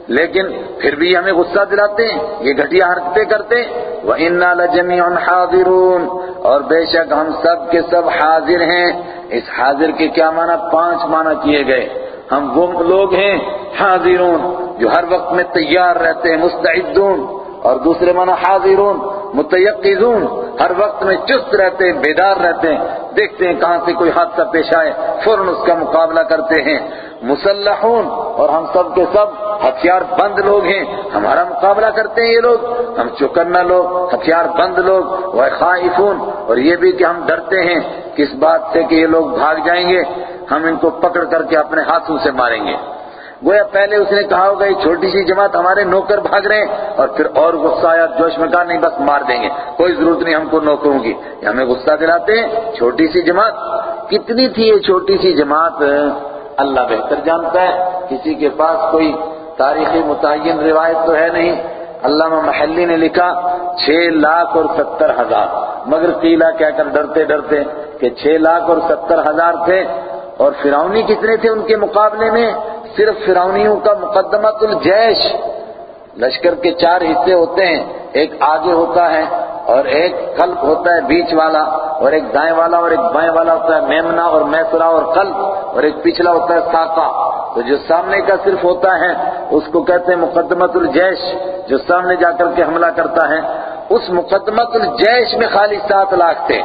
S1: لیکن پھر بھی ہمیں غصہ دلاتے ہیں، یہ گھٹیا حرکتیں کرتے وَإِنَّا لَجَمِيعٌ حَاضِرُونَ۔ اور بے شک ہم سب کے سب حاضر ہیں۔ اس حاضر کے کیا معنی؟ پانچ معنی کیے گئے۔ ہم وہ لوگ ہیں حاضرون جو ہر وقت میں تیار رہتے ہیں، مستعدون۔ اور دوسرے معنی حاضرون، متیقظون، ہر وقت میں چست رہتے ہیں، بیدار رہتے ہیں، دیکھتے ہیں کہاں سے کوئی حادثہ پیش آئے، فوراً اس کا مقابلہ کرتے ہیں۔ مسلحون، اور ہم سب کے سب ہتھیار بند لوگ ہیں، ہمارا مقابلہ کرتے ہیں یہ لوگ، ہم چکنا لوگ، ہتھیار بند لوگ وہ خائفون۔ اور یہ بھی کہ ہم ڈرتے ہیں، کس بات سے کہ یہ لوگ بھاگ جائیں گے، ہم ان کو پکڑ کر کے اپنے ہاتھوں سے ماریں گے۔ گویا پہلے اس نے کہا ہوگا، یہ چھوٹی سی جماعت ہمارے نوکر بھاگ رہے ہیں، اور پھر اور غصہ آیا، جوش میں کہا، نہیں بس مار دیں گے، کوئی ضرورت نہیں، ہم کو نوکروں کی۔ یہ ہمیں غصہ دلاتے ہیں، چھوٹی سی جماعت۔ کتنی تھی یہ چھوٹی سی جماعت؟ اللہ بہتر جانتا ہے، کسی کے پاس کوئی تاریخی متعین روایت تو ہے نہیں۔ علامہ محلی نے لکھا، چھ لاکھ اور ستر ہزار۔ مگر قیلہ کہہ کر ڈرتے ڈرتے کہ چھ لاکھ اور ستر ہزار تھے، اور فرعونی کتنے تھے ان کے مقابلے میں؟ صرف فرعونیوں کا مقدمت الجیش۔ لشکر کے چار حصے ہوتے ہیں، ایک آگے ہوتا ہے اور ایک قلب ہوتا ہے بیچ والا، اور ایک دائیں والا اور ایک بائیں والا ہوتا ہے میمنا اور میسرا اور قلب، اور ایک پچھلا ہوتا ہے ساقا تو جو سامنے کا صرف ہوتا ہے، اس کو کہتے ہیں مقدمت الجیش۔ جو سامنے جا کر کے حملہ کرتا ہے، اس مقدمت الجیش میں خالی سات لاکھ تھے۔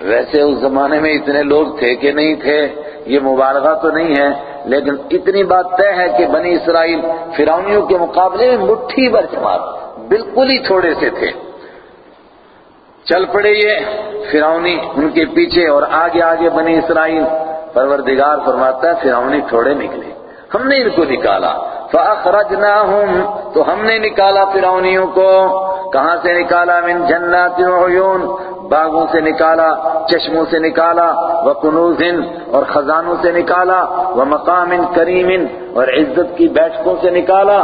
S1: ویسے اس زمانے میں اتنے لوگ تھے کہ نہیں تھے، یہ مبالغہ تو نہیں ہے۔ لیکن اتنی بات طے ہے کہ بنی اسرائیل فرعونیوں کے مقابلے میں مٹھی بھر جماعت بالکل ہی تھوڑے سے تھے۔ چل پڑے یہ فرعونی ان کے پیچھے اور آگے آگے بنی اسرائیل۔ پروردگار فرماتا ہے، فرعونی تھوڑے نکلے۔ ہم نے ان کو نکالا۔ فَأَخْرَجْنَاهُمْ تو ہم نے نکالا فرعونیوں کو۔ کہاں سے نکالا؟ من جنات عیون باغوں سے نکالا، چشموں سے نکالا وہ وکنوز اور خزانوں سے نکالا وہ مقام کریم اور عزت کی بیٹھکوں سے نکالا،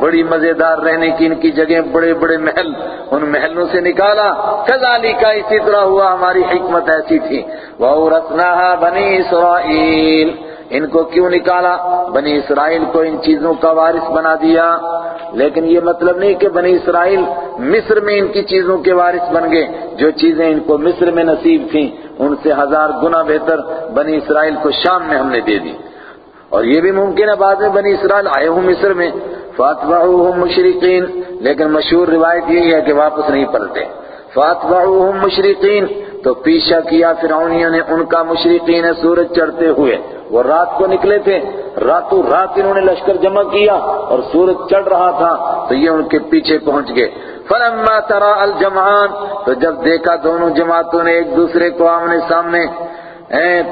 S1: بڑی مزیدار رہنے کی ان کی جگہ بڑے بڑے محل، ان محلوں سے نکالا۔ کزالی کا اسی طرح ہوا ہماری حکمت ایسی تھی۔ وہ رسنا بنی اسرائیل ان کو کیوں نکالا؟ بنی اسرائیل کو ان چیزوں کا وارث بنا دیا۔ لیکن یہ مطلب نہیں کہ بنی اسرائیل مصر میں ان کی چیزوں کے وارث بن گئے۔ جو چیزیں ان کو مصر میں نصیب تھیں، ان سے ہزار گنا بہتر بنی اسرائیل کو شام میں ہم نے دے دی۔ اور یہ بھی ممکن ہے بعد میں بنی اسرائیل آئے ہوں مصر میں۔ فاتبعوہم مشرقین۔ لیکن مشہور روایت یہی ہے کہ واپس نہیں پلٹے۔ فاتبعوہم مشرقین۔ تو پیشہ کیا فرعونیوں نے ان کا مشرقین سورج چڑھتے ہوئے وہ رات کو نکلے تھے۔ راتوں رات انہوں نے لشکر جمع کیا اور سورج چڑھ رہا تھا تو یہ ان کے پیچھے پہنچ گئے۔ فلما ترى الجمعان، تو جب دیکھا دونوں جماعتوں نے ایک دوسرے کو آمنے سامنے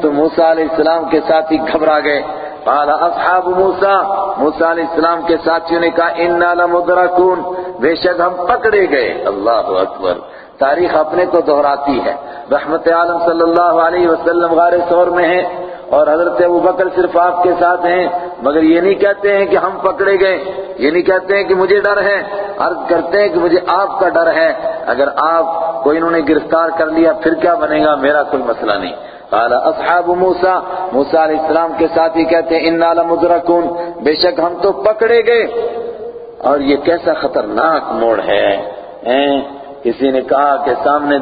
S1: تو موسیٰ علیہ السلام کے ساتھ ہی گھبرا گئے۔ قال اصحاب موسیٰ موسیٰ علیہ السلام کے ساتھیوں نے کہا، انا لمدرکون، بے شک ہم پکڑے گئے۔ اللہ اکبر۔ تاریخ اپنے کو دہراتی ہے۔ رحمت عالم صلی اللہ علیہ وسلم غار سور میں ہیں اور حضرت ابو بکر صرف آپ کے ساتھ ہیں، مگر یہ نہیں کہتے ہیں کہ ہم پکڑے گئے، یہ نہیں کہتے ہیں کہ مجھے ڈر ہے، عرض کرتے ہیں کہ مجھے آپ کا ڈر ہے۔ اگر آپ کو انہوں نے گرفتار کر لیا، پھر کیا بنے گا؟ میرا کوئی مسئلہ نہیں۔ قال اصحاب موسیٰ موسیٰ علیہ السلام کے ساتھ ہی کہتے ہیں، انا لمدرکون، بے شک ہم تو پکڑے گئے۔ اور یہ کیسا خطرناک موڑ ہے کسی نے کہا کہ سامنے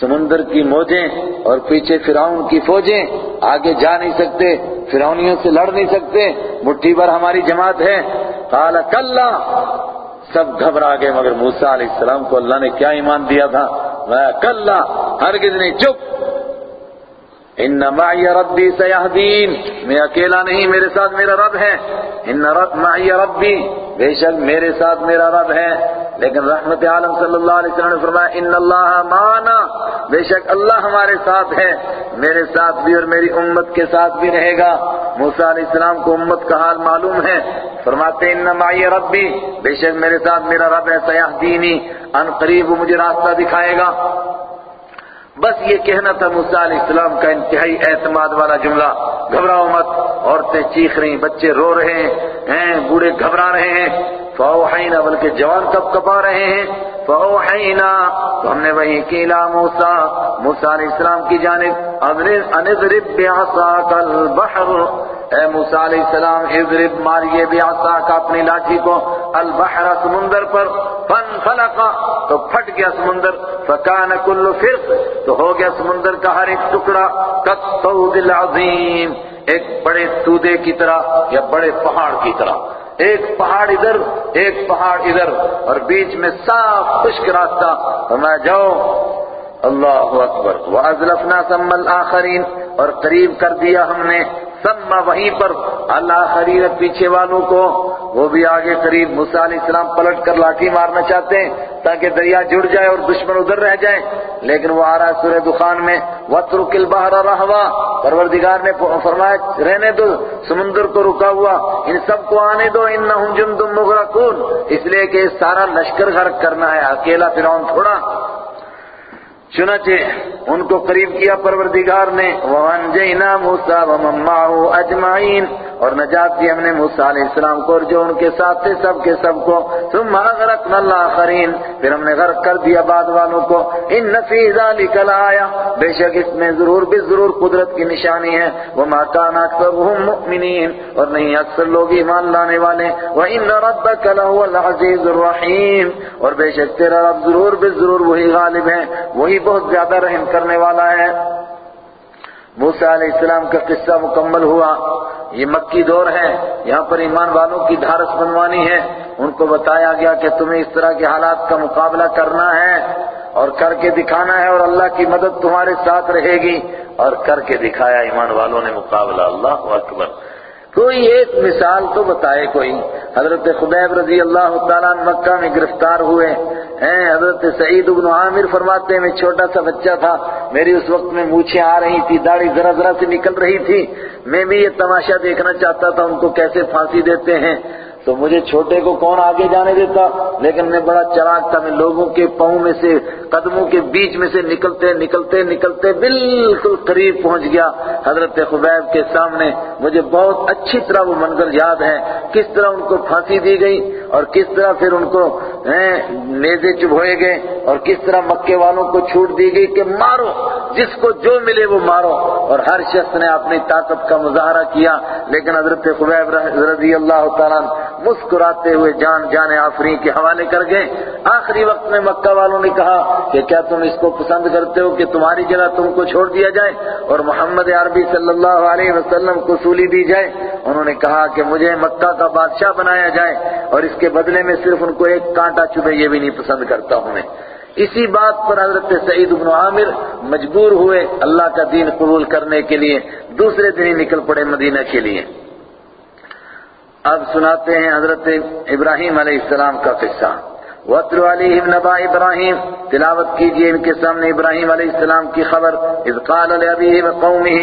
S1: سمندر کی موجیں اور پیچھے فرعون کی فوجیں آگے جا نہیں سکتے، فرعونیوں سے لڑ نہیں سکتے، مٹھی بھر ہماری جماعت ہے۔ قال کلا، سب گھبرا گئے، مگر موسیٰ علیہ السلام کو اللہ نے کیا ایمان دیا تھا؟ میں کلا ہرگز نہیں، چپ۔ ان معی ربی سیہدین، میں اکیلا نہیں، میرے ساتھ میرا رب ہے۔ ان رب معی ربی، بے شک میرے ساتھ میرا رب ہے۔ لیکن رحمت عالم صلی اللہ علیہ وسلم نے فرمایا، ان اللہ مانا بے شک اللہ ہمارے ساتھ ہے۔ میرے ساتھ بھی اور میری امت کے ساتھ بھی رہے گا۔ موسیٰ علیہ السلام کو امت کا حال معلوم ہے۔ فرماتے، ان معی ربی، بے شک میرے ساتھ میرا رب ہے سیاح دینی ان قریب وہ مجھے راستہ دکھائے گا۔ بس یہ کہنا تھا موسیٰ علیہ السلام کا انتہائی اعتماد والا جملہ، گھبراؤ مت، عورتیں چیخ رہی، بچے رو رہے ہیں بوڑھے گھبرا رہے ہیں۔ فَأَوْحَيْنَا، بلکہ جوان کب کپا رہے ہیں، فَأَوْحَيْنَا، تو ہم نے وہی کیلا موسیٰ موسیٰ علیہ السلام کی جانب اَنِذْرِبْ بِعَصَاكَ الْبَحْرُ۔ اے موسیٰ علیہ السلام اضرب ماریے بِعَصَاكَ اپنی لاٹھی کو البحر سمندر پر۔ فن فلقا تو پھٹ گیا سمندر۔ فَكَانَ كُلُّ فِرْق، تو ہو گیا سمندر کا ہر ایک ٹکڑا۔ كَالطَّوْدِ الْعَظِيمِ ایک بڑے تودے کی طرح یا بڑے پہاڑ کی طرح۔ ایک پہاڑ ادھر، ایک پہاڑ ادھر، اور بیچ میں صاف خشک راستہ۔ فرمایا، جاؤ۔ اللہ اکبر۔ وَأَزْلَفْنَا ثَمَّ الْآخَرِينَ، اور قریب کر دیا ہم نے۔ سما وہیں پر اللہ خرید پیچھے والوں کو، وہ بھی آگے قریب موسیٰ علیہ السلام پلٹ کر لاٹھی مارنا چاہتے ہیں تاکہ دریا جڑ جائے اور دشمن ادھر رہ جائیں۔ لیکن وہ آ رہا ہے سورہ دخان میں وَتْرُكِ الْبَحْرَ رَحْوَا پروردگار نے فرمایا، رہنے دو، سمندر کو رکا ہوا، ان سب کو آنے دو، اِنَّهُمْ جُنْدٌ مُغْرَقُونَ۔ اس لیے کہ سارا لشکر غرق کرنا ہے، اکیلا فرعون تھوڑا۔ چنانچہ ان کو قریب کیا پروردگار نے وَأَنْجَيْنَا مُوسَى وَمَن مَّعَهُ أَجْمَعِينَ اور نجات دی ہم نے موسیٰ علیہ السلام کو اور جو ان کے ساتھ تھے سب کے سب کو۔ ثم اغرقنا الآخرین۔ پھر ہم نے غرق کر دیا بعد والوں کو۔ ان فی ذلک لآیا بے شک اس میں ضرور بھی ضرور قدرت کی نشانی ہے۔ وما كان اکثرهم مؤمنین۔ اور نہیں اکثر لوگ ایمان لانے والے۔ وان ربک لهو العزیز الرحیم اور بے شک تیرا رب ضرور بھی ضرور وہی غالب ہے۔ وہی بہت زیادہ رحم کرنے والا ہے۔ موسیٰ علیہ السلام کا قصہ مکمل ہوا۔ یہ مکی دور ہے یہاں پر ایمان والوں کی دھارس بنوانی ہے۔ ان کو بتایا گیا کہ تمہیں اس طرح کے حالات کا مقابلہ کرنا ہے اور کر کے دکھانا ہے اور اللہ کی مدد تمہارے ساتھ رہے گی۔ اور کر کے دکھایا ایمان والوں نے مقابلہ۔ اللہ اکبر۔ کوئی ایک مثال تو بتائے کوئی۔ حضرت خبیب رضی اللہ تعالیٰ مکہ میں گرفتار ہوئے۔ ہیں حضرت سعید ابن عامر فرماتے ہیں، میں چھوٹا سا بچہ تھا، میری اس وقت میں مونچھیں آ رہی تھی داڑھی ذرا ذرا سے نکل رہی تھی۔ میں بھی یہ تماشا دیکھنا چاہتا تھا، ان کو کیسے پھانسی دیتے ہیں۔ تو مجھے چھوٹے کو کون آگے جانے دیتا؟ لیکن میں بڑا چراغ تھا، میں لوگوں کے پاؤں میں سے قدموں کے بیچ میں سے نکلتے نکلتے نکلتے بالکل قریب پہنچ گیا۔ حضرت خبیب کے سامنے مجھے بہت اچھی طرح وہ منظر یاد ہے۔ کس طرح ان کو پھانسی دی گئی اور کس طرح پھر ان کو نیزے چبھوئے گئے اور کس طرح مکے والوں کو چھوٹ دی گئی کہ مارو، جس کو جو ملے وہ مارو۔ اور ہر شخص نے اپنی طاقت کا مظاہرہ کیا۔ لیکن حضرت خبیب رضی اللہ تعالیٰ مسکراتے ہوئے جان جان آفری کے حوالے کر گئے۔ آخری وقت میں مکہ والوں نے کہا کہ کیا تم اس کو پسند کرتے ہو کہ تمہاری جگہ تم کو چھوڑ دیا جائے اور محمد عربی صلی اللہ علیہ وسلم کو سولی دی جائے؟ انہوں نے کہا کہ مجھے مکہ کا بادشاہ بنایا جائے اور اس کے بدلے میں صرف ان کو ایک کانٹا چبھے یہ بھی نہیں پسند کرتا ہوں میں۔ اسی بات پر حضرت سعید بن عامر مجبور ہوئے اللہ کا دین قبول کرنے کے لیے، دوسرے دن ہی نکل پڑے مدینہ کے لیے۔ اب سناتے ہیں حضرت ابراہیم علیہ السلام کا قصہ۔ وطر علیہم نبا ابراہیم تلاوت کیجیے ان کے سامنے ابراہیم علیہ السلام کی خبر۔ اذ قال لابیہ وقومہ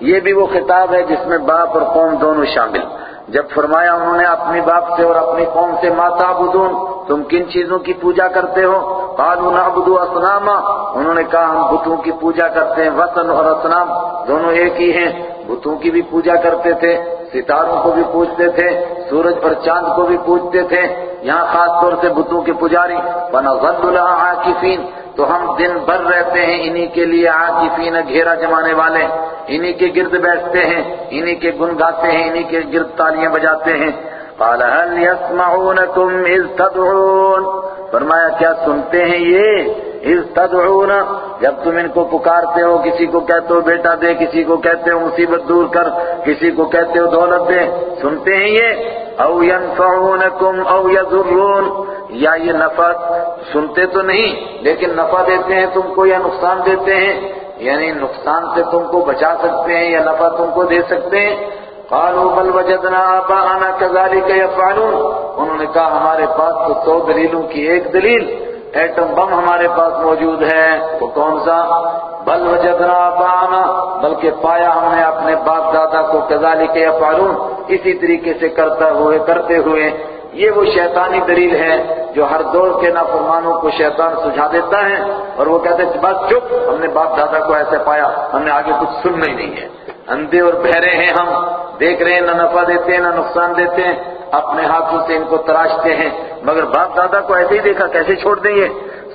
S1: یہ بھی وہ خطاب ہے جس میں باپ اور قوم دونوں شامل۔ جب فرمایا انہوں نے اپنی باپ سے اور اپنی قوم سے، ما تعبدون؟ تم کن چیزوں کی پوجا کرتے ہو؟ قالوا نعبد اصناما انہوں نے کہا، ہم بتوں کی پوجا کرتے ہیں، وطن اور اسنام دونوں ایک ہی ہیں۔ بتوں کی بھی پوجا کرتے تھے، ستاروں کو بھی پوجتے تھے، سورج اور چاند کو بھی پوجتے تھے۔ یہاں خاص طور سے بتوں کے پجاری فنظل لها عاکفین تو ہم دن بھر رہتے ہیں، انہی کے لیے عاکفین گھیرا جمانے والے، انہی کے گرد بیٹھتے ہیں، انہی کے گن گاتے ہیں، انہی کے گرد تالیاں بجاتے ہیں۔ قال هل يسمعونكم اذ تدعون؟ فرمایا، کیا سنتے ہیں یہ؟ اذ تدعون، جب تم ان کو پکارتے ہو، کسی کو کہتے ہو بیٹا دے، کسی کو کہتے ہو مصیبت دور کر، کسی کو کہتے ہو دولت دے، سنتے ہیں یہ؟ او ينفعونكم او يضرون یا یہ نفع سنتے تو نہیں، لیکن نفع دیتے ہیں، تم کو یا نقصان دیتے ہیں؟ یعنی نقصان سے تم کو بچا سکتے ہیں یا نفع تم کو دے سکتے ہیں؟ قالوا بل وجدنا آباءنا كذلك يفعلون انہوں نے کہا، ہمارے پاس تو سو دلیلوں کی ایک دلیل۔ ایٹم بم ہمارے پاس موجود ہے۔ وہ کون سا؟ بل وجدنا آبانا بلکہ پایا ہم نے اپنے باپ دادا کو کذالک یفعلون، اسی طریقے سے کرتا ہوئے، کرتے ہوئے۔ یہ وہ شیطانی دلیل ہے جو ہر دور کے نافرمانوں کو شیطان سجھا دیتا ہے۔ اور وہ کہتے ہیں بس چپ، ہم نے باپ دادا کو ایسے پایا، ہم نے آگے کچھ سننا ہی نہیں ہے۔ اندھے اور بہرے ہیں ہم، دیکھ رہے ہیں، نہ نفع دیتے ہیں، نہ نقصان دیتے ہیں۔ اپنے ہاتھوں سے ان کو تراشتے ہیں، مگر باپ دادا کو ایسے ہی دیکھا، کیسے چھوڑ دیں یہ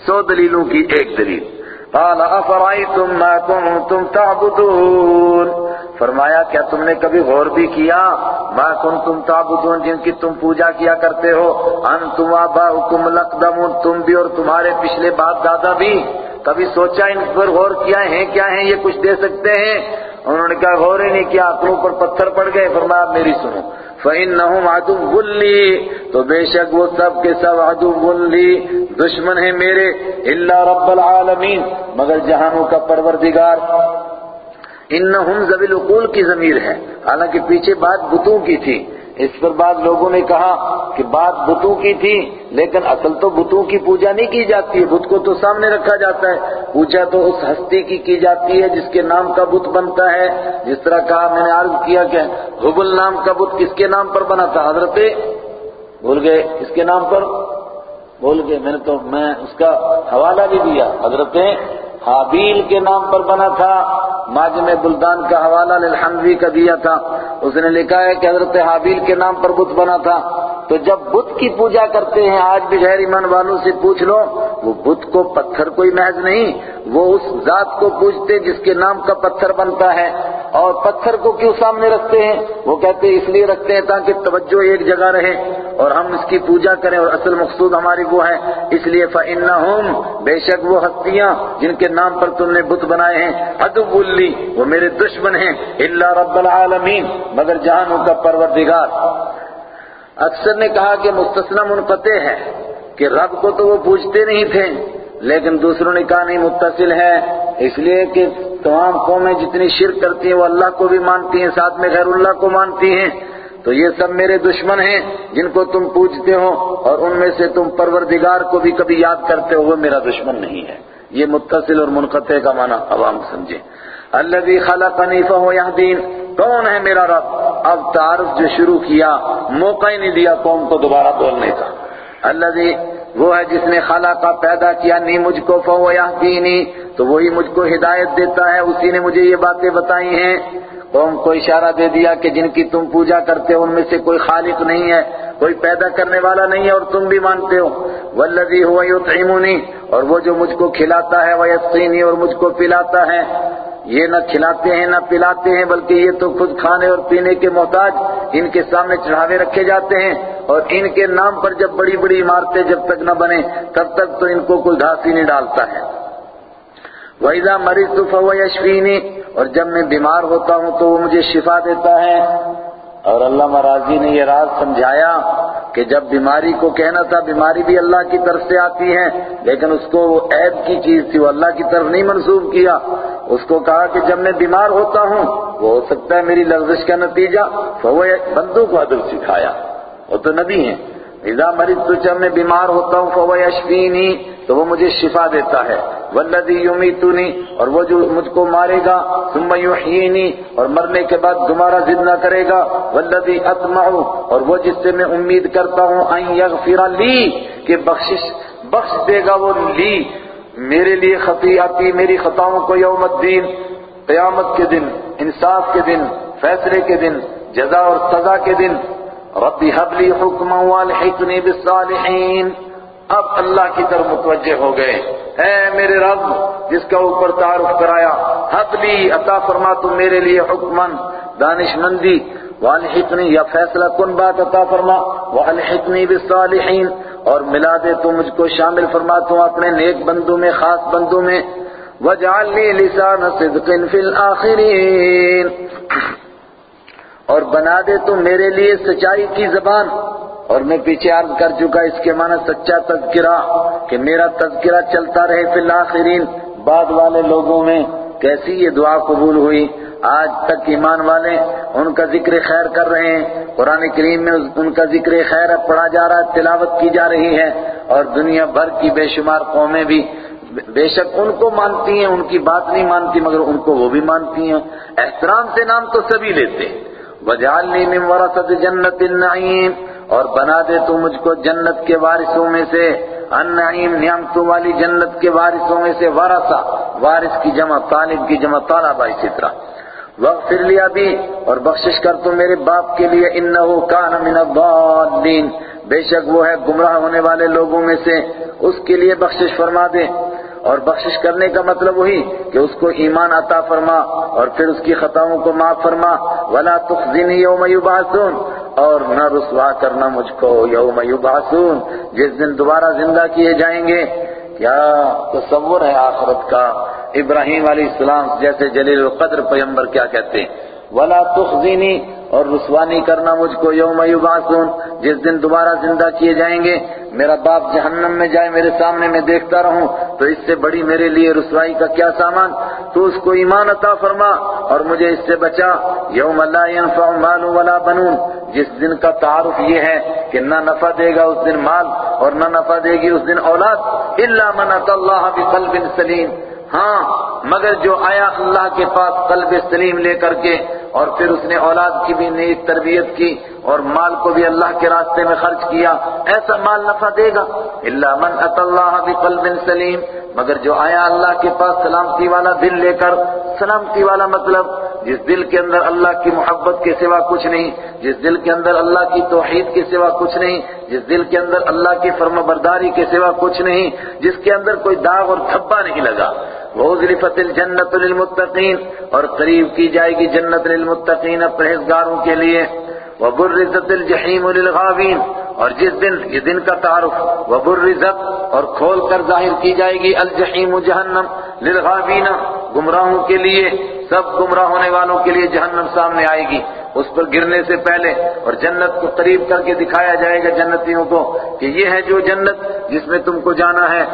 S1: سو دلیلوں کی ایک دلیل۔ قال، افرائیتم ما کنتم تعبدون؟ فرمایا، کیا تم نے کبھی غور بھی کیا؟ ما کنتم تعبدون، جن کی تم پوجا کیا کرتے ہو۔ انتم آباؤکم لقدمون تم بھی اور تمہارے پچھلے باپ دادا بھی۔ کبھی سوچا ان پر غور کیا ہیں کیا ہیں یہ کچھ دے سکتے ہیں؟ انہوں نے کہا، غور ہی نہیں کیا عقلوں پر پتھر پڑ گئے۔ فرمایا، میری سنو فَإِنَّهُمْ عَدُوٌّ لِّي تو بے شک وہ سب کے سب عدو لِّي دشمن ہیں میرے الا رب العالمین مگر جہانوں کا پروردگار انہم ذوی العقول کی ضمیر ہے۔ حالانکہ پیچھے بات بتوں کی تھی۔ اس پر بعد لوگوں نے کہا کہ بات بتوں کی تھی، لیکن اصل تو بتوں کی پوجا نہیں کی جاتی ہے، بت کو تو سامنے رکھا جاتا ہے۔ پوجا تو اس ہستی کی کی جاتی ہے جس کے نام کا بت بنتا ہے۔ جس طرح کہا میں نے عرض کیا کہ حبل نام کا بت کس کے نام پر بنا تھا؟ حضرت بھول گئے۔ اس کے نام پر؟ بھول گئے۔ میں نے تو میں اس کا حوالہ بھی دیا۔ حضرت حابیل کے نام پر بنا تھا۔ ماجم بلدان کا حوالہ للحنوی کا دیا تھا۔ اس نے لکھا ہے کہ حضرت حابیل کے نام پر بت بنا تھا۔ تو جب بت کی پوجا کرتے ہیں، آج بھی غیر ایمان والوں سے پوچھ لو، وہ بت کو پتھر کوئی محض نہیں، وہ اس ذات کو پوجتے جس کے نام کا پتھر بنتا ہے۔ اور پتھر کو کیوں سامنے رکھتے ہیں؟ وہ کہتے ہیں، اس لیے رکھتے ہیں تاکہ توجہ ایک جگہ رہے اور ہم اس کی پوجا کریں اور اصل مقصود ہماری وہ ہے۔ اس لیے فَإِنَّهُمْ، بے شک وہ ہستیاں جن کے نام پر تم نے بت بنائے ہیں۔ ادب لی، وہ میرے دشمن ہیں۔ اللہ رب العالمین، مگر جہانوں کا پروردگار۔ اکثر نے کہا کہ مستثنى منقطع ہے کہ رب کو تو وہ پوچھتے نہیں تھے، لیکن دوسروں نے کہا نہیں، متصل ہے۔ اس لیے کہ تمام قومیں جتنی شرک کرتی ہیں، وہ اللہ کو بھی مانتی ہیں، ساتھ میں غیر اللہ کو مانتی ہیں۔ تو یہ سب میرے دشمن ہیں، جن کو تم پوچھتے ہو، اور ان میں سے تم پروردگار کو بھی کبھی یاد کرتے ہو وہ میرا دشمن نہیں ہے۔ یہ متصل اور منقطع کا معنی عوام سمجھے الذي خلقني فهو يهدين. کون ہے میرا رب؟ اب تعارف جو شروع کیا، موقع ہی نہیں دیا قوم کو دوبارہ بولنے کا۔ الذي، وہ ہے جس نے خلقا پیدا کیا نہیں مجھ کو فهو يهديني تو وہی مجھ کو ہدایت دیتا ہے، اسی نے مجھے یہ باتیں بتائی ہیں۔ قوم کو اشارہ دے دیا کہ جن کی تم پوجا کرتے ہو، ان میں سے کوئی خالق نہیں ہے، کوئی پیدا کرنے والا نہیں ہے اور تم بھی مانتے ہو۔ والذی هو یطعمنی اور وہ جو مجھ کو کھلاتا ہے ویسقینی اور مجھ کو پلاتا ہے۔ یہ نہ کھلاتے ہیں نہ پلاتے ہیں، بلکہ یہ تو خود کھانے اور پینے کے محتاج ان کے سامنے چڑھاوے رکھے جاتے ہیں۔ اور ان کے نام پر جب بڑی بڑی عمارتیں جب تک نہ بنے تب تک تو ان کو کوئی گھاس ہی نہیں ڈالتا ہے۔ وَإِذَا مَرِضْتُ فَهُوَ يَشْفِينِ۔ اور جب میں بیمار ہوتا ہوں تو وہ مجھے شفا دیتا ہے۔ اور اللہ مراضی نے یہ راز سمجھایا کہ جب بیماری کو کہنا تھا، بیماری بھی اللہ کی طرف سے آتی ہے، لیکن اس کو وہ عیب کی چیز تھی، وہ اللہ کی طرف نہیں منسوب کیا۔ اس کو کہا کہ جب میں بیمار ہوتا ہوں، وہ ہو سکتا ہے میری لغزش کا نتیجہ تو وہ بندوں کو ادب سکھایا۔ وہ تو نبی ہیں۔ اذا مریض تو جب میں بیمار ہوتا ہوں فو یشفینی، تو وہ مجھے شفا دیتا ہے۔ والذی یمیتنی، اور وہ جو مجھ کو مارے گا، ثم یحیینی، اور مرنے کے بعد دوبارہ زندہ کرے گا۔ والذی اطمع، اور وہ جس سے میں امید کرتا ہوں، ان یغفر لی، کہ بخشش، بخش دے گا وہ لی۔ میرے لیے خطیئاتی میری خطاؤں کو یوم الدین، قیامت کے دن، انصاف کے دن، فیصلے کے دن، جزا اور سزا کے دن۔ ربی حبلی حکم والحقنی بالصالحین۔ اب اللہ کی طرف متوجہ ہو گئے۔ اے میرے رب، جس کا اوپر تعارف کرایا حبلی عطا فرما تو میرے لیے حکمن دانش مندی، والحقنی یا فیصلہ کن بات عطا فرما۔ والحقنی بالصالحین۔ اور ملا دے تو مجھ کو شامل فرما تو اپنے نیک بندوں میں، خاص بندوں میں۔ وجعل لی لسان صدق فی الاخرین۔ اور بنا دے تو میرے لیے سچائی کی زبان۔ اور میں پیچھے عرض کر چکا اس کے معنی سچا تذکرہ کہ میرا تذکرہ چلتا رہے فی الاخرین بعد والے لوگوں میں۔ کیسی یہ دعا قبول ہوئی؟ آج تک ایمان والے ان کا ذکر خیر کر رہے ہیں۔ قرآن کریم میں ان کا ذکر خیر پڑھا جا رہا ہے، تلاوت کی جا رہی ہے۔ اور دنیا بھر کی بے شمار قومیں بھی بے شک ان کو مانتی ہیں، ان کی بات نہیں مانتی، مگر ان کو وہ بھی مانتی ہیں۔ احترام سے نام تو سبھی لیتے وجعلنی من ورثت جنت النعیم اور بنا دے تو مجھ کو جنت کے وارثوں میں سے، النعیم نعمتوں والی جنت کے وارثوں میں سے ورثہ، وارث کی جمع، طالب کی جمع، طالبہ اسی طرح۔ وغفر لیا بھی اور بخشش کر تو میرے باپ کے لیے انہو کان من الضالین بے شک وہ ہے گمراہ ہونے والے لوگوں میں سے، اس کے لیے بخشش فرما دے۔ اور بخشش کرنے کا مطلب وہی کہ اس کو ایمان عطا فرما اور پھر اس کی خطاؤں کو معاف فرما۔ ولا تخزنی یوم یبعثون اور نہ رسوا کرنا مجھ کو یوم یبعثون جس دن دوبارہ زندہ کیے جائیں گے۔ کیا تصور ہے آخرت کا؟ ابراہیم علیہ السلام جیسے جلیل القدر پیمبر کیا کہتے ہیں؟ ولا تخزینی اور رسوانی کرنا مجھ کو یوم یبعثون، جس دن دوبارہ زندہ کیے جائیں گے۔ میرا باپ جہنم میں جائے، میرے سامنے میں دیکھتا رہوں۔ تو اس سے بڑی میرے لیے رسوائی کا کیا سامان؟ تو اس کو ایمان عطا فرما اور مجھے اس سے بچا۔ یوم لا ينفع مال ولا بنون، جس دن کا تعارف یہ ہے کہ نہ نفع دے گا اس دن مال اور نہ نفع دے گی اس دن اولاد، الا من اتى الله بقلب سلیم۔ ہاں مگر جو آیا اللہ کے پاس قلب سلیم لے کر کے اور پھر اس نے اولاد کی بھی نئی تربیت کی اور مال کو بھی اللہ کے راستے میں خرچ کیا، ایسا مال نفع دے گا۔ اللہ من ات اللہ بقلب سلیم۔ مگر جو آیا اللہ کے پاس سلامتی والا دل لے کر، سلامتی والا مطلب جس دل کے اندر اللہ کی محبت کے سوا کچھ نہیں، جس دل کے اندر اللہ کی توحید کے سوا کچھ نہیں، جس دل کے اندر اللہ کی فرم برداری کے سوا کچھ نہیں، جس کے اندر کوئی داغ اور دھبا نہیں لگا۔ وَأُزْلِفَتِ الْجَنَّةُ لِلْمُتَّقِينَ اور قریب کی جائے گی جنت للمتقین پرہیزگاروں کے لیے۔ وَبُرِّزَتِ الْجَحِيمُ لِلْغَاوِينَ اور جس دن، یہ دن کا تعارف۔ وَبُرِّزَتْ اور کھول کر ظاہر کی جائے گی الجحیم جہنم للغاوین گمراہوں کے لیے۔ سب گمراہ ہونے والوں کے لیے جہنم سامنے آئے گی۔ اس پر گرنے سے پہلے اور جنت کو قریب کر کے دکھایا جائے گا جنتیوں کو کہ یہ ہے جو جنت جس میں تم کو جانا ہے۔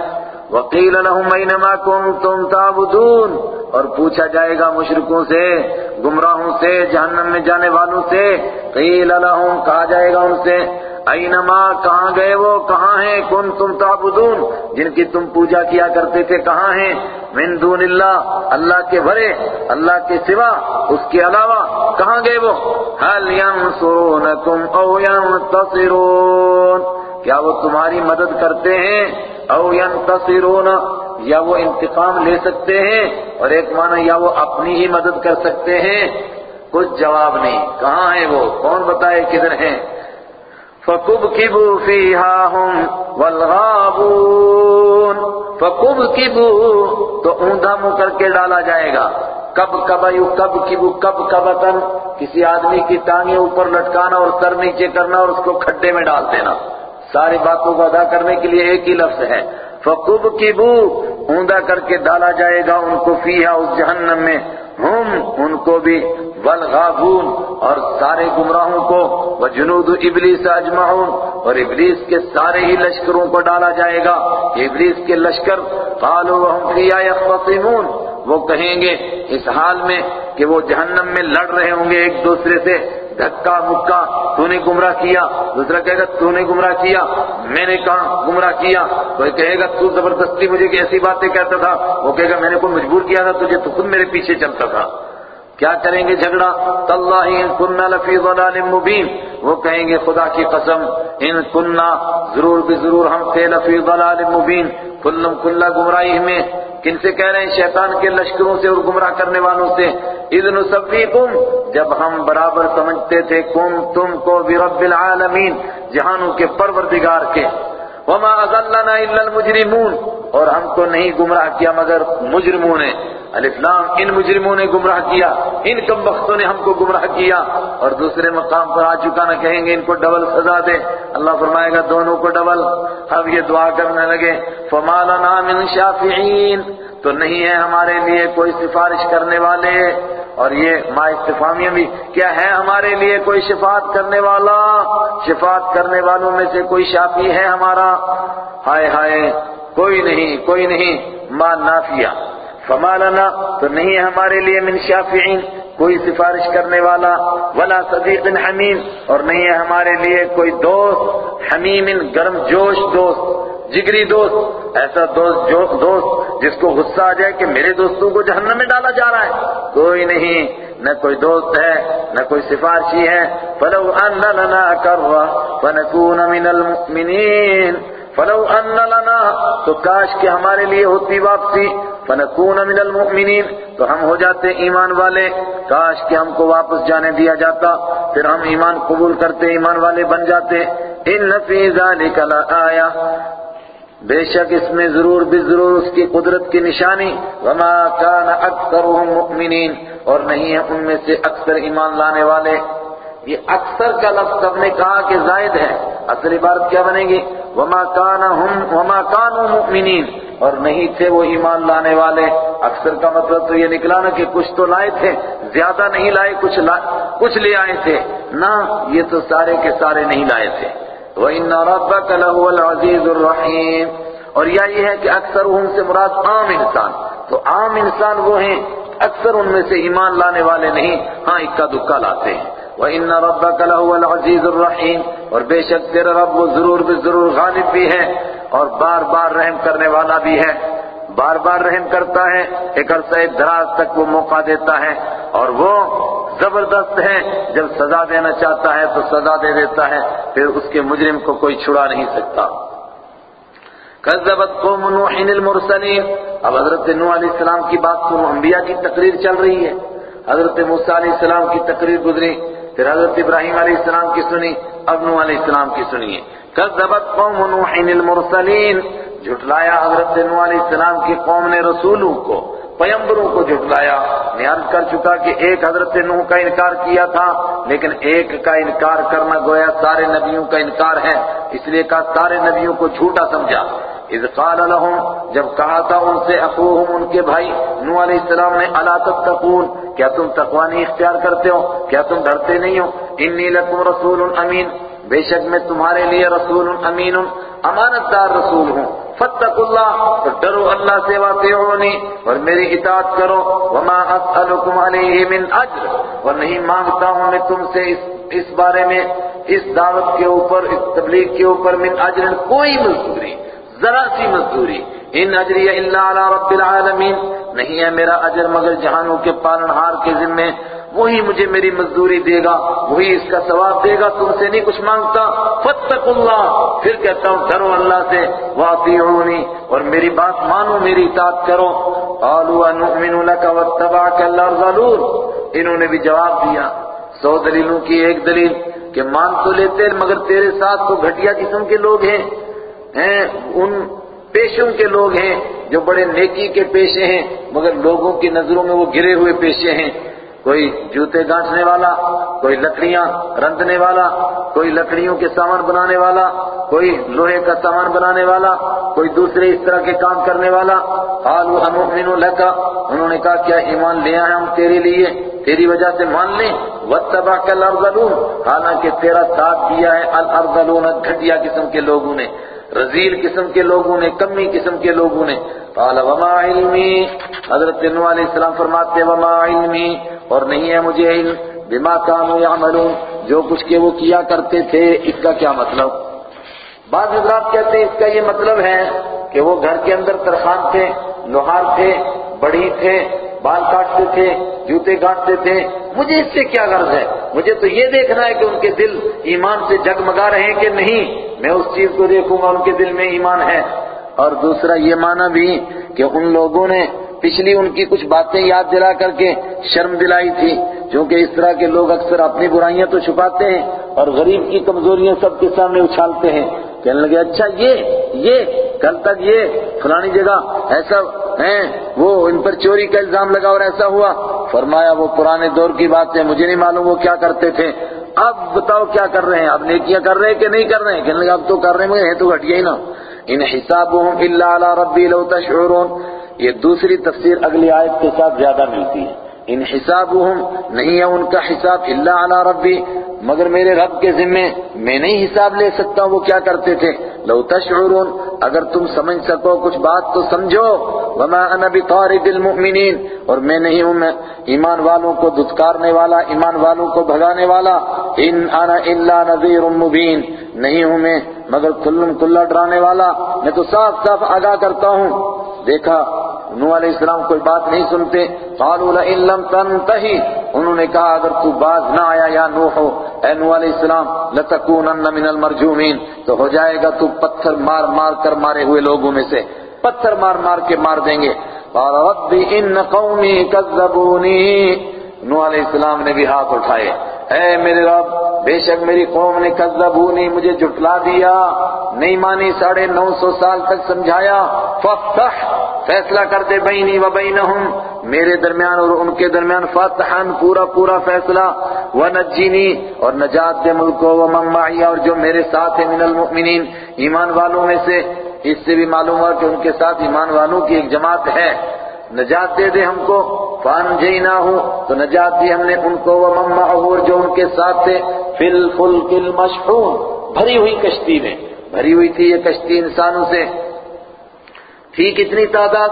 S1: وَقِيلَ لَهُمْ أَيْنَمَا كُنْتُمْ تَعْبُدُونَ، اور پوچھا جائے گا مشرکوں سے، گمراہوں سے، جہنم میں جانے والوں سے قِيلَ لَهُمْ، کہا جائے گا ان سے اینما کہاں گئے وہ، کہاں ہیں کن تم تعبدون، جن کی تم پوجا کیا کرتے تھے، کہاں ہیں؟ من دون اللہ اللہ کے بھرے، اللہ کے سوا، اس کے علاوہ، کہاں گئے وہ؟ هل ينصرونكم او ينتصرون؟ کیا وہ تمہاری مدد کرتے ہیں؟ او ینتصرون، یا وہ انتقام لے سکتے ہیں؟ اور ایک معنی یا وہ اپنی ہی مدد کر سکتے ہیں؟ کچھ جواب نہیں۔ کہاں ہیں وہ؟ کون بتائے کدھر ہیں؟ فَكُبْكِبُوا فِيهَا هُمْ وَالْغَابُونَ۔ فَكُبْكِبُوا، تو اوندھا منہ کر کے ڈالا جائے گا۔ کب کب یو کب کبو کب کبتن کسی آدمی کی ٹانگیں اوپر لٹکانا اور سر نیچے کرنا اور اس کو کھڈے میں ڈال دینا۔ ساری باتوں کو ادا کرنے کے لیے ایک ہی لفظ ہے۔ فکب کی بو اوندا کر کے ڈالا جائے گا ان کو فیہا اس جہنم میں۔ ہم ان کو بھی۔ والغابون، اور سارے گمراہوں کو۔ وجنود ابلیس اجمعون اور ابلیس کے سارے ہی لشکروں کو ڈالا جائے گا۔ ابلیس کے لشکر، قالوا وهم فيها يختصمون۔ وہ کہیں گے، اس حال میں کہ وہ جہنم میں لڑ رہے ہوں گے ایک دوسرے سے۔ دھکا مکا تو نے گمراہ کیا۔ دوسرا کہے گا، تو نے گمراہ کیا۔ میں نے کہا گمراہ کیا؟ کوئی کہے گا، تو زبردستی مجھے ایسی باتیں کہتا تھا۔ وہ کہے گا، میں نے کوئی مجبور کیا تھا، تجھے تو خود میرے پیچھے چلتا تھا۔ کیا کریں گے جھگڑا؟ تاللہ ان کننا لفی ضلال مبین۔ وہ کہیں گے، خدا کی قسم، ان کننا ضرور بھی ضرور ہم تھے لفی ضلال مبین۔ کلم کلا گمراہی میں۔ کن سے کہہ رہے ہیں شیطان کے لشکروں سے اور گمراہ کرنے والوں سے اذن سبیکم جب ہم برابر سمجھتے تھے کم تم کو برب العالمین جہانوں کے پروردگار کے۔ وما اضلنا الا المجرمون اور ہم کو نہیں گمراہ کیا مگر مجرموں نے الاسلام ان مجرموں نے گمراہ کیا، ان کم بختوں نے ہم کو گمراہ کیا۔ اور دوسرے مقام پر آ چکا نہ کہیں گے ان کو ڈبل سزا دے اللہ فرمائے گا، دونوں کو ڈبل۔ اب یہ دعا کرنے لگے، فما لنا من شافعین تو نہیں ہے ہمارے لیے کوئی سفارش کرنے والے۔ اور یہ ما استفامیہ بھی کیا ہے ہمارے لیے کوئی شفاعت کرنے والا؟ شفاعت کرنے والوں میں سے کوئی شافی ہے ہمارا؟ ہائے ہائے، کوئی نہیں کوئی نہیں، ما نافیہ۔ فما لنا، تو نہیں ہے ہمارے لیے من شافعین کوئی سفارش کرنے والا، ولا صدیق حمیم۔ اور نہیں ہے ہمارے لیے کوئی دوست، حمیم گرم جوش دوست۔ جگری دوست، ایسا دوست جو دوست جس کو غصہ آ جائے کہ میرے دوستوں کو جہنم میں ڈالا جا رہا ہے۔ کوئی نہیں، نہ کوئی دوست ہے، نہ کوئی سفارشی ہے۔ فلو ان لنا کروا فنکون من المؤمنین فلو ان لنا، تو کاش کہ ہمارے لیے ہوتی واپسی۔ فنکون من المؤمنین تو ہم ہو جاتے ایمان والے۔ کاش کہ ہم کو واپس جانے دیا جاتا۔ پھر ہم ایمان قبول کرتے، ایمان والے بن جاتے۔ ان فی ذالک لآیا بے شک اس میں ضرور بھی ضرور اس کی قدرت کی نشانی۔ وما کان اکثرهم مؤمنین اور نہیں ہے ان میں سے اکثر ایمان لانے والے۔ یہ اکثر کا لفظ سب نے کہا کہ زائد ہے۔ اصل عبارت کیا بنے گی؟ وما کان وما کانوا مؤمنین اور نہیں تھے وہ ایمان لانے والے۔ اکثر کا مطلب تو یہ نکلا نا کہ کچھ تو لائے تھے، زیادہ نہیں لائے، کچھ کچھ لے آئے تھے۔ نہ، یہ تو سارے کے سارے نہیں لائے تھے۔ وَإِنَّ رَبَّكَ لَهُوَ الْعَزِيزُ الرَّحِيمُ اور یہی ہے کہ اکثر ان سے مراد عام انسان تو عام انسان وہ ہیں اکثر ان میں سے ایمان لانے والے نہیں ہاں اکا دکا لاتے ہیں۔ وَإِنَّ رَبَّكَ لَهُوَ الْعَزِيزُ الرَّحِيمُ اور بے شک تیرا رب وہ ضرور بھی ضرور غالب بھی ہے اور بار بار رحم کرنے والا بھی ہے۔ بار بار رحم کرتا ہے، ایک عرصہ دراز تک وہ موقع دیتا ہے اور وہ زبردست ہے، جب سزا دینا چاہتا ہے تو سزا دے دیتا ہے، پھر اس کے مجرم کو کوئی چھڑا نہیں سکتا۔ کذبت قوم نوح المرسلین اب حضرت نوح علیہ السلام کی بات سنو، انبیاء کی تقریر چل رہی ہے۔ حضرت موسیٰ علیہ السلام کی تقریر گزری، پھر حضرت ابراہیم علیہ السلام کی سنی، اب نوح علیہ السلام کی سنیے کذبت قوم نوح المرسلین جھٹلایا حضرت نوح علیہ السلام کی قوم نے رسولوں کو پیمبروں کو جھٹلایا۔ نیاز کر چکا کہ ایک حضرت نوح کا انکار کیا تھا، لیکن ایک کا انکار کرنا گویا سارے نبیوں کا انکار ہے، اس لیے کہا سارے نبیوں کو جھوٹا سمجھا۔ اذ قال لهم، جب کہا تھا ان سے، اخوہم ان کے بھائی، نوح علیہ السلام نے، الا تتقون، کیا تم تقوی نہیں اختیار کرتے ہو؟ کیا تم ڈرتے نہیں ہو؟ انی لکم رسول امین۔ بے شک میں تمہارے لیے رسول امین امانت دار رسول ہوں۔ فتق اللہ، تو ڈرو اللہ سے واطعونی اور میری اطاعت کرو۔ وما اسألکم علیہ من اجر، اور نہیں مانگتا ہوں میں تم سے اس اس بارے میں، اس دعوت کے اوپر، اس تبلیغ کے اوپر من اجر، کوئی مزدوری، ذرا سی مزدوری۔ ان اجری الا علی رب العالمین، نہیں ہے میرا اجر مگر جہانوں کے پالنہار کے ذمے۔ وہی مجھے میری مزدوری دے گا، وہی اس کا ثواب دے گا، تم سے نہیں کچھ مانگتا۔ فتق اللہ پھر کہتا ہوں، ڈرو اللہ سے۔ واطیعونی اور میری بات مانو، میری اطاعت کرو۔ قالوا نؤمن لك واتبعك الارذلون انہوں نے بھی جواب دیا، سو دلیلوں کی ایک دلیل کہ مان تو لیتے مگر تیرے ساتھ تو گھٹیا قسم کے لوگ ہیں۔ ہیں، ان پیشوں کے لوگ ہیں جو بڑے نیکی کے پیشے ہیں، مگر لوگوں کی نظروں میں وہ گرے ہوئے پیشے ہیں۔ کوئی جوتے گانٹنے والا، کوئی لکڑیاں رندنے والا، کوئی لکڑیوں کے سامان بنانے والا، کوئی لوہے کا سامان بنانے والا، کوئی دوسرے اس طرح کے کام کرنے والا۔ قالوا انؤمن لك انہوں نے کہا، کیا ایمان لے آئے ہم تیرے لیے؟ تیری وجہ سے مان لیں؟ واتبعك الارذلون حالانکہ تیرا ساتھ دیا ہے الارذلون گھٹیا قسم کے لوگوں نے۔ رزیل قسم کے لوگوں نے، کمی قسم کے لوگوں نے۔ قال، وما علمی؟ حضرت نوح علیہ السلام فرماتے وما علمی؟ اور نہیں ہے مجھے علم۔ بما كانوا يعملون جو کچھ کہ وہ کیا کرتے تھے، اس کا کیا مطلب؟ بعض حضرات کہتے ہیں، اس کا یہ مطلب ہے کہ وہ گھر کے اندر ترخان تھے، لوہار تھے، بڑی تھے بال کاٹتے تھے، جوتے کاٹتے تھے۔ مجھے اس سے کیا غرض ہے؟ مجھے تو یہ دیکھنا ہے کہ ان کے دل ایمان سے جگمگا رہے ہیں کہ نہیں۔ میں اس چیز کو دیکھوں گا، ان کے دل میں ایمان ہے۔ اور دوسرا یہ معنی بھی کہ ان لوگوں نے پچھلی ان کی کچھ باتیں یاد دلا کر کے شرم دلائی تھی۔ کیونکہ اس طرح کے لوگ اکثر اپنی برائیاں تو چھپاتے ہیں اور غریب کی کمزوریاں سب کے سامنے اچھالتے ہیں۔ کہنے لگے اچھا یہ یہ، کل تک یہ، فلانی جگہ، ایسا ہیں؟ وہ ان پر چوری کا الزام لگا اور ایسا ہوا۔ فرمایا، وہ پرانے دور کی بات ہے، مجھے نہیں معلوم وہ کیا کرتے تھے۔ اب بتاؤ کیا کر رہے ہیں؟ اب نیکیاں کر رہے ہیں کہ نہیں کر رہے ہیں؟ کہنے لگے اب تو کر رہے ہیں تو گھٹیا ہی نا۔ ان حسابهم الا على ربي لو تشعرون۔ یہ دوسری تفسیر اگلی آیت کے ساتھ زیادہ ملتی ہے۔ ان حسابهم نہیں ہے ان کا حساب الا على ربی۔ مگر میرے رب کے ذمے میں نہیں حساب لے سکتا وہ کیا کرتے تھے۔ لو تشعرون، اگر تم سمجھ سکو، کچھ بات تو سمجھو۔ وما انا بطارد المؤمنین، اور میں نہیں ہوں، میں ایمان والوں کو دھتکارنے والا، ایمان والوں کو بھگانے والا۔ ان انا الا نذیر مبین۔ نہیں ہوں میں، مگر کلم کلا ڈرانے والا، میں تو صاف صاف آگاہ کرتا ہوں۔ دیکھا نو علیہ السلام کوئی بات نہیں سنتے۔ قالوا لئن لم تنتہی انہوں نے کہا، اگر تو باز نہ آیا یا نوح اے نوح علیہ السلام، لتکونن من المرجومین۔ تو ہو جائے گا تو پتھر مار مار کر مارے ہوئے لوگوں میں سے۔ پتھر مار مار کے مار دیں گے۔ قال رب ان قومی کذبونی۔ نوح علیہ السلام نے بھی ہاتھ اٹھائے۔ اے میرے رب، بے شک میری قوم نے کذبونی مجھے جھٹلا دیا، نہیں مانی ساڑھے نو سو سال تک سمجھایا۔ ففتح فیصلہ کر دے بینی و بینہم۔ میرے درمیان اور ان کے درمیان فتحن پورا پورا فیصلہ۔ ونجینی اور نجات دے ملکو ومن معی اور جو میرے ساتھ ہے من المؤمنین۔ ایمان والوں میں سے، اس سے بھی معلوم ہوا کہ ان کے ساتھ ایمان والوں کی ایک جماعت ہے۔ نجات دے دے ہم کو فان جینا ہوں تو نجات دی ہم نے ان کو وہ مما اور جو ان کے ساتھ تھے فل کل مشہور بھری ہوئی کشتی میں۔ بھری ہوئی تھی یہ کشتی انسانوں سے۔ تھی کتنی تعداد؟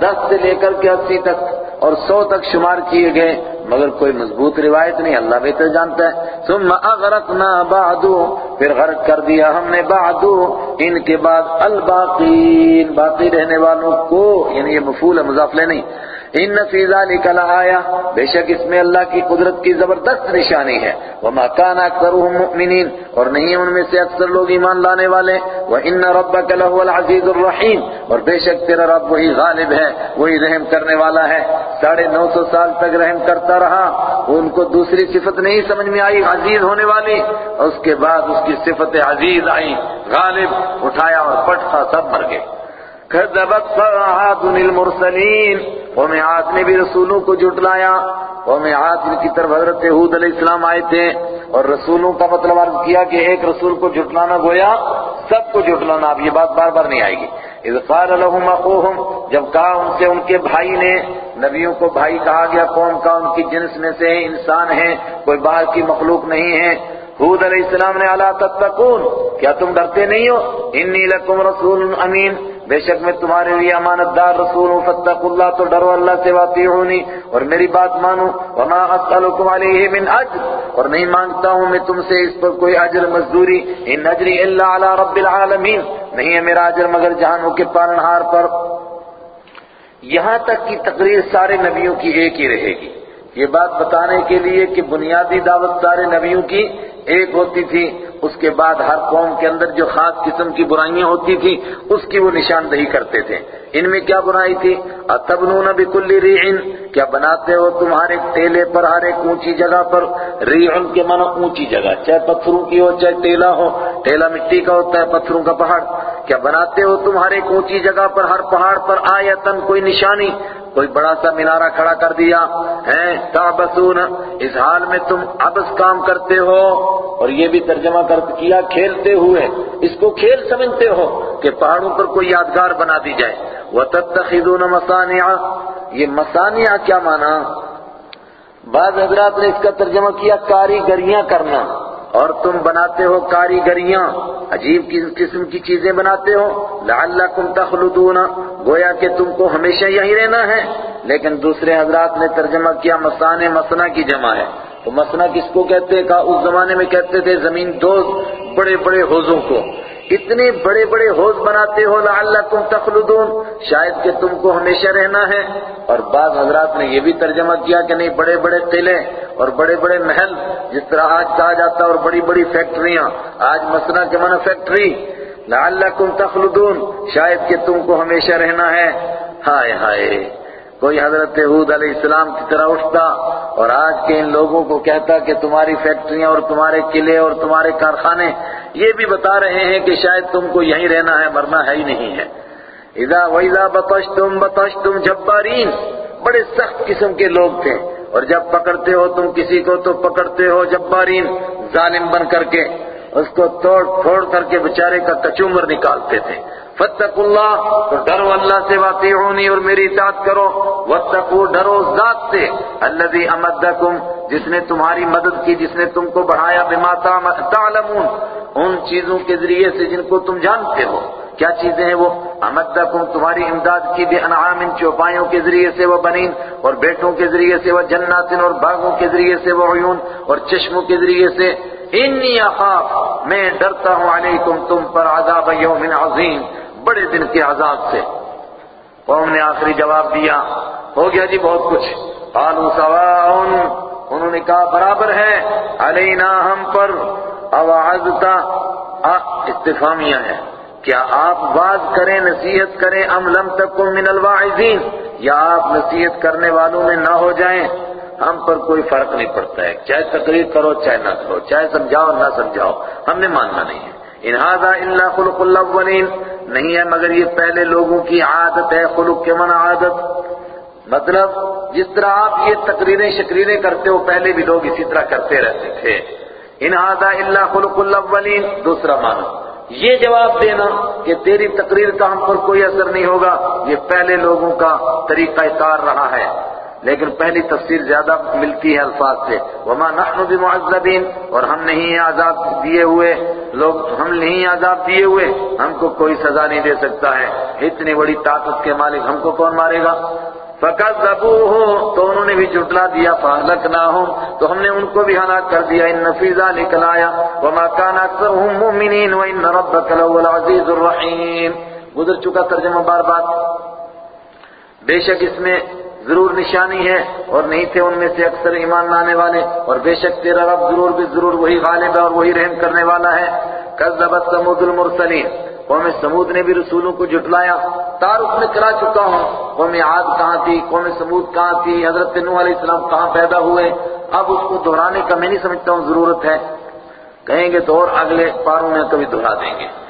S1: دس سے لے کر کے اسی تک۔ اور سو تک شمار کیے گئے، مگر کوئی مضبوط روایت نہیں، اللہ بہتر جانتا ہے۔ ثم اغرقنا بعدو پھر غرق کر دیا ہم نے بعدو ان کے بعد الباقین، باقی رہنے والوں کو یعنی یہ مفعول ہے مضافلے نہیں۔ ان فی ذالک لآیا بے شک اس میں اللہ کی قدرت کی زبردست نشانی ہے۔ وما کان اکثرهم مؤمنین، اور نہیں ان میں سے اکثر لوگ ایمان لانے والے۔ وان ربک لهو العزیز الرحیم اور بے شک تیرا رب وہی غالب ہے، وہی رحم کرنے والا ہے۔ ساڑھے نو سو سال تک رحم کرتا رہا۔ ان کو دوسری صفت نہیں سمجھ میں آئی، عزیز ہونے والی۔ اور اس کے بعد اس کی صفت عزیز آئی، غالب، اٹھایا اور پٹھا سب مر گئے۔ كذبت عاد المرسلین قوم عاد نے بھی رسولوں کو جھٹلایا قوم عاد کی طرف حضرت حود علیہ السلام آئے تھے اور رسولوں کا مطلب عرض کیا کہ ایک رسول کو جھٹلانا گویا سب کو جھٹلانا، اب یہ بات بار بار نہیں آئے گی۔ اذ قال لهم اخوهم، جب کہا ان سے ان کے بھائی نے، نبیوں کو بھائی کہا گیا، قوم کا ان کی جنس میں سے انسان ہیں کوئی باہر کی مخلوق نہیں ہے۔ حود علیہ السلام نے، الا تتقون، کیا تم ڈرتے نہیں ہو؟ انی لکم رسول امین۔ بے شک میں تمہارے لیے امانت دار رسول ہوں فتق اللہ تو ڈرو، اللہ سے واطیعونی اور میری بات مانو، وما اسألکم علیہ من اجر، اور نہیں مانگتا ہوں میں تم سے اس پر کوئی اجر مزدوری، ان اجری الا علی رب العالمین، نہیں ہے میرا اجر مگر جہانوں کے پالنہار پر۔ یہاں تک کی تقریر سارے نبیوں کی ایک ہی رہے گی۔ یہ بات بتانے کے لیے کہ بنیادی دعوت سارے نبیوں کی ایک ہوتی تھی اس کے بعد ہر قوم کے اندر جو خاص قسم کی برائیاں ہوتی تھی اس کی وہ نشاندہی کرتے تھے۔ ان میں کیا برائی تھی؟ اتبنون بکل ریعن کیا بناتے ہو تمہارے ٹیلے پر، ہر ایک اونچی جگہ پر؟ ریعن کے معنی اونچی جگہ۔ چاہے پتھروں کی ہو، چاہے ٹیلا ہو۔ ٹیلا مٹی کا ہوتا ہے، پتھروں کا پہاڑ۔ کیا بناتے ہو تمہارے ایک اونچی جگہ پر، ہر پہاڑ پر آیتن کوئی نشانی؟ کوئی بڑا سا مینارہ کھڑا کر دیا ہے تعبسون اس حال میں تم ابس کام کرتے ہو۔ اور یہ بھی ترجمہ کر کیا، کھیلتے ہوئے۔ اس کو کھیل سمجھتے ہو کہ پہاڑوں پر کوئی یادگار بنا دی جائے۔ وَتَتَّخِذُونَ مَصَانِعَ۔ یہ مصانیہ کیا مانا؟ بعض حضرات نے اس کا ترجمہ کیا، کاریگریاں کرنا۔ اور تم بناتے ہو کاریگریاں، عجیب قسم کی چیزیں بناتے ہو۔ لعلکم تخلدون، گویا کہ تم کو ہمیشہ یہی رہنا ہے۔ لیکن دوسرے حضرات نے ترجمہ کیا مسانے مسنا کی جمع ہے۔ تو مسنا کس کو کہتے کہا اس زمانے میں کہتے تھے زمین دوست بڑے بڑے حوضوں کو۔ اتنے بڑے بڑے حوض بناتے ہو لعلکم تخلدون۔ شاید کہ تم کو ہمیشہ رہنا ہے۔ اور بعض حضرات نے یہ بھی ترجمہ کیا کہ نہیں، بڑے بڑے قلعے اور بڑے بڑے محل، جس طرح آج کہا جاتا ہے، اور بڑی بڑی فیکٹریاں۔ آج مسنا کے معنی فیکٹری۔ لعلکم تخلدون۔ شاید کہ تم کو ہمیشہ رہنا ہے۔ ہائے ہائے۔ کوئی حضرت حود علیہ السلام کی طرح اٹھتا اور آج کے ان لوگوں کو کہتا کہ تمہاری فیکٹریاں اور تمہارے قلعے اور تمہارے کارخانے یہ بھی بتا رہے ہیں کہ شاید تم کو یہیں رہنا ہے، مرنا ہے ہی نہیں ہے۔ اذا وَإِذَا بتش تم جبارین، بڑے سخت قسم کے لوگ تھے۔ اور جب پکڑتے ہو تم کسی کو تو پکڑتے ہو جبارین، ظالم بن کر کے۔ اس کو توڑ پھوڑ کر کے بیچارے کا کچومر نکالتے تھے۔ فتقوا اللہ تو ڈرو اللہ سے واطیعونی اور میری اطاعت کرو۔ واتقوا، ڈرو ذات سے۔ الذي امدکم جس نے تمہاری مدد کی، جس نے تم کو بڑھایا، بما تعلمون۔ ان چیزوں کے ذریعے سے جن کو تم جانتے ہو۔ کیا چیزیں ہیں وہ؟ امدکم تمہاری امداد کی بے انعام ان چوپایوں کے ذریعے سے وہ بنین، اور بیٹوں کے ذریعے سے وہ جنات اور باغوں کے ذریعے سے وہ عیون، اور چشموں کے ذریعے سے انی اخاف، میں ڈرتا ہوں علیکم تم پر عذاب یوم عظیم، بڑے دن کے عذاب سے۔ قوم نے آخری جواب دیا، ہو گیا جی بہت کچھ۔ قالوا سواء، انہوں نے کہا برابر ہے، علینا ہم پر، اوعظتا۔ استفامیہ ہے۔ کیا آپ باز کریں، نصیحت کریں، ام لم تکن من الواعظین؟ یا آپ نصیحت کرنے والوں میں نہ ہو جائیں؟ ہم پر کوئی فرق نہیں پڑتا ہے۔ چاہے تقریر کرو، چاہے نہ کرو، چاہے سمجھاؤ، نہ سمجھاؤ، ہم نے ماننا نہیں ہے۔ انہذا الا خلق الاولین۔ نہیں ہے مگر یہ پہلے لوگوں کی عادت ہے، خلق کے من عادت۔ مطلب جس طرح آپ یہ تقریریں، شکریریں کرتے ہو، پہلے بھی لوگ اسی طرح کرتے رہتے تھے۔ انہذا الا خلق الاولین۔ دوسرا معنی، یہ جواب دینا کہ تیری تقریر کا ہم پر کوئی اثر نہیں ہوگا۔ یہ پہلے لوگوں کا طریقہ کار رہا ہے۔ لیکن پہلی تفسیر زیادہ ملتی ہے الفاظ سے۔ وما نحن بمعذبین اور ہم نہیں عذاب دیے ہوئے۔ لوگ ہم نہیں عذاب دیے ہوئے۔ ہم کو کوئی سزا نہیں دے سکتا ہے۔ اتنی بڑی طاقت کے مالک ہم کو کون مارے گا؟ فَكَذَّبُوهُ۔ تو انہوں نے بھی جھٹلا دیا۔ فَأَهْلَكْنَاهُمْ۔ تو ہم نے ان کو بھی ہلاک کر دیا۔ ان فِي ذَلِكَ لَآيَةً۔ وَمَا كَانَ أَكْثَرُهُم مُؤْمِنِينَ وَإِنَّ رَبَّكَ لَهُوَ الْعَزِيزُ الرَّحِيمُ۔ گزر چکا ترجمہ بار بار۔ بے شک اس میں ضرور نشانی ہے اور نہیں تھے ان میں سے اکثر ایمان لانے والے اور بے شک تیرا رب ضرور بھی ضرور وہی غالب ہے اور وہی رحم کرنے والا ہے۔ کذبت سمود المرسلین۔ قوم سمود نے بھی رسولوں کو جھٹلایا۔ تعارف میں کرا چکا ہوں۔ قوم عاد کہاں تھی؟ قوم سمود کہاں تھی؟ حضرت نوح علیہ السلام کہاں پیدا ہوئے؟ اب اس کو دہرانے کا میں نہیں سمجھتا ہوں، ضرورت ہے۔ کہیں گے تو اور اگلے پاروں میں کبھی دہرا دیں گے۔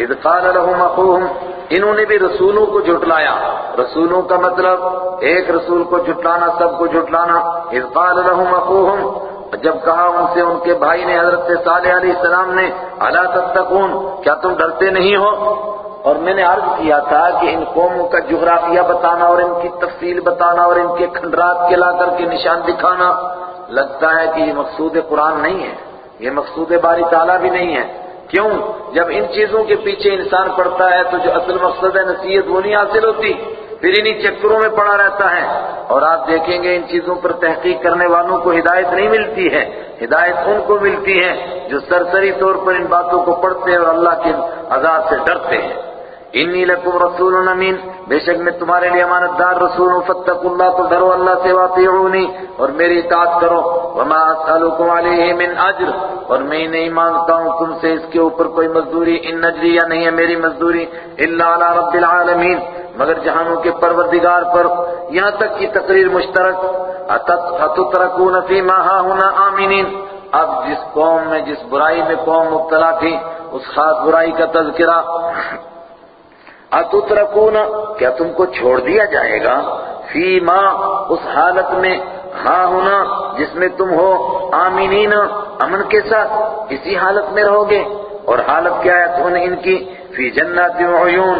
S1: اذ قال لهم اخوهم، انہوں نے بھی رسولوں کو جھٹلایا۔ رسولوں کا مطلب ایک رسول کو جھٹلانا، سب کو جھٹلانا۔ اذ قال لهم اخوهم، جب کہا ان سے، ان کے بھائی نے، حضرت صالح علیہ السلام نے، الا تتقون، کیا تم ڈرتے نہیں ہو؟ اور میں نے عرض کیا تھا کہ ان قوموں کا جغرافیہ بتانا اور ان کی تفصیل بتانا اور ان کے کھنڈرات کے لا کر کے نشان دکھانا، لگتا ہے کہ یہ مقصود قرآن نہیں ہے۔ یہ مقصود باری تعالیٰ بھی نہیں ہے۔ کیوں؟ جب ان چیزوں کے پیچھے انسان پڑتا ہے تو جو اصل مقصد ہے نصیحت، وہ نہیں حاصل ہوتی۔ پھر انہی چکروں میں پڑا رہتا ہے۔ اور آپ دیکھیں گے ان چیزوں پر تحقیق کرنے والوں کو ہدایت نہیں ملتی ہے۔ ہدایت ان کو ملتی ہے جو سرسری طور پر ان باتوں کو پڑھتے ہیں اور اللہ کے عذاب سے ڈرتے ہیں۔ انی لکم رسول امین بے شک میں تمہارے لیے امانت دار رسول ہوں. فتق اللہ تو ڈرو، اللہ سے واطیعونی اور میری اطاعت کرو. وما اسألکم علیہ من اجر اور میں نہیں مانگتا ہوں تم سے اس کے اوپر کوئی مزدوری. ان نجری یا نہیں ہے میری مزدوری. الا علی رب العالمین مگر جہانوں کے پروردگار پر یہاں تک کی تقریر مشترک. اتترکون فی ما ہونا آمینین اب جس قوم میں جس برائی میں قوم مبتلا تھی، اس خاص برائی کا تذکرہ. اتترکون، کیا تم کو چھوڑ دیا جائے گا؟ فی ما اس حالت میں ہاں ہونا، جس میں تم ہو، آمینین، امن کے ساتھ، اسی حالت میں رہو گے۔ اور حالت کیا ہے تو ان کی، فی جنات عیون،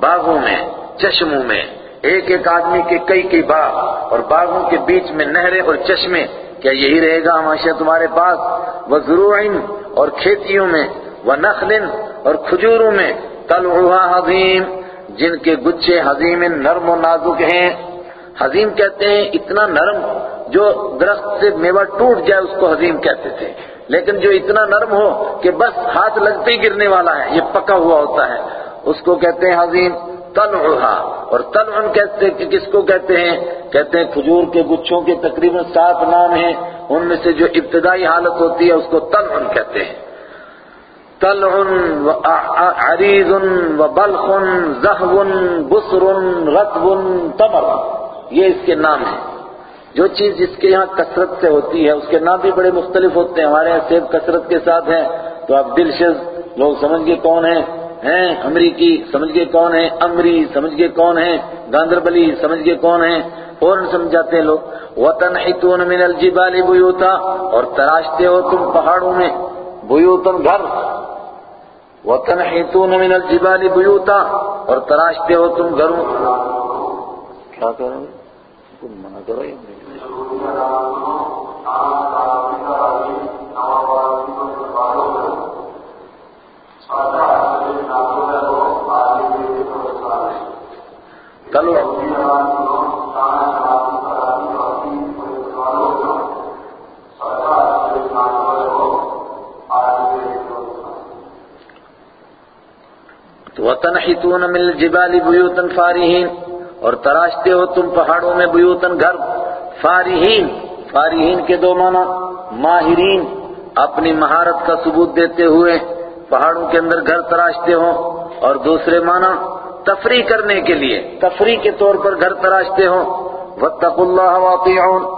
S1: باغوں میں، چشموں میں، ایک ایک آدمی کے کئی کئی باغ، اور باغوں کے بیچ میں نہریں اور چشمے، کیا یہی رہے گا ہمیشہ تمہارے پاس؟ وہ اور کھیتیوں میں وہ نخل اور کھجوروں میں طلعها حظیم جن کے گچھے حظیم نرم و نازک ہیں۔ حظیم کہتے ہیں اتنا نرم جو درخت سے میوہ ٹوٹ جائے اس کو حظیم کہتے تھے۔ لیکن جو اتنا نرم ہو کہ بس ہاتھ لگتے ہی گرنے والا ہے، یہ پکا ہوا ہوتا ہے۔ اس کو کہتے ہیں حظیم طلعها اور طلع کہتے ہیں کس کو کہتے ہیں؟ کہتے ہیں کھجور کے گچھوں کے تقریباً سات نام ہیں۔ ان میں سے جو ابتدائی حالت ہوتی ہے اس کو طلع کہتے ہیں۔ طلع عریض وبلخ زہو بسر رطب تمر. یہ اس کے نام ہیں. جو چیز جس کے یہاں کثرت سے ہوتی ہے، اس کے نام بھی بڑے مختلف ہوتے ہیں، ہمارے یہاں سیب کثرت کے ساتھ ہیں. تو آپ دلشز لوگ سمجھ گئے کون ہیں؟ ہیں؟ امریکی، سمجھ گئے کون ہیں؟ امری، سمجھ گئے کون ہیں؟ گاندربلی، سمجھ گئے کون ہیں؟ فوراً سمجھاتے ہیں لوگ. وطن من الجبال بیوتا، اور تراشتے ہو تم پہاڑوں میں. بیوتن گھر. وَتَنْحِتُونَ مِنَ الْجِبَالِ بُيُوتًا اور تراشتے ہو تم گھروں کیا کہہ رہے ہیں تم منع کرو یہ وَتَنْحِتُونَ مِنَ الْجِبَالِ بُيُوتًا فَارِهِينَ اور تراشتے ہو تم پہاڑوں میں بیوتن گھر فارہین فارہین کے دو معنی، ماہرین، اپنی مہارت کا ثبوت دیتے ہوئے پہاڑوں کے اندر گھر تراشتے ہو اور دوسرے معنی، تفریح کرنے کے لیے، تفریح کے طور پر گھر تراشتے ہو وَاتَّقُوا اللَّهَ وَاطِعُونَ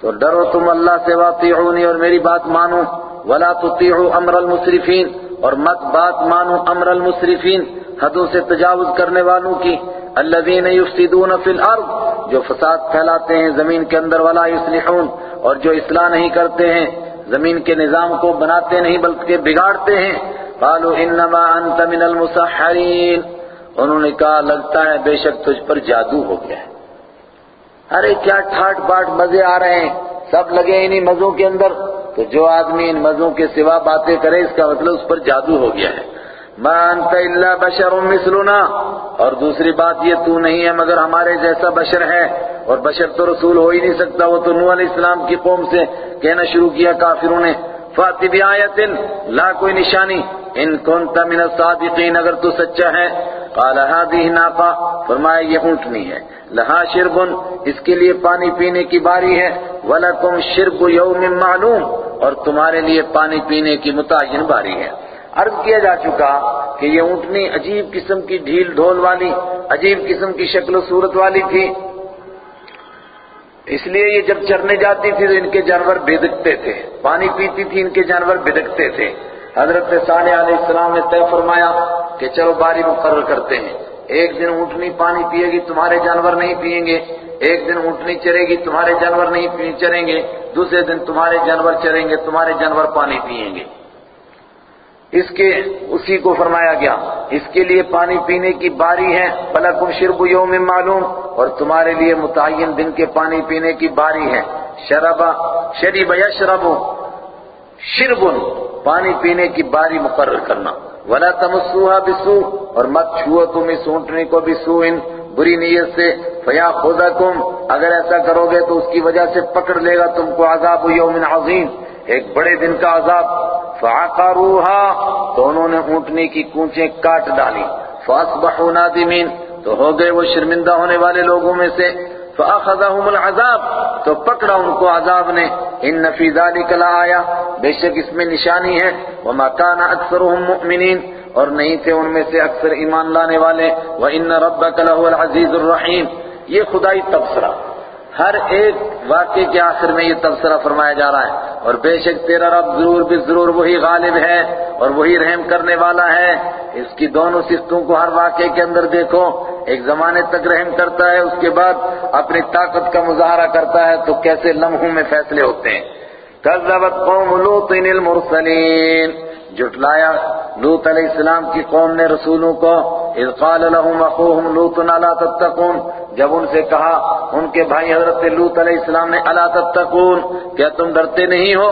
S1: تو ڈرو تم اللہ سے واطیعونی اور میری بات مانو۔ ولا تطیعوا امر المسرفین اور مت بات مانو امر المسرفین، حدوں سے تجاوز کرنے والوں کی۔ الذین یفسدون فی الارض، جو فساد پھیلاتے ہیں زمین کے اندر، ولا یصلحون، اور جو اصلاح نہیں کرتے ہیں، زمین کے نظام کو بناتے نہیں بلکہ بگاڑتے ہیں۔ قالوا انما انت من المسحرین۔ انہوں نے کہا، لگتا ہے بے شک تجھ پر جادو ہو گیا ہے۔ ارے کیا ٹھاٹ باٹ مزے آ رہے ہیں؟ سب لگے انہی مزوں کے اندر۔ تو جو آدمی ان مزوں کے سوا باتیں کرے، اس کا مطلب اس پر جادو ہو گیا ہے۔ ما انت الا بشر مثلنا۔ اور دوسری بات یہ تو نہیں ہے، مگر ہمارے جیسا بشر ہے۔ اور بشر تو رسول ہو ہی نہیں سکتا۔ وہ تو نوح علیہ السلام کی قوم سے کہنا شروع کیا کافروں نے۔ فاتی بیایت لا کوئی نشانی۔ ان کنت من الصادقین اگر تو سچا ہے۔ قال هذه ناقہ فرمایا، یہ اونٹنی ہے۔ لہا شربن اس کے لیے پانی پینے کی باری ہے۔ وَلَكُمْ شِرْبُ يَوْمٍ معلوم۔ اور تمہارے لیے پانی پینے کی متعین باری ہے۔ عرض کیا جا چکا کہ یہ اونٹنی عجیب قسم کی ڈھیل ڈھول والی، عجیب قسم کی شکل و صورت والی تھی۔ اس لیے یہ جب چرنے جاتی تھی تو ان کے جانور بدکتے تھے۔ پانی پیتی تھی، ان کے جانور بدکتے تھے۔ حضرت صالح علیہ السلام نے طے فرمایا کہ چلو باری مقرر کرتے ہیں۔ ایک دن اونٹنی پانی پیے گی، تمہارے جانور نہیں پیئیں گے۔ ایک دن اونٹنی چرے گی، تمہارے جانور نہیں چریں گے۔ دوسرے دن تمہارے جانور چریں گے، تمہارے جانور پانی پیئیں گے۔ اس کے، اسی کو فرمایا گیا، اس کے لیے پانی پینے کی باری ہے فَلَكُمْ شِرْبُ يَوْمٍ معلوم، اور تمہارے لیے متعین دن کے پانی پینے کی باری ہے۔ شربا، شریب یشرب شربن پانی پینے کی باری مقرر کرنا۔ ولا تمسوها بسوء، اور مت چھو تم اس اونٹنی کو بسوء، بری نیت سے فیا خذکم اگر ایسا کرو گے تو اس کی وجہ سے پکڑ لے گا تم کو عذاب یوم عظیم، ایک بڑے دن کا عذاب۔ فعقروها تو انہوں نے اونٹنی کی کونچیں کاٹ ڈالی۔ فاصبحوا نادمین، تو ہو گئے وہ شرمندہ ہونے والے لوگوں میں سے۔ فاخذهم العذاب، تو پکڑا ان کو عذاب نے۔ ان فی ذلک لآیا بے شک اس میں نشانی ہے۔ وما كان اکثرهم مؤمنین اور نہیں تھے ان میں سے اکثر ایمان لانے والے۔ وان ربک لهو العزیز الرحیم یہ خدائی تبصرہ۔ ہر ایک واقعے کے آخر میں یہ تبصرہ فرمایا جا رہا ہے۔ اور بے شک تیرا رب ضرور بھی ضرور وہی غالب ہے اور وہی رحم کرنے والا ہے۔ اس کی دونوں صفتوں کو ہر واقعے کے اندر دیکھو۔ ایک زمانے تک رحم کرتا ہے، اس کے بعد اپنی طاقت کا مظاہرہ کرتا ہے۔ تو کیسے لمحوں میں فیصلے ہوتے ہیں؟ کذبت قوم لوط المرسلین جھٹلایا لوط علیہ السلام کی قوم نے رسولوں کو۔ اذ قال لهم اخوهم لوط الا تتقون۔ جب ان سے کہا، ان کے بھائی حضرت لوت علیہ السلام نے، الا تتقون؟ کیا تم ڈرتے نہیں ہو؟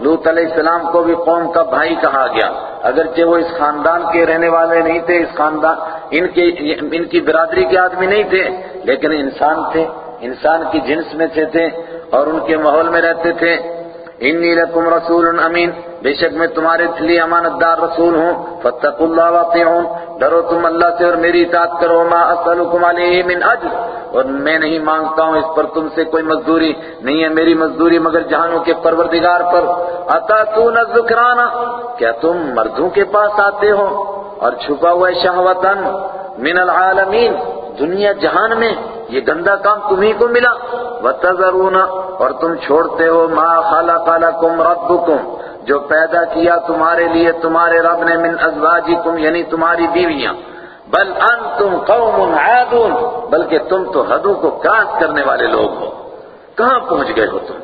S1: لوت علیہ السلام کو بھی قوم کا بھائی کہا گیا۔ اگرچہ وہ اس خاندان کے رہنے والے نہیں تھے، اس خاندان، ان کے، ان کی برادری کے آدمی نہیں تھے، لیکن انسان تھے، انسان کی جنس میں سے تھے اور ان کے ماحول میں رہتے تھے۔ انی لکم رسول امین بے شک میں تمہارے لیے امانت دار رسول ہوں فتقوا اللہ واطیعون ڈرو تم اللہ سے اور میری اطاعت کرو ما اسألکم علیہ من اجر اور میں نہیں مانگتا ہوں اس پر تم سے کوئی مزدوری نہیں ہے میری مزدوری مگر جہانوں کے پروردگار پر اتاتون الذکرانا کیا تم مردوں کے پاس آتے ہو اور چھپا ہوا ہے شہوتن من العالمین دنیا جہان میں یہ گندا کام تمہیں کو ملا۔ وتذرون، اور تم چھوڑتے ہو ما خلق لکم ربکم جو پیدا کیا تمہارے لیے تمہارے رب نے من ازواجکم یعنی تمہاری بیویاں۔ بل انتم قوم عادون، بلکہ تم تو حدوں کو کاٹ کرنے والے لوگ ہو۔ کہاں پہنچ گئے ہو تم؟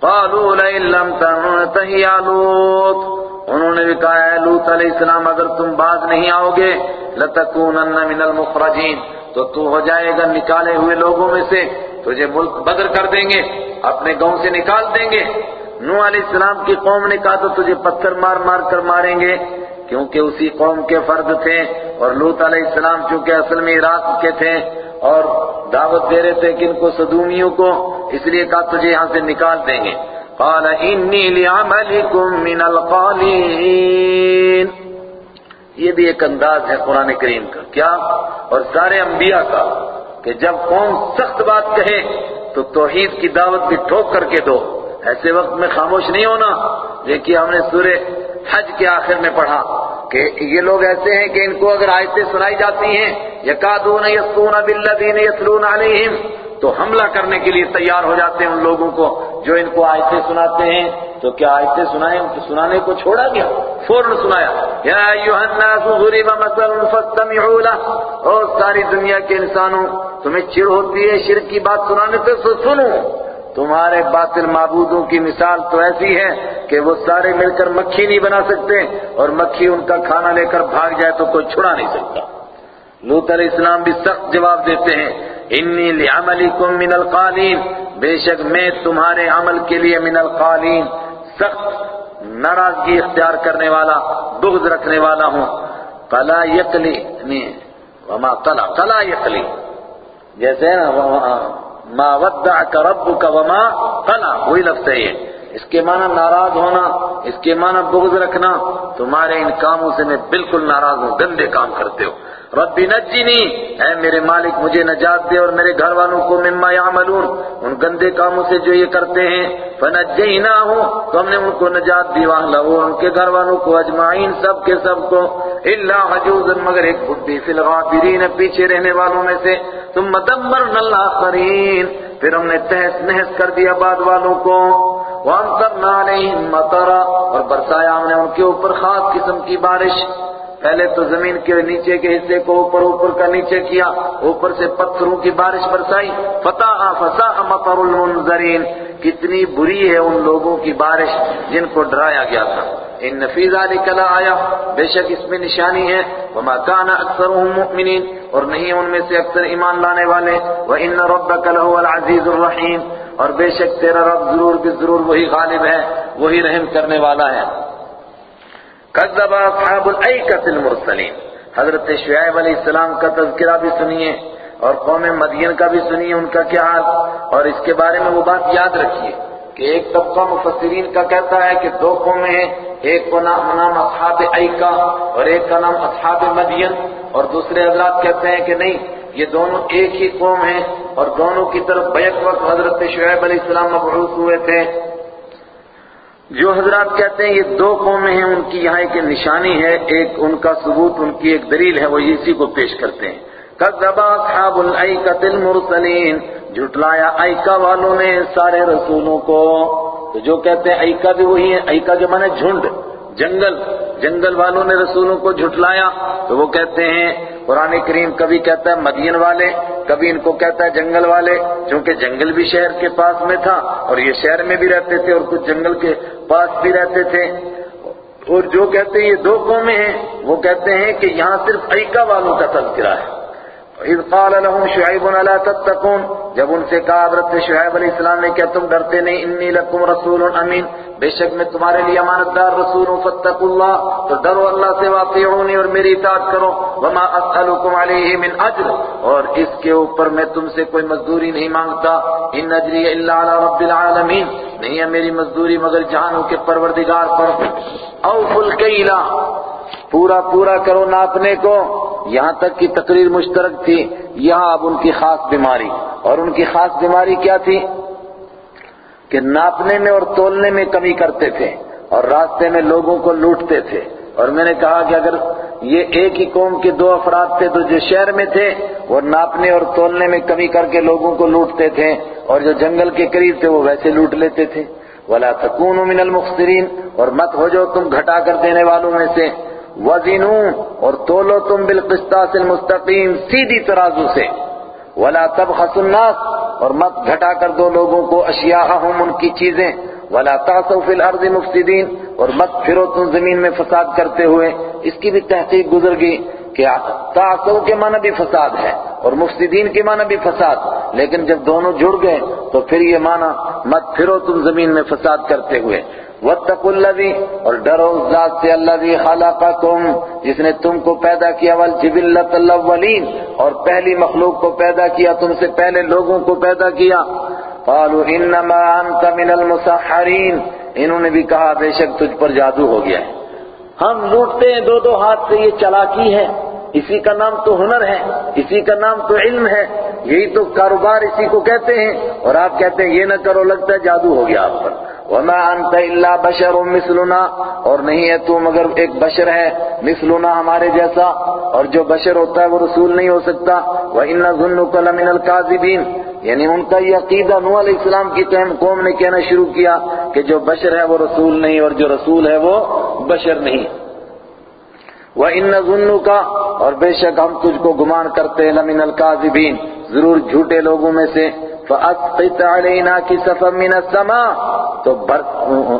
S1: قالوا لئن لم تنتهي يا لوط۔ انہوں نے بھی کہا ہے لوت علیہ السلام، اگر تم باز نہیں آؤ گے لتکونن من المخرجین تو تو ہو جائے گا نکالے ہوئے لوگوں میں سے، تجھے ملک بدر کر دیں گے، اپنے گاؤں سے نکال دیں گے۔ نو علیہ السلام کی قوم نے کہا تو تجھے پتھر مار مار کر ماریں گے، کیونکہ اسی قوم کے فرد تھے۔ اور لوت علیہ السلام چونکہ اصل میں عراق کے تھے، اور دعوت دے رہے تھے کن کو صدومیوں کو، اس لیے کہا تجھے یہاں سے نکال دیں گے۔ قال، انی لعملکم من القالین. یہ بھی ایک انداز ہے قرآن کریم کا۔ کیا؟ اور سارے انبیاء کا کہ جب قوم سخت بات کہے تو توحید کی دعوت بھی ٹھوک کر کے دو۔ ایسے وقت میں خاموش نہیں ہونا۔ دیکھیے ہم نے سورہ حج کے آخر میں پڑھا کہ یہ لوگ ایسے ہیں کہ ان کو اگر آیتیں سنائی جاتی ہیں، یکادون یسکون بالذین یتلون علیہم، تو حملہ کرنے کے لیے تیار ہو جاتے ہیں ان لوگوں کو جو ان کو آیتیں سناتے ہیں۔ تو کیا آیتیں سنائیں سنانے کو چھوڑا گیا؟ فوراً سنایا۔ یا ایوہ الناس ضرب مثل فاستمعوا له۔ اور ساری دنیا کے انسانوں، تمہیں چڑ ہوتی ہے شرک کی بات سنانے سے سنو۔ تمہارے باطل معبودوں کی مثال تو ایسی ہے کہ وہ سارے مل کر مکھی نہیں بنا سکتے اور مکھی ان کا کھانا لے کر بھاگ جائے تو کوئی چھڑا نہیں سکتا۔ لوت علیہ السلام بھی سخت جواب دیتے ہیں، انی لعملکم من القالین۔ بے شک میں تمہارے عمل کے لیے من القالین۔ سخت ناراضگی اختیار کرنے والا، بغض رکھنے والا ہوں۔ قلا یقلی وما قلا قلا یقلی جیسے نا ما ودعک ربک وما قلا وہی لفظ ہے یہ۔ اس کے معنی ناراض ہونا، اس کے معنی بغض رکھنا، تمہارے ان کاموں سے میں بالکل ناراض ہوں، گندے کام کرتے ہو۔ ربی نجنی، اے میرے مالک، مجھے نجات دے اور میرے گھر والوں کو مما یعملون۔ ان گندے کاموں سے جو یہ کرتے ہیں فنجیناہم تو ہم نے ان کو نجات دی واہلہو ان کے گھر والوں کو، اجمعین سب کے سب کو۔ الا حجوزا مگر ایک بڈی فی الغابرین، پیچھے رہنے والوں میں سے۔ ثم دمرنا الاخرین پھر ہم نے تہس نہس کر دیا بعد والوں کو۔ وَأَمْطَرْنَا عَلَيْهِمْ مَطَرًا۔ اور برسایا ہم نے ان کے اوپر خاص قسم کی بارش۔ پہلے تو زمین کے نیچے کے حصے کو اوپر اوپر کا نیچے کیا، اوپر سے پتھروں کی بارش برسائی۔ فتح فسا مطر المنظرین کتنی بری ہے ان لوگوں کی بارش جن کو ڈرایا گیا تھا۔ ان نفیز علی کلا آیا بے شک اس میں نشانی ہے۔ وما کان اکثرهم مؤمنین اور نہیں ان میں سے اکثر ایمان لانے والے۔ وان ربک لهو العزیز الرحیم اور بے شک تیرا رب ضرور بھی ضرور وہی غالب ہے، وہی رحم کرنے والا ہے۔ کذب اصحاب الایکۃ المرسلین۔ حضرت شعیب علیہ السلام کا تذکرہ بھی سنیے اور قوم مدین کا بھی سنیے ان کا کیا حال۔ اور اس کے بارے میں وہ بات یاد رکھیے کہ ایک طبقہ مفسرین کا کہتا ہے کہ دو قومیں ہیں، ایک کو نام نام اصحاب ایکا اور ایک کا نام اصحاب مدین۔ اور دوسرے حضرات کہتے ہیں کہ نہیں، یہ دونوں ایک ہی قوم ہیں۔ اور دونوں کی طرف بیک وقت حضرت شعیب علیہ السلام مبعوث ہوئے تھے۔ جو حضرات کہتے ہیں یہ دو قومیں ہیں، ان کی یہاں ایک نشانی ہے، ایک ان کا ثبوت، ان کی ایک دلیل ہے، وہ اسی کو پیش کرتے ہیں۔ کذبا اصحاب الایکۃ المرسلین، جھٹلایا ایکا والوں نے سارے رسولوں کو۔ تو جو کہتے ہیں ایکا بھی وہی ہے ایکا کے معنی جھنڈ، جنگل۔ جنگل والوں نے رسولوں کو جھٹلایا۔ تو وہ کہتے ہیں، قرآن کریم کبھی کہتا ہے مدین والے، کبھی ان کو کہتا ہے جنگل والے، چونکہ جنگل بھی شہر کے پاس میں تھا اور یہ شہر میں بھی رہتے تھے اور کچھ جنگل کے پاس بھی رہتے تھے۔ اور جو کہتے ہیں یہ دو قومیں ہیں، وہ کہتے ہیں کہ یہاں صرف ایکا والوں کا تذکرہ ہے۔ اذ قال لهم شعیب لا تتقون؟ جب ان سے کہا، حضرت شعیب علیہ السلام نے کیا تم ڈرتے نہیں، انی لکم رسول امین. بے شک میں تمہارے لیے امانت دار رسول ہوں، فاتقوا اللہ، تو ڈرو اللہ سے واطیعونی اور میری اطاعت کرو۔ وما اسألکم علیہ من اجر، اور اس کے اوپر میں تم سے کوئی مزدوری نہیں مانگتا۔ ان اجری الا علی رب العالمین، نہیں ہے میری مزدوری مگر جہانوں کے پروردگار پر۔ اوف الکیلا پورا پورا کرو ناپنے کو۔ یہاں تک کی تقریر مشترک تھی۔ یہاں اب ان کی خاص بیماری۔ اور ان کی خاص بیماری کیا تھی؟ کہ ناپنے میں اور تولنے میں کمی کرتے تھے اور راستے میں لوگوں کو لوٹتے تھے۔ اور میں نے کہا کہ اگر یہ ایک ہی قوم کے دو افراد تھے تو جو شہر میں تھے، وہ ناپنے اور تولنے میں کمی کر کے لوگوں کو لوٹتے تھے۔ اور جو جنگل کے قریب تھے، وہ ویسے لوٹ لیتے تھے۔ ولا تکونوا من المخسرین اور مت ہو جو تم گھٹا کر دینے والوں میں سے۔ وزنوں اور تولو تم بالقسطاس المستقیم سیدھی ترازو سے۔ ولا تبخسوا الناس، اور مت گھٹا کر دو لوگوں کو اشیاءہم، ان کی چیزیں۔ ولا تعصوا فی الارض مفسدین، اور مت پھرو تم زمین میں فساد کرتے ہوئے۔ اس کی بھی تحقیق گزر گئی کہ تعصو کے معنی بھی فساد ہے، اور مفسدین کے معنی بھی فساد۔ لیکن جب دونوں جڑ گئے، تو پھر یہ معنی مت پھرو تم زمین میں فساد کرتے ہوئے۔ وَاتَّقُوا الَّذِي اور ڈرو اس ذات سے الَّذِي خَلَقَكُمْ جس نے تم کو پیدا کیا وَالْجِبِلَّةَ الْأَوَّلِينَ اور پہلی مخلوق کو پیدا کیا، تم سے پہلے لوگوں کو پیدا کیا۔ قالوا انما انت من المسحرین۔ انہوں نے بھی کہا، بے شک تجھ پر جادو ہو گیا ہے۔ ہم لوٹتے ہیں دو دو ہاتھ سے، یہ چلاکی ہے۔ اسی کا نام تو ہنر ہے، اسی کا نام تو علم ہے۔ یہی تو کاروبار اسی کو کہتے ہیں۔ اور آپ کہتے ہیں، یہ نہ کرو، لگتا ہے جادو ہو گیا آپ پر۔ وما انت الا بشر مثلنا، اور نہیں ہے تو مگر ایک بشر ہے، مثلنا ہمارے جیسا، اور جو بشر ہوتا ہے وہ رسول نہیں ہو سکتا۔ وَإِنَّ ظُنُّكَ لَمِنَ الْكَاذِبِينَ۔ یعنی ان کا یہ عقیدہ نوح علیہ السلام کی قوم نے کہنا شروع کیا کہ جو بشر ہے وہ رسول نہیں، اور جو رسول ہے وہ بشر نہیں۔ وَإِنَّ ظُنُّكَ، اور بے شک ہم تجھ کو گمان کرتے ہیں، لَمِنَ الْكَاذِبِينَ۔ ضرور جھوٹے لوگوں میں سے۔ فَأَسْقِطْ عَلَيْنَا كِسَفًا مِنَ السَّمَاءِ. تو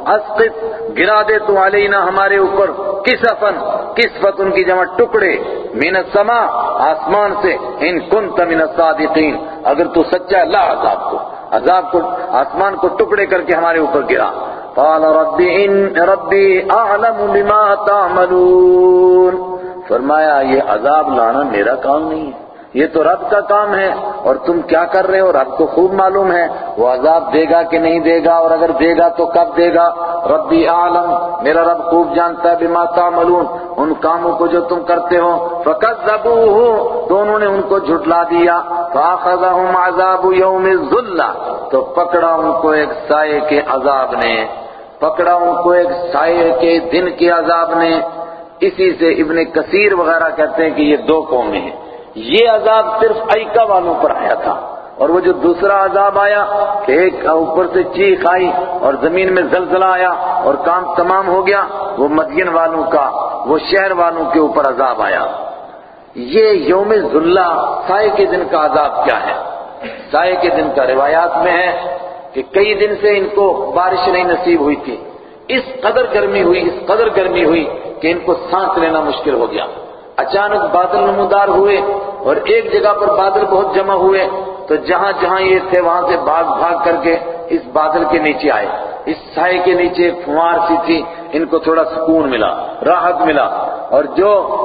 S1: اسقط، گرا دے تو علینا ہمارے اوپر کسفن کسفت ان کی جمع ٹکڑے من السماء، آسمان سے، ان کنت من الصادقین۔ اگر تو سچا لا عذاب کو عذاب کو، آسمان کو ٹکڑے کر کے ہمارے اوپر گرا۔ قال ربی ان، ربی اعلم بما تعملون۔ فرمایا، یہ عذاب لانا میرا کام نہیں ہے۔ یہ تو رب کا کام ہے، اور تم کیا کر رہے ہو؟ رب کو خوب معلوم ہے، وہ عذاب دے گا کہ نہیں دے گا، اور اگر دے گا تو کب دے گا؟ ربی عالم میرا رب خوب جانتا ہے بما تعملون، ان کاموں کو جو تم کرتے ہو۔ فَكَذَّبُوهُ تو انہوں نے ان کو جھٹلا دیا۔ فَأَخَذَهُمْ عَذَابُ يَوْمِ الظُّلَّةِ تو پکڑا ان کو ایک سائے کے عذاب نے۔ پکڑا ان کو ایک سائے کے دن کے عذاب نے۔ اسی سے ابن کثیر وغیرہ کہتے ہیں کہ یہ دو قومیں ہیں۔ یہ عذاب صرف ایکا والوں پر آیا تھا۔ اور وہ جو دوسرا عذاب آیا کہ ایک اوپر سے چیخ آئی اور زمین میں زلزلہ آیا اور کام تمام ہو گیا، وہ مدین والوں کا، وہ شہر والوں کے اوپر عذاب آیا۔ یہ یوم ذلہ، سائے کے دن کا عذاب کیا ہے؟ سائے کے دن کا روایات میں ہے کہ کئی دن سے ان کو بارش نہیں نصیب ہوئی تھی۔ اس قدر گرمی ہوئی، اس قدر گرمی ہوئی کہ ان کو سانس لینا مشکل ہو گیا۔ اچانک بادل نمودار ہوئے اور ایک جگہ پر بادل بہت جمع ہوئے تو جہاں جہاں یہ تھے وہاں سے بھاگ بھاگ کر کے اس بادل کے نیچے آئے۔ اس سائے کے نیچے فوار سی تھی، ان کو تھوڑا سکون ملا، راحت ملا۔ اور جو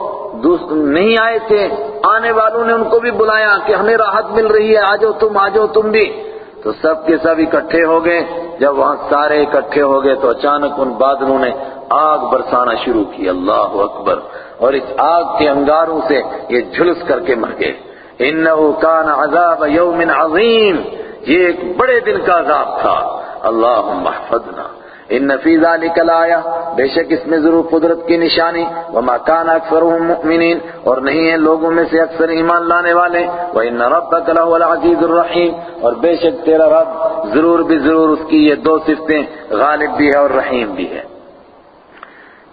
S1: نہیں آئے تھے، آنے والوں نے ان کو بھی بلایا کہ ہمیں راحت مل رہی ہے، آجو تم آجو تم بھی۔ تو سب کے سب اکٹھے ہو گئے۔ جب وہاں سارے اکٹھے ہو گئے تو اچانک ان بادلوں نے آگ برسانا شروع کی۔ اللہ اکبر۔ اور اس آگ کے انگاروں سے یہ جھلس کر کے مر گئے۔ انہو کان عذاب یوم عظیم، یہ ایک بڑے دن کا عذاب تھا۔ اللہم احفظنا۔ ان فی ذالک لایا بے شک اس میں ضرور قدرت کی نشانی۔ وما کان اکثرهم مؤمنین۔ اور نہیں ہیں لوگوں میں سے اکثر ایمان لانے والے۔ وان ربک لهو العزیز الرحیم اور بے شک تیرا رب ضرور بھی ضرور اس کی یہ دو صفتیں غالب بھی ہے اور رحیم بھی ہے۔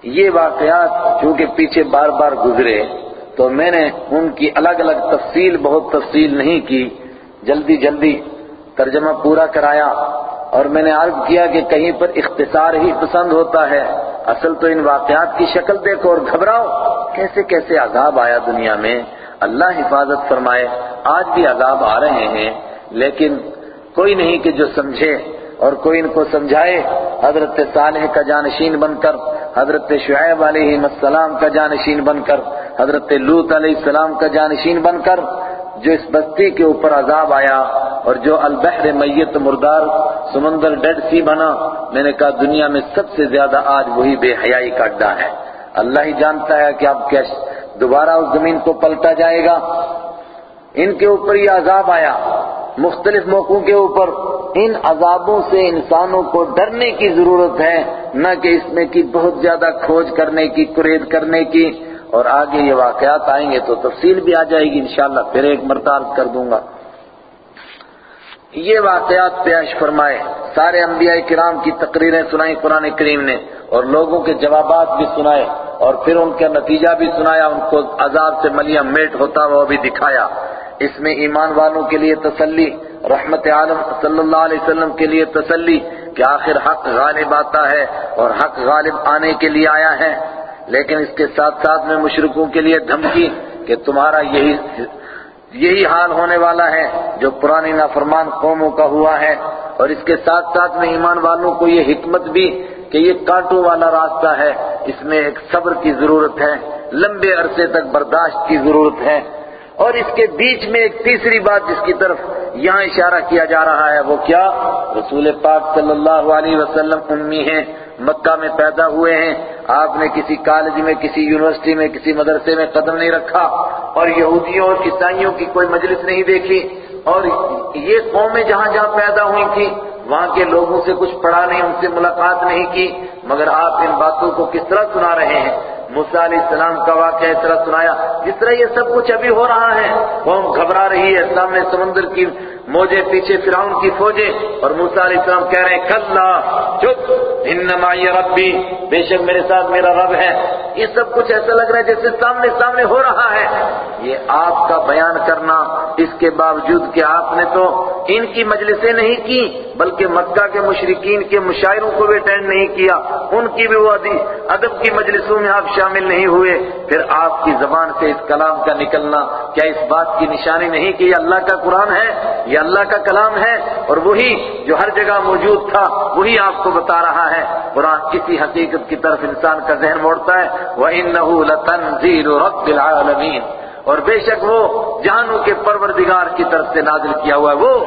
S1: یہ واقعات چونکہ پیچھے بار بار گزرے، تو میں نے ان کی الگ الگ تفصیل، بہت تفصیل نہیں کی۔ جلدی جلدی ترجمہ پورا کرایا اور میں نے عرض کیا کہ کہیں پر اختصار ہی پسند ہوتا ہے۔ اصل تو ان واقعات کی شکل دیکھو اور گھبراؤ۔ کیسے کیسے عذاب آیا دنیا میں؟ اللہ حفاظت فرمائے، آج بھی عذاب آ رہے ہیں۔ لیکن کوئی نہیں کہ جو سمجھے اور کوئی ان کو سمجھائے، حضرت صالح کا جانشین بن کر حضرت شعیب علیہ السلام کا جانشین بن کر، حضرت لوت علیہ السلام کا جانشین بن کر جو اس بستی کے اوپر عذاب آیا اور جو البحر میت مردار سمندر ڈیڈ سی بنا، میں نے کہا دنیا میں سب سے زیادہ آج وہی بے حیائی کا اڈا ہے۔ اللہ ہی جانتا ہے کہ اب کیا دوبارہ اس زمین کو پلٹا جائے گا۔ ان کے اوپر یہ عذاب آیا۔ مختلف موقعوں کے اوپر ان عذابوں سے انسانوں کو ڈرنے کی ضرورت ہے، نہ کہ اس میں کی بہت زیادہ کھوج کرنے کی قرید کرنے کی۔ اور آگے یہ واقعات آئیں گے تو تفصیل بھی آ جائے گی، انشاءاللہ پھر ایک مرتبہ کر دوں گا۔ یہ واقعات پیش فرمائے۔ سارے انبیاء کرام کی تقریریں سنائی قرآن کریم نے، اور لوگوں کے جوابات بھی سنائے، اور پھر ان کا نتیجہ بھی سنایا، ان کو عذاب سے ملیا میٹ ہوتا، وہ بھی دکھایا۔ اس میں ایمان والوں کے لیے تسلی، رحمت عالم صلی اللہ علیہ وسلم کے لیے تسلی کہ آخر حق غالب آتا ہے اور حق غالب آنے کے لیے آیا ہے۔ لیکن اس کے ساتھ ساتھ میں مشرکوں کے لیے دھمکی کہ تمہارا یہی یہی حال ہونے والا ہے جو پرانی نافرمان قوموں کا ہوا ہے۔ اور اس کے ساتھ ساتھ میں ایمان والوں کو یہ حکمت بھی کہ یہ کانٹوں والا راستہ ہے۔ اس میں ایک صبر کی ضرورت ہے، لمبے عرصے تک برداشت کی ضرورت ہے۔ اور اس کے بیچ میں ایک تیسری بات جس کی طرف یہاں اشارہ کیا جا رہا ہے، وہ کیا؟ رسول پاک صلی اللہ علیہ وسلم امی ہیں، مکہ میں پیدا ہوئے ہیں۔ آپ نے کسی کالج میں، کسی یونیورسٹی میں، کسی مدرسے میں قدم نہیں رکھا اور یہودیوں اور عیسائیوں کی کوئی مجلس نہیں دیکھی اور یہ قومیں جہاں جہاں پیدا ہوئی تھی وہاں کے لوگوں سے کچھ پڑھا نہیں، ان سے ملاقات نہیں کی۔ مگر آپ ان باتوں کو کس طرح سنا رہے ہیں؟ موسیٰ علیہ السلام کا واقعہ اس طرح سنایا، جس طرح یہ سب کچھ ابھی ہو رہا ہے قوم گھبرا رہی ہے، سامنے سمندر کی موجے پیچھے فرعون کی فوجیں اور موسیٰ علیہ السلام کہہ رہے ہیں، کلا، چپ، انما یہ ربی، بے شک میرے ساتھ میرا رب ہے۔ یہ سب کچھ ایسا لگ رہا ہے جیسے سامنے سامنے ہو رہا ہے۔ یہ آپ کا بیان کرنا، اس کے باوجود کہ آپ نے تو ان کی مجلسیں نہیں کی، بلکہ مکہ کے مشرقین کے مشاعروں کو بھی اٹینڈ نہیں کیا۔ ان کی بھی وہ ادب کی مجلسوں میں آپ شامل نہیں ہوئے۔ پھر آپ کی زبان سے اس کلام کا نکلنا کیا اس بات کی نشانی نہیں کہ یہ اللہ کا قرآن ہے؟ یا یہ اللہ کا کلام ہے اور وہی جو ہر جگہ موجود تھا، وہی آپ کو بتا رہا ہے۔ قرآن کسی حقیقت کی طرف انسان کا ذہن موڑتا ہے۔ وَإِنَّهُ لَتَنزِيلُ رَبِّ الْعَالَمِينَ۔ اور بے شک وہ جہانوں کے پروردگار کی طرف سے نازل کیا ہوا ہے۔ وہ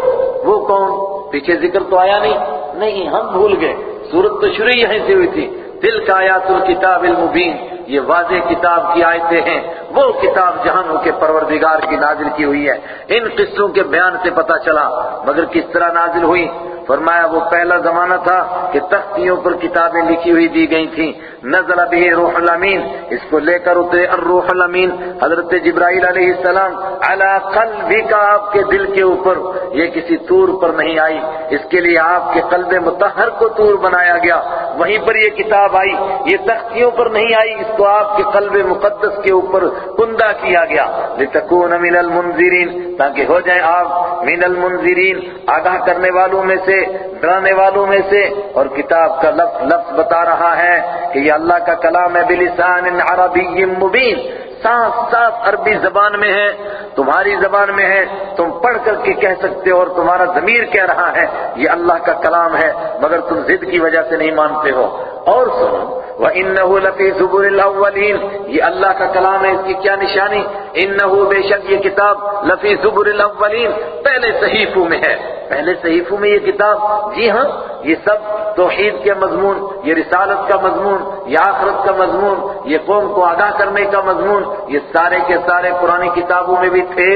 S1: وہ کون؟ پیچھے ذکر تو آیا نہیں۔ نہیں، ہم بھول گئے۔ صورت تو شروع یہیں سے ہوئی تھی۔ دل کا آیات الکتاب المبین یہ واضح کتاب کی آیتیں ہیں۔ وہ کتاب جہانوں کے پروردگار کی نازل کی ہوئی ہے۔ ان قصوں کے بیان سے پتا چلا مگر کس طرح نازل ہوئی؟ فرمایا وہ پہلا زمانہ تھا کہ تختیوں پر کتابیں لکھی ہوئی دی گئی تھیں۔ نزل به روح الامین۔ اس کو لے کر اترے الروح الامین۔ حضرت جبرائیل علیہ السلام علی قلبک، آپ کے دل کے اوپر۔ یہ کسی طور پر نہیں آئی۔ اس کے لیے آپ کے قلب متحر کو طور بنایا گیا۔ وہیں پر یہ کتاب آئی۔ یہ تختیوں پر نہیں آئی۔ اس کو آپ کے قلب مقدس کے اوپر کندہ کیا گیا۔ لتکون من المنذرین، تاکہ ہو جائیں آپ من المنذرین۔ آگاہ کرنے والوں میں سے ڈرانے والوں میں سے، اور کتاب کا لفظ لفظ بتا رہا ہے کہ یہ اللہ کا کلام ہے بلسان عربی مبین۔ صاف صاف عربی زبان میں ہے، تمہاری زبان میں ہے، تم پڑھ کر کے کہہ سکتے ہو اور تمہارا ضمیر کہہ رہا ہے، یہ اللہ کا کلام ہے، مگر تم ضد کی وجہ سے نہیں مانتے ہو۔ اور سنو، وَإِنَّهُ لَفِي زُبُرِ الْأَوَّلِينَ۔ یہ اللہ کا کلام ہے، اس کی کیا نشانی؟ انہو بے شک یہ کتاب لفی زبر الاولین پہلے صحیفوں میں ہے۔ پہلے صحیفوں میں یہ کتاب جی ہاں یہ سب توحید کے مضمون، یہ رسالت کا مضمون، یہ آخرت کا مضمون، یہ قوم کو آگاہ کرنے کا مضمون، یہ سارے کے سارے پرانی کتابوں میں بھی تھے،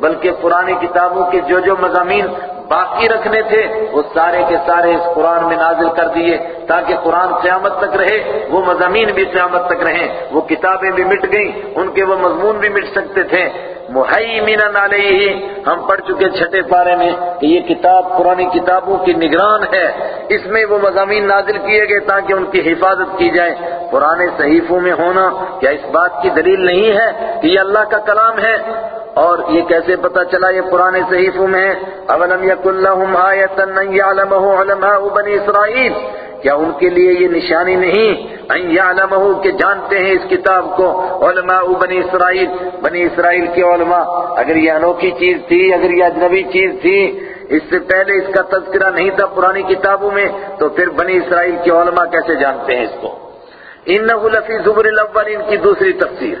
S1: بلکہ پرانی کتابوں کے جو جو مضامین باقی رکھنے تھے، وہ سارے کے سارے اس قرآن میں نازل کر دیے تاکہ قرآن قیامت تک رہے، وہ مضامین بھی قیامت تک رہیں، وہ کتابیں بھی مٹ گئیں، ان کے وہ مضمون بھی مٹ سکتے تھے۔ محیمنا علیہ ہم پڑھ چکے چھٹے پارے میں کہ یہ کتاب پرانی کتابوں کی نگران ہے۔ اس میں وہ مضامین نازل کیے گئے تاکہ ان کی حفاظت کی جائے۔ پرانے صحیفوں میں ہونا کیا اس بات کی دلیل نہیں ہے کہ یہ اللہ کا کلام ہے؟ اور یہ کیسے پتا چلا یہ پرانے صحیفوں میں ہے؟ اولم یکن لہم آیتا ان یعلمہ علماء بنی اسرائیل؟ کیا ان کے لیے یہ نشانی نہیں؟ ان یعلمہ کہ جانتے ہیں اس کتاب کو علماء بنی اسرائیل۔ بنی اسرائیل کے علماء، اگر یہ انوکھی چیز تھی، اگر یہ اجنبی چیز تھی، اس سے پہلے اس کا تذکرہ نہیں تھا پرانی کتابوں میں، تو پھر بنی اسرائیل کے علماء کیسے جانتے ہیں اس کو؟ انہو لفی زبر الاولین کی دوسری تفسیر۔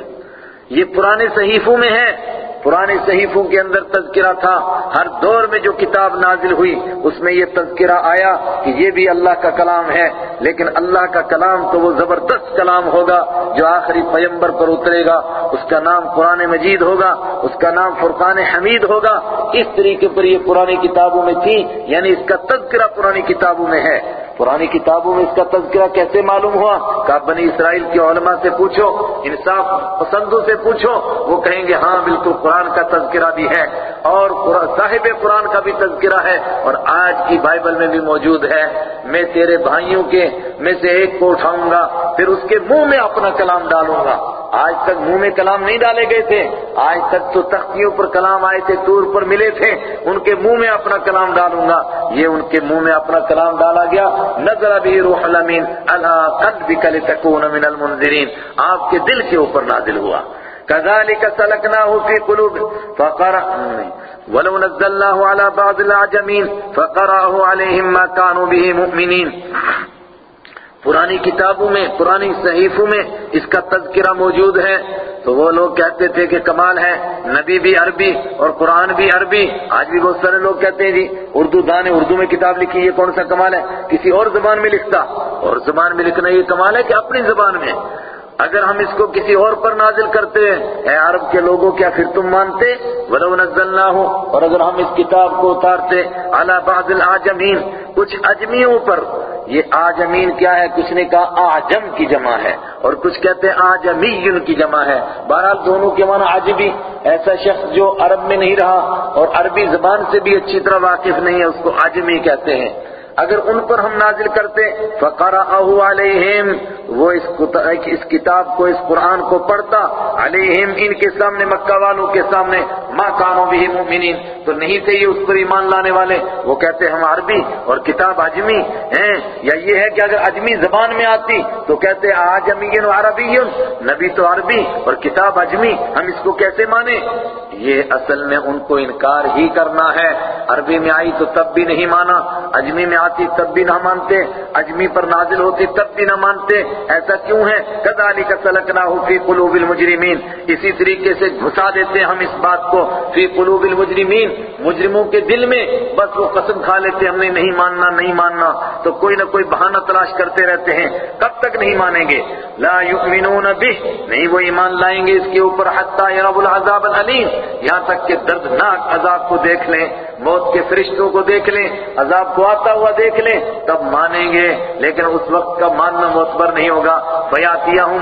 S1: یہ پرانے صحیفوں میں ہے پرانے صحیفوں کے اندر تذکرہ تھا۔ ہر دور میں جو کتاب نازل ہوئی، اس میں یہ تذکرہ آیا کہ یہ بھی اللہ کا کلام ہے۔ لیکن اللہ کا کلام تو وہ زبردست کلام ہوگا جو آخری پیمبر پر اترے گا۔ اس کا نام قرآن مجید ہوگا، اس کا نام فرقان حمید ہوگا۔ اس طریقے پر یہ پرانی کتابوں میں تھی یعنی اس کا تذکرہ پرانی کتابوں میں ہے۔ پرانی کتابوں میں اس کا تذکرہ کیسے معلوم ہوا؟ کہ بنی اسرائیل کے علماء سے پوچھو، انصاف پسندوں سے پوچھو، وہ کہیں گے ہاں بالکل قرآن کا تذکرہ بھی ہے اور صاحب قرآن کا بھی تذکرہ ہے اور آج کی بائبل میں بھی موجود ہے۔ میں تیرے بھائیوں کے، میں سے ایک کو اٹھاؤں گا، پھر اس کے منہ میں اپنا کلام ڈالوں گا۔ آج تک منہ میں کلام نہیں ڈالے گئے تھے۔ آج تک تو تختیوں پر کلام آئے تھے طور پر ملے تھے۔ ان کے منہ میں اپنا کلام ڈالوں گا۔ یہ ان کے منہ میں اپنا کلام ڈالا گیا۔ نظر ابھی روح الامین اللہ قلبک لتکون من المنذرین۔ آپ کے دل کے اوپر نازل ہوا۔ كذلك سلكناه في قلوب فقرأ ولو نزلناه على بعض العجمين فقرأه عليهم ما كانوا به مؤمنين پرانی کتابوں میں، پرانی صحیفوں میں اس کا تذکرہ موجود ہے۔ تو وہ لوگ کہتے تھے کہ کمال ہے، نبی بھی عربی اور قرآن بھی عربی، آج بھی بہت سارے لوگ کہتے ہیں جی اردو دان اردو میں کتاب لکھی، یہ کون سا کمال ہے؟ کسی اور زبان میں لکھتا۔ اور زبان میں لکھنا یہ کمال ہے کہ اپنی زبان میں۔ اگر ہم اس کو کسی اور پر نازل کرتے، اے عرب کے لوگوں، کیا پھر تم مانتے؟ ولو نزلناہ اور اگر ہم اس کتاب کو اتارتے، علی بعض العجمین کچھ اجمیوں پر۔ یہ آجمین کیا ہے؟ کچھ نے کہا آجم کی جمع ہے، اور کچھ کہتے ہیں آجمین کی جمع ہے۔ بہرحال دونوں کے معنی عجبی ایسا شخص جو عرب میں نہیں رہا، اور عربی زبان سے بھی اچھی طرح واقف نہیں ہے، اس کو آجمی کہتے ہیں۔ اگر ان پر ہم نازل کرتے فقرأہ علیہم، وہ اس کتاب کو، اس قرآن کو پڑھتا، علیہم، ان کے سامنے، مکہ والوں کے سامنے، ما کانو بھی مؤمنین تو نہیں تھے یہ اس پر ایمان لانے والے؟ وہ کہتے، ہم عربی اور کتاب اجمی، ہیں، یا یہ ہے کہ اگر اجمی زبان میں آتی، تو کہتے آجمی و عربی نبی تو عربی اور کتاب اجمی، ہم اس کو کیسے مانیں؟ یہ اصل میں ان کو انکار ہی کرنا ہے۔ عربی میں آئی تو تب بھی نہیں مانا، اجمی میں آتی تب بھی نہ مانتے، اجمی پر نازل ہوتی تب بھی نہ مانتے، ایسا کیوں ہے؟ كذلك سلكناه في قلوب المجرمين اسی طریقے سے گھسا دیتے ہم اس بات کو، فی قلوب المجرمین۔ مجرموں کے دل میں بس وہ قسم کھا لیتے، ہم نے نہیں ماننا نہیں ماننا۔ تو کوئی نہ کوئی بہانہ تلاش کرتے رہتے ہیں۔ کب تک نہیں مانیں گے؟ لا يؤمنون به نہیں وہ ایمان لائیں گے اس کے اوپر، حتی يرب العذاب العلیم۔ یہاں تک کہ دردناک عذاب کو دیکھ لیں، موت کے فرشتوں کو دیکھ لیں۔ عذاب کو آتا ہوا دیکھ لیں، تب مانیں گے۔ لیکن اس وقت کا ماننا معتبر نہیں ہوگا۔ بیاتیا ہوں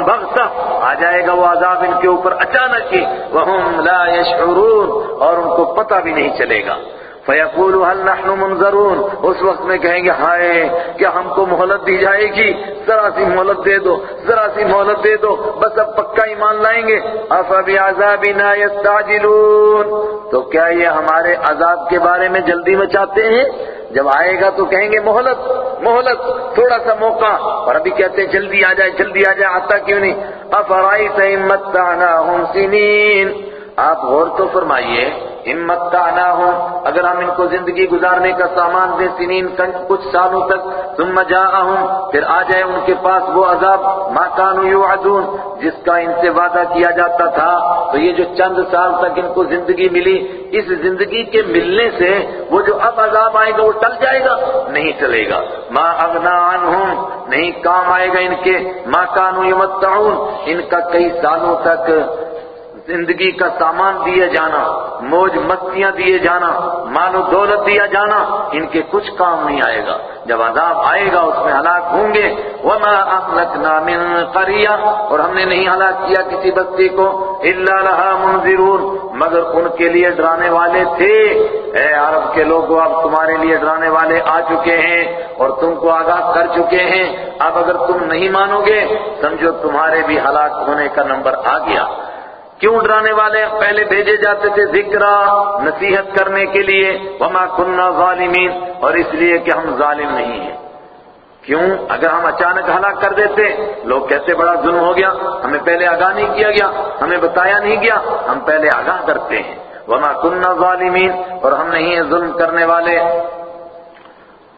S1: آ جائے گا وہ عذاب ان کے اوپر اچانک ہی۔ وہ لا یشعرون اور ان کو پتہ بھی نہیں چلے گا۔ فیقول هل نحن منظرون؟ اس وقت میں کہیں گے، ہائے، کیا ہم کو مہلت دی جائے گی؟ ذرا سی مہلت دے دو، ذرا سی مہلت دے دو، بس اب پکا ایمان لائیں گے۔ افبعذابنا يستعجلون تو کیا یہ ہمارے عذاب کے بارے میں جلدی میں چاہتے ہیں؟ جب آئے گا تو کہیں گے، مہلت مہلت، تھوڑا سا موقع۔ اور ابھی کہتے ہیں، جلدی آ جائے، جلدی آ جائے آتا کیوں نہیں؟ افرائیت متعناہم سنین۔ آپ غور تو فرمائیے ہمت کا انا ہو اگر ہم ان کو زندگی گزارنے کا سامان دیں سنین کچھ سالوں تک، ثم جاءہم، پھر آ جائے ان کے پاس وہ عذاب، ما کانوا یوعدون، جس کا ان سے وعدہ کیا جاتا تھا۔ تو یہ جو چند سال تک ان کو زندگی ملی، اس زندگی کے ملنے سے وہ جو اب عذاب آئے گا، وہ ٹل جائے گا، نہیں چلے گا۔ ما اغنا عنہم، نہیں کام آئے گا ان کے۔ ما کانوا یمتعون، ان کا کئی سالوں تک زندگی کا سامان دیا جانا، موج مستیاں دیے جانا، مال و دولت دیا جانا، ان کے کچھ کام نہیں آئے گا۔ جب عذاب آئے گا، اس میں ہلاک ہوں گے۔ وما اهلكنا من قريه اور ہم نے نہیں ہلاک کیا کسی بستی کو الا لها منذرون۔ مگر ان کے لیے ڈرانے والے تھے۔ اے عرب کے لوگوں اب تمہارے لیے ڈرانے والے آ چکے ہیں اور تم کو آگاہ کر چکے ہیں۔ اب اگر تم نہیں مانو گے، سمجھو تمہارے بھی ہلاک ہونے کا نمبر آ گیا۔ کیوں ڈرانے والے پہلے بھیجے جاتے تھے ذکر، نصیحت کرنے کے لیے؟ وما کننا ظالمین اور اس لیے کہ ہم ظالم نہیں ہیں۔ کیوں؟ اگر ہم اچانک ہلاک کر دیتے، لوگ کہتے بڑا ظلم ہو گیا؟ ہمیں پہلے آگاہ نہیں کیا گیا، ہمیں بتایا نہیں گیا، ہم پہلے آگاہ کرتے ہیں۔ وما کننا ظالمین اور ہم نہیں ہیں ظلم کرنے والے۔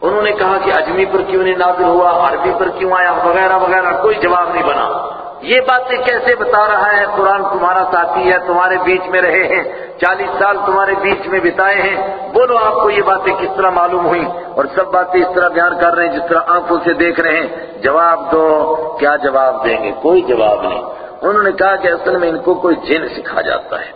S1: انہوں نے کہا کہ اجمی پر کیوں نہیں نازل ہوا، عربی پر کیوں آیا، وغیرہ وغیرہ، کوئی جواب نہیں بنا۔ یہ باتیں کیسے بتا رہا ہے؟ قرآن تمہارا ساتھی ہے، تمہارے بیچ میں رہے ہیں، چالیس سال تمہارے بیچ میں بتائے ہیں۔ بولو آپ کو یہ باتیں کس طرح معلوم ہوئی اور سب باتیں اس طرح بیان کر رہے ہیں جس طرح آنکھوں سے دیکھ رہے ہیں۔ جواب دو، کیا جواب دیں گے؟ کوئی جواب نہیں۔ انہوں نے کہا کہ اصل میں ان کو کوئی جن سکھا جاتا ہے۔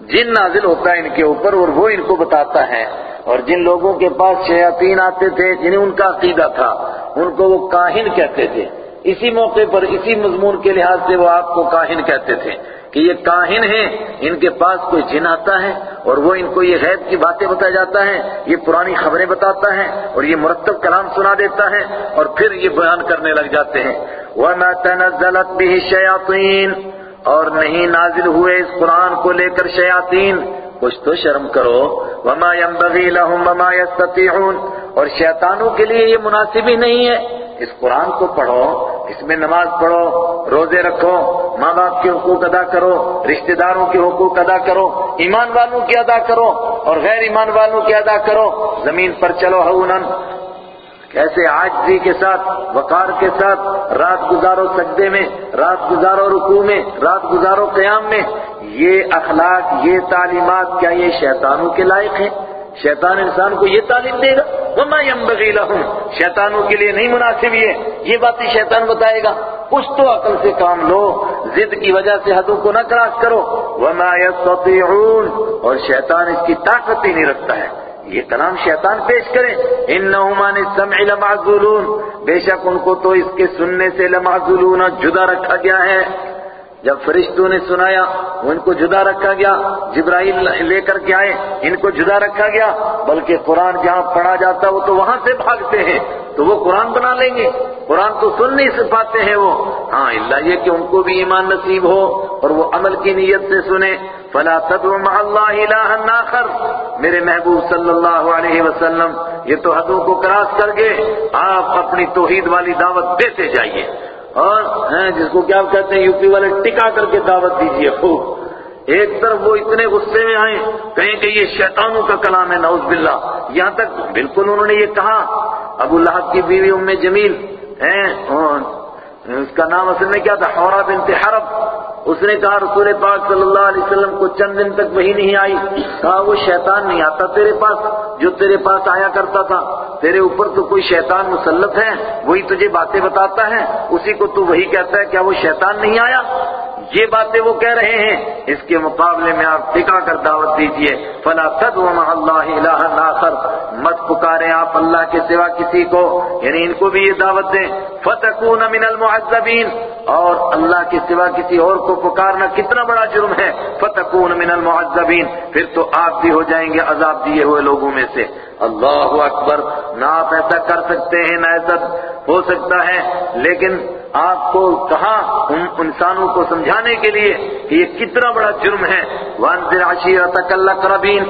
S1: جن نازل ہوتا ہے ان کے اوپر اور وہ ان کو بتاتا ہے۔ اور جن لوگوں کے پاس شیاطین آتے تھے، جنہیں ان کا عقیدہ تھا، ان کو وہ کاہن کہتے تھے۔ اسی موقع پر اسی مضمون کے لحاظ سے وہ آپ کو کاہن کہتے تھے کہ یہ کاہن ہیں، ان کے پاس کوئی جن آتا ہے اور وہ ان کو یہ غیب کی باتیں بتا جاتا ہے یہ پرانی خبریں بتاتا ہے اور یہ مرتب کلام سنا دیتا ہے اور پھر یہ بیان کرنے لگ جاتے ہیں۔ وَمَا تَنَزَّلَتْ بِهِ الشَّيَاطِينَ۔ اور نہیں نازل ہوئے اس قرآن کو لے کر شیاطین۔ کچھ تو شرم کرو۔ وما ينبغي لهم وما يستطيعون۔ اور شیطانوں کے لیے یہ مناسب ہی نہیں ہے۔ اس قرآن کو پڑھو، اس میں نماز پڑھو، روزے رکھو ماں باپ کے حقوق ادا کرو، رشتہ داروں کے حقوق ادا کرو، ایمان والوں کی ادا کرو اور غیر ایمان والوں کی ادا کرو۔ زمین پر چلو ہونن۔ کیسے آجزی کے ساتھ، وقار کے ساتھ، رات گزارو سجدے میں، رات گزارو رکوع میں، رات گزارو قیام میں، یہ اخلاق، یہ تعلیمات کیا یہ شیطانوں کے لائق ہیں؟ شیطان انسان کو یہ تعلیم دے گا، وما ينبغي لهم۔ شیطانوں کے لیے نہیں مناسب یہ۔ یہ باتیں شیطان بتائے گا۔ کچھ تو عقل سے کام لو۔ ضد کی وجہ سے حدوں کو نہ کراس کرو۔ وما يستطيعون۔ اور شیطان اس کی طاقت ہی نہیں رکھتا ہے۔ یہ کلام شیطان پیش کرے انہم عن السمع لمعزولون۔ بے شک ان کو تو اس کے سننے سے لمعزولون جدا رکھا گیا ہے۔ جب فرشتوں نے سنایا، وہ ان کو جدا رکھا گیا، جبرائیل لے کر کے آئے، ان کو جدا رکھا گیا، بلکہ قرآن جہاں پڑھا جاتا وہ تو وہاں سے بھاگتے ہیں، تو وہ قرآن بنا لیں گے۔ قرآن تو سن نہیں سے پاتے ہیں وہ۔ ہاں اللہ یہ کہ ان کو بھی ایمان نصیب ہو، اور وہ عمل کی نیت سے سنے فلا تدعو مع اللہ الہ آخر۔ میرے محبوب صلی اللہ علیہ وسلم، یہ تو حدوں کو کراس کر گئے آپ اپنی توحید والی دعوت دیتے جائیے۔ اور ہیں جس کو کیا کہتے ہیں، یو پی والے ٹکا کر کے دعوت دیجیے خوب۔ ایک طرف وہ اتنے غصے میں آئے، کہیں کہ یہ شیطانوں کا کلام ہے، نعوذ باللہ۔ یہاں تک، بالکل انہوں نے یہ کہا، ابو لہب کی بیوی ام جمیل، ہیں اس کا نام اصل میں کیا تھا؟ حورا بنت حرب۔ اس نے کہا، رسول پاک صلی اللہ علیہ وسلم کو چند دن تک وہی نہیں آئی۔ کہا، وہ شیطان نہیں آتا تیرے پاس، جو تیرے پاس آیا کرتا تھا۔ تیرے اوپر تو کوئی شیطان مسلط ہے، وہی تجھے باتیں بتاتا ہے، اسی کو تو وہی کہتا ہے کیا وہ شیطان نہیں آیا۔ یہ باتیں وہ کہہ رہے ہیں، اس کے مقابلے میں آپ ٹکا کر دعوت دیجیے۔ فلا تدعو مع اللہ الہ آخر۔ مت پکاریں آپ اللہ کے سوا کسی کو۔ یعنی ان کو بھی یہ دعوت دیں۔ فتکون من المعذبین۔ اور اللہ کے سوا کسی اور کو پکارنا کتنا بڑا جرم ہے۔ فتکون من المعذبین۔ پھر تو آپ بھی ہو جائیں گے عذاب دیے ہوئے لوگوں میں سے۔ اللہ اکبر۔ نہ آپ ایسا کر سکتے ہیں، نہ ایسا ہو سکتا ہے۔ لیکن آپ کو کہا ان انسانوں کو سمجھانے کے لیے کہ یہ کتنا بڑا جرم ہے۔ وانذر عشیرتک الاقربین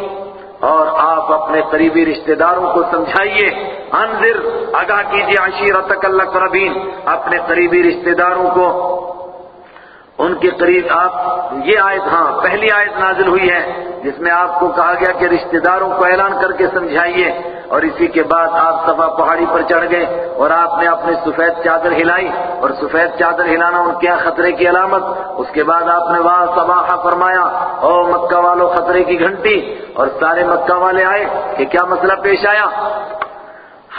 S1: اور آپ اپنے قریبی رشتہ داروں کو سمجھائیے۔ انذر، آگاہ کیجیے عشیرتک الاقربین اپنے قریبی رشتہ داروں کو ان کے قریب آپ یہ آیت ہاں پہلی آیت نازل ہوئی ہے، جس میں آپ کو کہا گیا کہ رشتہ داروں کو اعلان کر کے سمجھائیے، اور اسی کے بعد آپ صفا پہاڑی پر چڑھ گئے، اور آپ نے اپنی سفید چادر ہلائی، اور سفید چادر ہلانا ان کے خطرے کی علامت، اس کے بعد آپ نے وہاں صباحہ فرمایا، او مکہ والوں خطرے کی گھنٹی! اور سارے مکہ والے آئے کہ کیا مسئلہ پیش آیا؟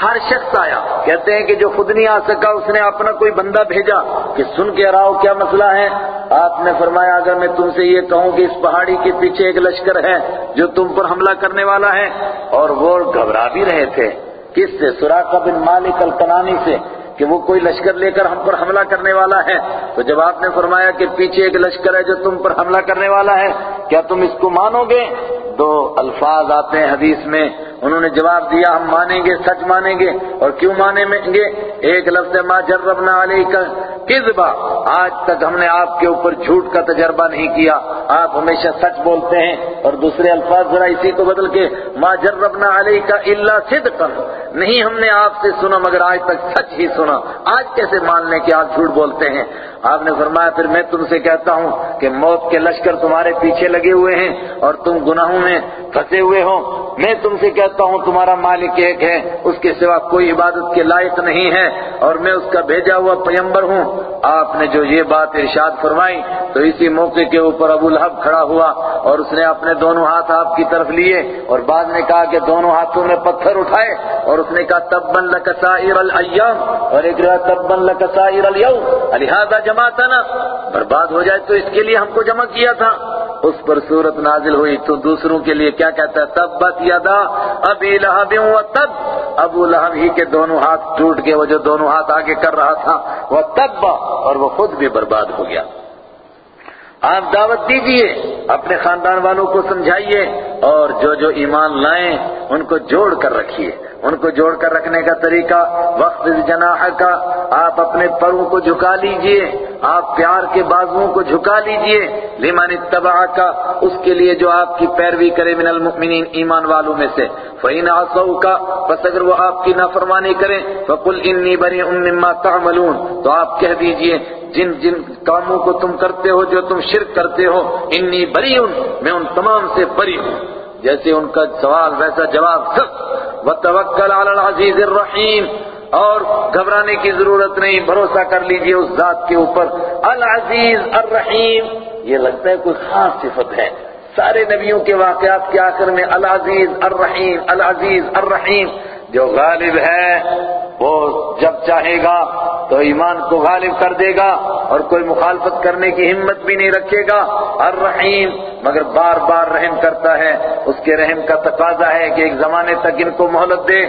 S1: ہر شخص آیا۔ کہتے ہیں کہ جو خود نہیں آ سکا، اس نے اپنا کوئی بندہ بھیجا کہ سن کے راؤ کیا مسئلہ ہے۔ آپ نے فرمایا، اگر میں تم سے یہ کہوں کہ اس پہاڑی کے پیچھے ایک لشکر ہے جو تم پر حملہ کرنے والا ہے، اور وہ گھبرا بھی رہے تھے۔ کس سے؟ سراقہ بن مالک الکنانی سے کہ وہ کوئی لشکر لے کر ہم پر حملہ کرنے والا ہے۔ تو جب آپ نے فرمایا کہ پیچھے ایک لشکر ہے جو تم پر حملہ کرنے والا ہے، کیا تم اس کو مانو گے؟ دو الفاظ آتے ہیں حدیث میں۔ انہوں نے جواب دیا، ہم مانیں گے، سچ مانیں گے، اور کیوں مانیں گے؟ ایک لفظ ما جربنا علیہ کذبا آج تک ہم نے آپ کے اوپر جھوٹ کا تجربہ نہیں کیا۔ آپ ہمیشہ سچ بولتے ہیں، اور دوسرے الفاظ ذرا اسی کو بدل کے، ما جربنا علیہ کا اللہ صدقا۔ نہیں، ہم نے آپ سے سنا، مگر آج تک سچ ہی سنا۔ آج کیسے مان لیں کہ آپ جھوٹ بولتے ہیں؟ آپ نے فرمایا، پھر میں تم سے کہتا ہوں کہ موت کے لشکر تمہارے پیچھے لگے ہوئے ہیں، اور تم گناہوں میں پھنسے ہوئے ہو۔ میں تم سے کہتا ہوں تمہارا مالک ایک ہے، اس کے سوا کوئی عبادت کے لائق نہیں ہے، اور میں اس کا بھیجا ہوا پیمبر ہوں۔ آپ نے جو یہ بات ارشاد فرمائی، تو اسی موقع کے اوپر ابو لہب کھڑا ہوا اور اس نے اپنے دونوں ہاتھ آپ کی طرف لیے اور بعد نے کہا کہ دونوں ہاتھوں میں پتھر اٹھائے اور اس نے کہا تب بن لکسائر الایام اور ایک رہا تب بن لکسائر اليوم لہذا جماعتنا برباد ہو جائے تو اس کے لیے ہم کو جمع کیا تھا۔ اس پر صورت نازل ہوئی تو دوسروں کے لیے کیا کہتا ہے؟ تب بت یادا ابی لہب و تب۔ ابو لہب ہی کے دونوں ہاتھ ٹوٹ کے وہ جو دونوں ہاتھ آگے کر رہا تھا، وہ تب اور وہ خود بھی برباد ہو گیا۔ آپ دعوت دیجیے، اپنے خاندان والوں کو سمجھائیے اور جو جو ایمان لائیں، ان کو جوڑ کر رکھیے۔ ان کو جوڑ کر رکھنے کا طریقہ، وقت جناح کا، آپ اپنے پروں کو جھکا لیجیے، آپ پیار کے بازوؤں کو جھکا لیجیے، لمن اتبع کا اس کے لیے جو آپ کی پیروی کرے من المؤمنین ایمان والوں میں سے۔ فَإِنْ عَصَوْكَ، پس اگر وہ آپ کی نافرمانی کریں، فَقُلْ إِنِّي بَرِيءٌ مِّمَّا تَعْمَلُونَ، تو آپ کہہ دیجیے، جن جن کاموں کو تم کرتے ہو، جو تم شرک کرتے ہو انی بری میں ان تمام سے بری ہوں۔ جیسے ان کا سوال ویسا جواب سب وتوکل علی العزیز الرحیم، اور گھبرانے کی ضرورت نہیں، بھروسہ کر لیجیے اس ذات کے اوپر۔ العزیز الرحیم، یہ لگتا ہے کوئی خاص صفت ہے۔ سارے نبیوں کے واقعات کے آخر میں العزیز الرحیم العزیز الرحیم، جو غالب ہے۔ وہ جب چاہے گا تو ایمان کو غالب کر دے گا اور کوئی مخالفت کرنے کی ہمت بھی نہیں رکھے گا۔ الرحیم مگر بار بار رحم کرتا ہے۔ اس کے رحم کا تقاضا ہے کہ ایک زمانے تک ان کو مہلت دے۔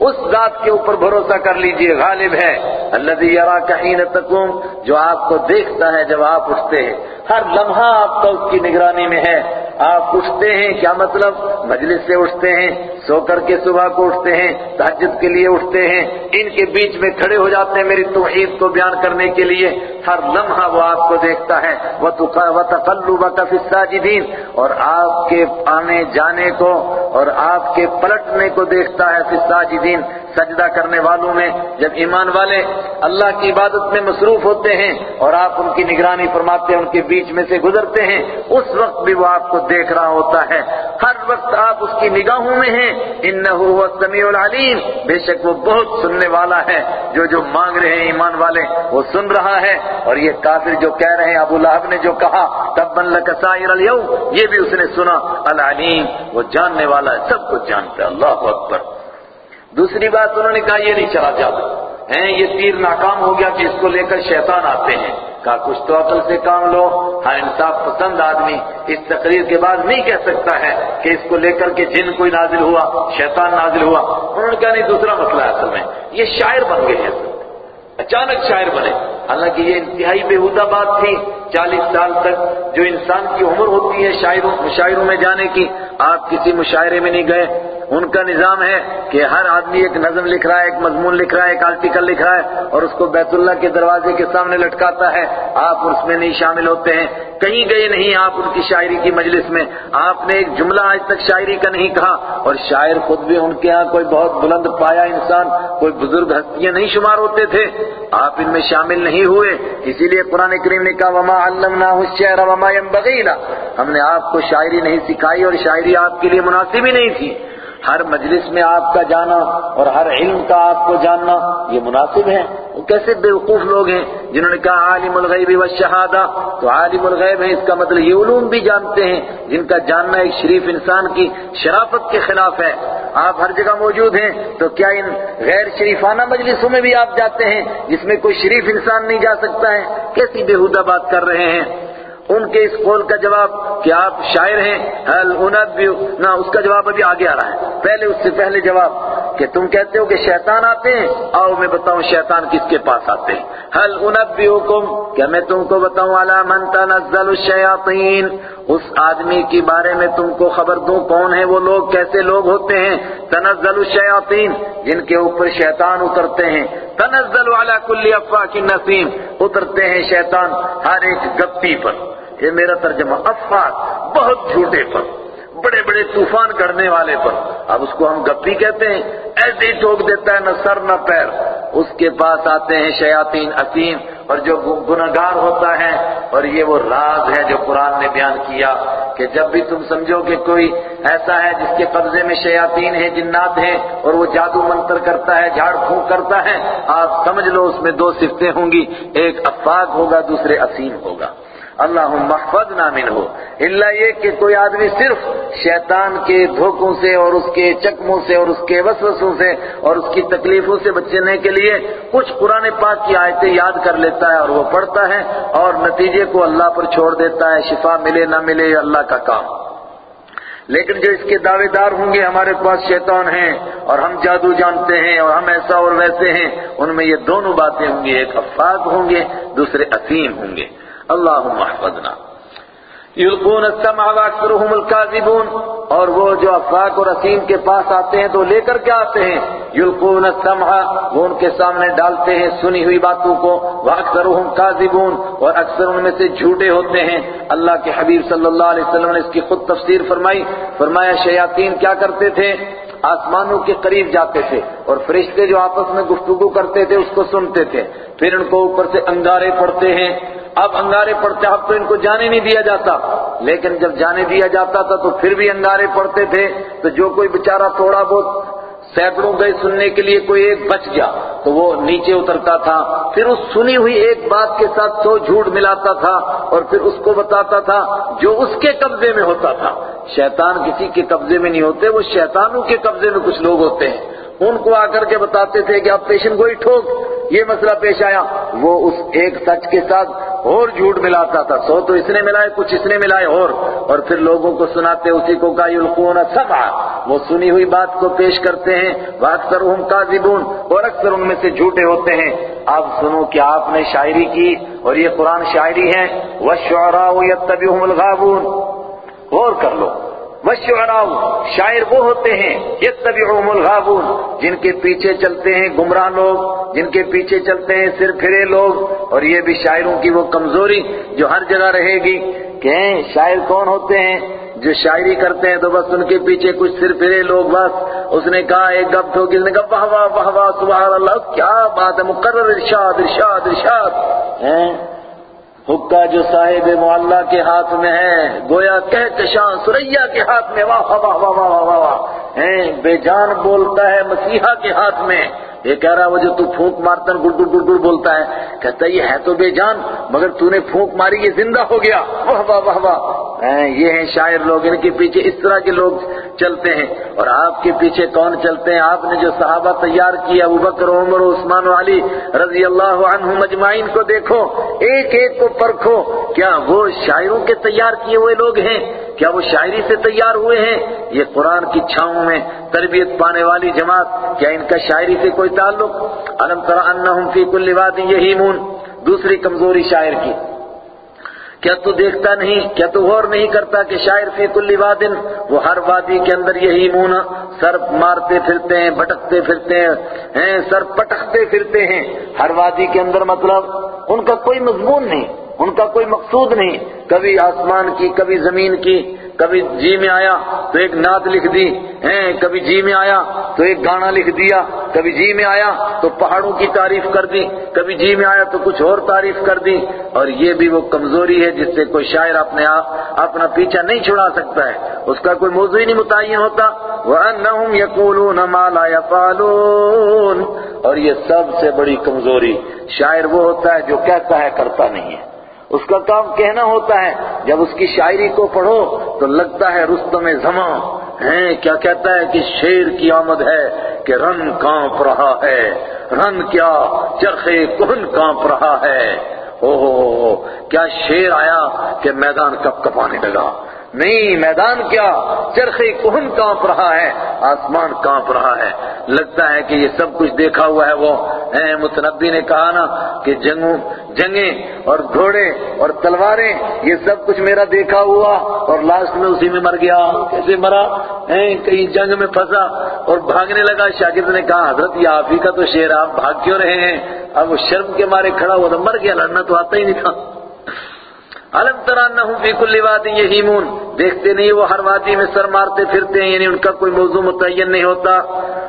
S1: اس ذات کے اوپر بھروسہ کر لیجیے، غالب ہے۔ اللہ یرا کہیں تکم جو آپ کو دیکھتا ہے جب آپ اٹھتے ہیں۔ ہر لمحہ آپ کا اس کی نگرانی میں ہے۔ آپ اٹھتے ہیں، کیا مطلب؟ مجلس سے اٹھتے ہیں، سو کر کے صبح کو اٹھتے ہیں تحجد کے لیے اٹھتے ہیں۔ ان کے بیچ میں کھڑے ہو جاتے ہیں میری توحید کو بیان کرنے کے لیے۔ ہر لمحہ وہ آپ کو دیکھتا ہے۔ وہ وَتَقَلُّبَكَ فِي السَّاجِدِينَ اور آپ کے آنے جانے کو اور آپ کے پلٹنے کو دیکھتا ہے فی الساجدین۔ سجدہ کرنے والوں میں جب ایمان والے اللہ کی عبادت میں مصروف ہوتے ہیں اور آپ ان کی نگرانی فرماتے ہیں، ان کے بیچ میں سے گزرتے ہیں، اس وقت بھی وہ آپ کو دیکھ رہا ہوتا ہے۔ ہر وقت آپ اس کی نگاہوں میں ہیں۔ انہو هو السمیع العلیم۔ بے شک وہ بہت سننے والا ہے۔ جو جو مانگ رہے ہیں ایمان والے، وہ سن رہا ہے۔ اور یہ کافر جو کہہ رہے ہیں، ابو لہب نے جو کہا، تبن لک سائر الیوم، یہ بھی اس نے سنا۔ العلیم، وہ جاننے والا ہے، سب کچھ جانتا ہے۔ اللہ اکبر۔ دوسری بات انہوں نے کہا، یہ نہیں چلا جاتا ہیں، یہ تیر ناکام ہو گیا کہ اس کو لے کر شیطان آتے ہیں۔ کہا، کچھ تو عقل سے کام لو۔ ہر انصاف پسند آدمی اس تقریر کے بعد نہیں کہہ سکتا ہے کہ اس کو لے کر کے جن کوئی نازل ہوا، شیطان نازل ہوا۔ انہوں نے کہا، نہیں، دوسرا مسئلہ ہے اصل میں۔ یہ شاعر بن گئے ہیں۔ اچانک شاعر بنے۔ حالانکہ یہ انتہائی بےحودہ بات تھی۔ چالیس سال تک جو انسان کی عمر ہوتی ہے شاعروں، مشاعروں میں جانے کی، آپ کسی مشاعرے میں نہیں گئے۔ ان کا نظام ہے کہ ہر آدمی ایک نظم لکھ رہا ہے، ایک مضمون لکھ رہا ہے، ایک آرٹیکل لکھ رہا ہے، اور اس کو بیت اللہ کے دروازے کے سامنے لٹکاتا ہے۔ آپ اس میں نہیں شامل ہوتے ہیں۔ کہیں گئے نہیں آپ ان کی شاعری کی مجلس میں۔ آپ نے ایک جملہ آج تک شاعری کا نہیں کہا، اور شاعر خود بھی ان کے ہاں کوئی بہت بلند پایا انسان، کوئی بزرگ ہستیاں نہیں شمار ہوتے تھے۔ آپ ان میں شامل نہیں ہوئے، اسی لیے قرآن کریم نے کہا، وما علمناہ الشعر وما ينبغي له ہم نے آپ کو شاعری نہیں سکھائی اور شاعری آپ کے لیے مناسب ہی نہیں تھی۔ ہر مجلس میں آپ کا جانا اور ہر علم کا آپ کو جاننا یہ مناسب ہے۔ وہ کیسے بیوقوف لوگ ہیں؟ جنہوں نے کہا عالم الغیب والشہادہ، تو عالم الغیب ہے اس کا مطلب یہ علوم بھی جانتے ہیں۔ جن کا جاننا ایک شریف انسان کی شرافت کے خلاف ہے۔ آپ ہر جگہ موجود ہیں، تو کیا ان غیر شریفانہ مجلسوں میں بھی آپ جاتے ہیں، جس میں کوئی شریف انسان نہیں جا سکتا ہے؟ کیسی بےحودہ بات کر رہے ہیں؟ ان کے اس قول کا جواب کہ آپ شاعر ہیں حل بھی نہ، اس کا جواب ابھی آگے آ رہا ہے۔ پہلے اس سے پہلے جواب کہ تم کہتے ہو کہ شیطان آتے ہیں، آؤ میں بتاؤں شیطان کس کے پاس آتے ہیں۔ حل حکم کیا میں تم کو بتاؤں؟ اعلیٰ من تنزل الشیاطین؟ اس آدمی کے بارے میں تم کو خبر دوں کون ہے وہ لوگ، کیسے لوگ ہوتے ہیں؟ تنزل الشیاطین، جن کے اوپر شیطان اترتے ہیں۔ تنزل علی کل افاق نسیم، اترتے ہیں شیطان ہر ایک گپی پر۔ یہ میرا ترجمہ افاق بہت جھوٹے پر، بڑے بڑے طوفان کرنے والے پر۔ اب اس کو ہم گپی کہتے ہیں، ایسے ہی ٹوک دیتا ہے نہ سر نہ پیر۔ اس کے پاس آتے ہیں شیاطین اسیم اور جو گناہگار ہوتا ہے، اور یہ وہ راز ہے جو قرآن نے بیان کیا کہ جب بھی تم سمجھو کہ کوئی ایسا ہے جس کے قبضے میں شیاطین ہیں، جنات ہیں، اور وہ جادو منتر کرتا ہے، جھاڑ پھونک کرتا ہے، آپ سمجھ لو اس میں دو صفتیں ہوں گی، ایک افاق ہوگا، دوسرے اسیم ہوگا۔ اللہ محفظ نامن ہو اللہ یہ کہ کوئی آدمی صرف شیطان کے دھوکوں سے اور اس کے چکموں سے اور اس کے وسوسوں سے اور اس کی تکلیفوں سے بچنے کے لیے کچھ قرآن پاک کی آیتیں یاد کر لیتا ہے اور وہ پڑھتا ہے اور نتیجے کو اللہ پر چھوڑ دیتا ہے، شفا ملے نہ ملے یہ اللہ کا کام۔ لیکن جو اس کے دعوے دار ہوں گے، ہمارے پاس شیطان ہیں اور ہم جادو جانتے ہیں اور ہم ایسا اور ویسے ہیں، ان میں یہ دونوں باتیں ہوں گی، ایک افاق ہوں گے، دوسرے عظیم ہوں گے۔ اللہ محفظنا یلقون السمع واکثرهم الكاذبون اور وہ جو افاق اور اسیم کے پاس آتے ہیں تو لے کر کیا آتے ہیں. یلقون السمع، وہ ان کے سامنے ڈالتے ہیں سنی ہوئی باتوں کو. واکثرهم کاذبون، اور اکثر ان میں سے جھوٹے ہوتے ہیں. اللہ کے حبیب صلی اللہ علیہ وسلم نے اس کی خود تفسیر فرمائی. فرمایا، شیاطین کیا کرتے تھے؟ آسمانوں کے قریب جاتے تھے، اور فرشتے جو آپس میں گفتگو کرتے تھے، اس کو سنتے تھے. پھر ان کو اوپر سے انگارے پڑتے ہیں. اب انگارے پڑتے اب تو ان کو جانے نہیں دیا جاتا۔ لیکن جب جانے دیا جاتا تھا تو پھر بھی انگارے پڑتے تھے۔ تو جو کوئی بےچارا تھوڑا بہت سینکڑوں گئے سننے کے لیے کوئی ایک بچ گیا تو وہ نیچے اترتا تھا۔ پھر اس سنی ہوئی ایک بات کے ساتھ سو جھوٹ ملاتا تھا اور پھر اس کو بتاتا تھا جو اس کے قبضے میں ہوتا تھا۔ شیطان کسی کے قبضے میں نہیں ہوتے، وہ شیطانوں کے قبضے میں کچھ لوگ ہوتے ہیں۔ ان کو آ کر کے بتاتے تھے کہ اب پیشن گوئی ٹھوک، یہ مسئلہ پیش آیا۔ وہ اس ایک سچ کے ساتھ اور جھوٹ ملاتا تھا۔ سو تو اس نے ملائے، کچھ اس نے ملائے اور۔ اور پھر لوگوں کو سناتے، اسی کو کا یلقون سبا وہ سنی ہوئی بات کو پیش کرتے ہیں۔ وہ اکثر ہم اور اکثر ان میں سے جھوٹے ہوتے ہیں۔ اب سنو کہ آپ نے شاعری کی اور یہ قرآن شاعری ہے۔ وَالشُّعْرَاءُ يَتَّبِعُهُمُ الْغَابُونَ۔ غور کر لو۔ وشعراء شاعر وہ ہوتے ہیں یتبعهم الغابون، جن کے پیچھے چلتے ہیں گمراہ لوگ، جن کے پیچھے چلتے ہیں سر پھرے لوگ، اور یہ بھی شاعروں کی وہ کمزوری جو ہر جگہ رہے گی کہ شاعر کون ہوتے ہیں؟ جو شاعری کرتے ہیں تو بس ان کے پیچھے کچھ سر پھرے لوگ بس۔ اس نے کہا، ایک گپ تو کس نے کہا، واہ واہ واہ واہ، سبحان اللہ، کیا بات ہے، مقرر، ارشاد ارشاد ارشاد۔ حکا جو صاحب معلّہ کے ہاتھ میں ہے، گویا کہکشاں سریا کے ہاتھ میں، واہ واہ واہ واہ واہ واہ بے جان بولتا ہے مسیحا کے ہاتھ میں۔ یہ کہہ رہا وہ جو تو پھونک مارتا ہے گڑ گڑ گڑ بولتا ہے، کہتا ہے، یہ ہے تو بے جان، مگر تو نے پھونک ماری، یہ زندہ ہو گیا۔ واہ واہ واہ واہ۔ یہ ہیں شاعر لوگ، ان کے پیچھے اس طرح کے لوگ چلتے ہیں۔ اور آپ کے پیچھے کون چلتے ہیں؟ آپ نے جو صحابہ تیار کیا، ابو بکر، عمر و عثمان علی رضی اللہ عنہ مجمعین کو دیکھو، ایک ایک کو پرکھو۔ کیا وہ شاعروں کے تیار کیے ہوئے لوگ ہیں؟ کیا وہ شاعری سے تیار ہوئے ہیں؟ یہ قرآن کی چھاؤں میں تربیت پانے والی جماعت، کیا ان کا شاعری سے کوئی تعلق علم ترى انہم فی کل واد یہیمون، دوسری کمزوری شاعر کی۔ کیا تو دیکھتا نہیں، کیا تو غور نہیں کرتا کہ شاعر فی کل وادن وہ ہر وادی کے اندر یہی مون سر مارتے پھرتے ہیں، بھٹکتے پھرتے ہیں، سر پٹکتے پھرتے ہیں۔ ہر وادی کے اندر مطلب ان کا کوئی مضمون نہیں، ان کا کوئی مقصود نہیں۔ کبھی آسمان کی، کبھی زمین کی کبھی جی میں آیا تو ایک نعت لکھ دی، ہیں، کبھی جی میں آیا تو ایک گانا لکھ دیا، کبھی جی میں آیا تو پہاڑوں کی تعریف کر دی، کبھی جی میں آیا تو کچھ اور تعریف کر دی۔ اور یہ بھی وہ کمزوری ہے جس سے کوئی شاعر اپنے آپ، اپنا پیچھا نہیں چھڑا سکتا ہے۔ اس کا کوئی موضوع ہی نہیں متعین ہوتا۔ وَأَنَّهُمْ يَقُولُونَ مَا لَا يَفْعَلُونَ۔ اور یہ سب سے بڑی کمزوری شاعر وہ ہوتا ہے جو کہتا ہے، کرتا نہیں ہے۔ اس کا کام کہنا ہوتا ہے، جب اس کی شاعری کو پڑھو تو لگتا ہے رستم زماں۔ ہیں، کیا کہتا ہے کہ شیر کی آمد ہے کہ رن کانپ رہا ہے۔ رن کیا چرخے کہن کانپ رہا ہے۔ او ہو کیا شیر آیا کہ میدان کپ کپانے لگا۔ نہیں، میدان کیا؟ چرخی کہن کانپ رہا ہے، آسمان کانپ رہا ہے۔ لگتا ہے کہ یہ سب کچھ دیکھا ہوا ہے وہ۔ متنبی نے کہا نا کہ جنگوں، جنگیں اور گھوڑے اور تلواریں، یہ سب کچھ میرا دیکھا ہوا اور لاسٹ میں اسی میں مر گیا۔ کیسے مرا؟ کہیں جنگ میں پھنسا اور بھاگنے لگا۔ شاگرد نے کہا، حضرت، یہ آپ ہی کا تو شیر، آپ بھاگ کیوں رہے ہیں؟ اب وہ شرم کے مارے کھڑا ہوا تو مر گیا، لڑنا تو آتا ہی نہیں تھا۔ علم ترانہم فی وادی یہیمون؟ دیکھتے نہیں وہ ہر وادی میں سر مارتے پھرتے ہیں یعنی ان کا کوئی موضوع متعین نہیں ہوتا۔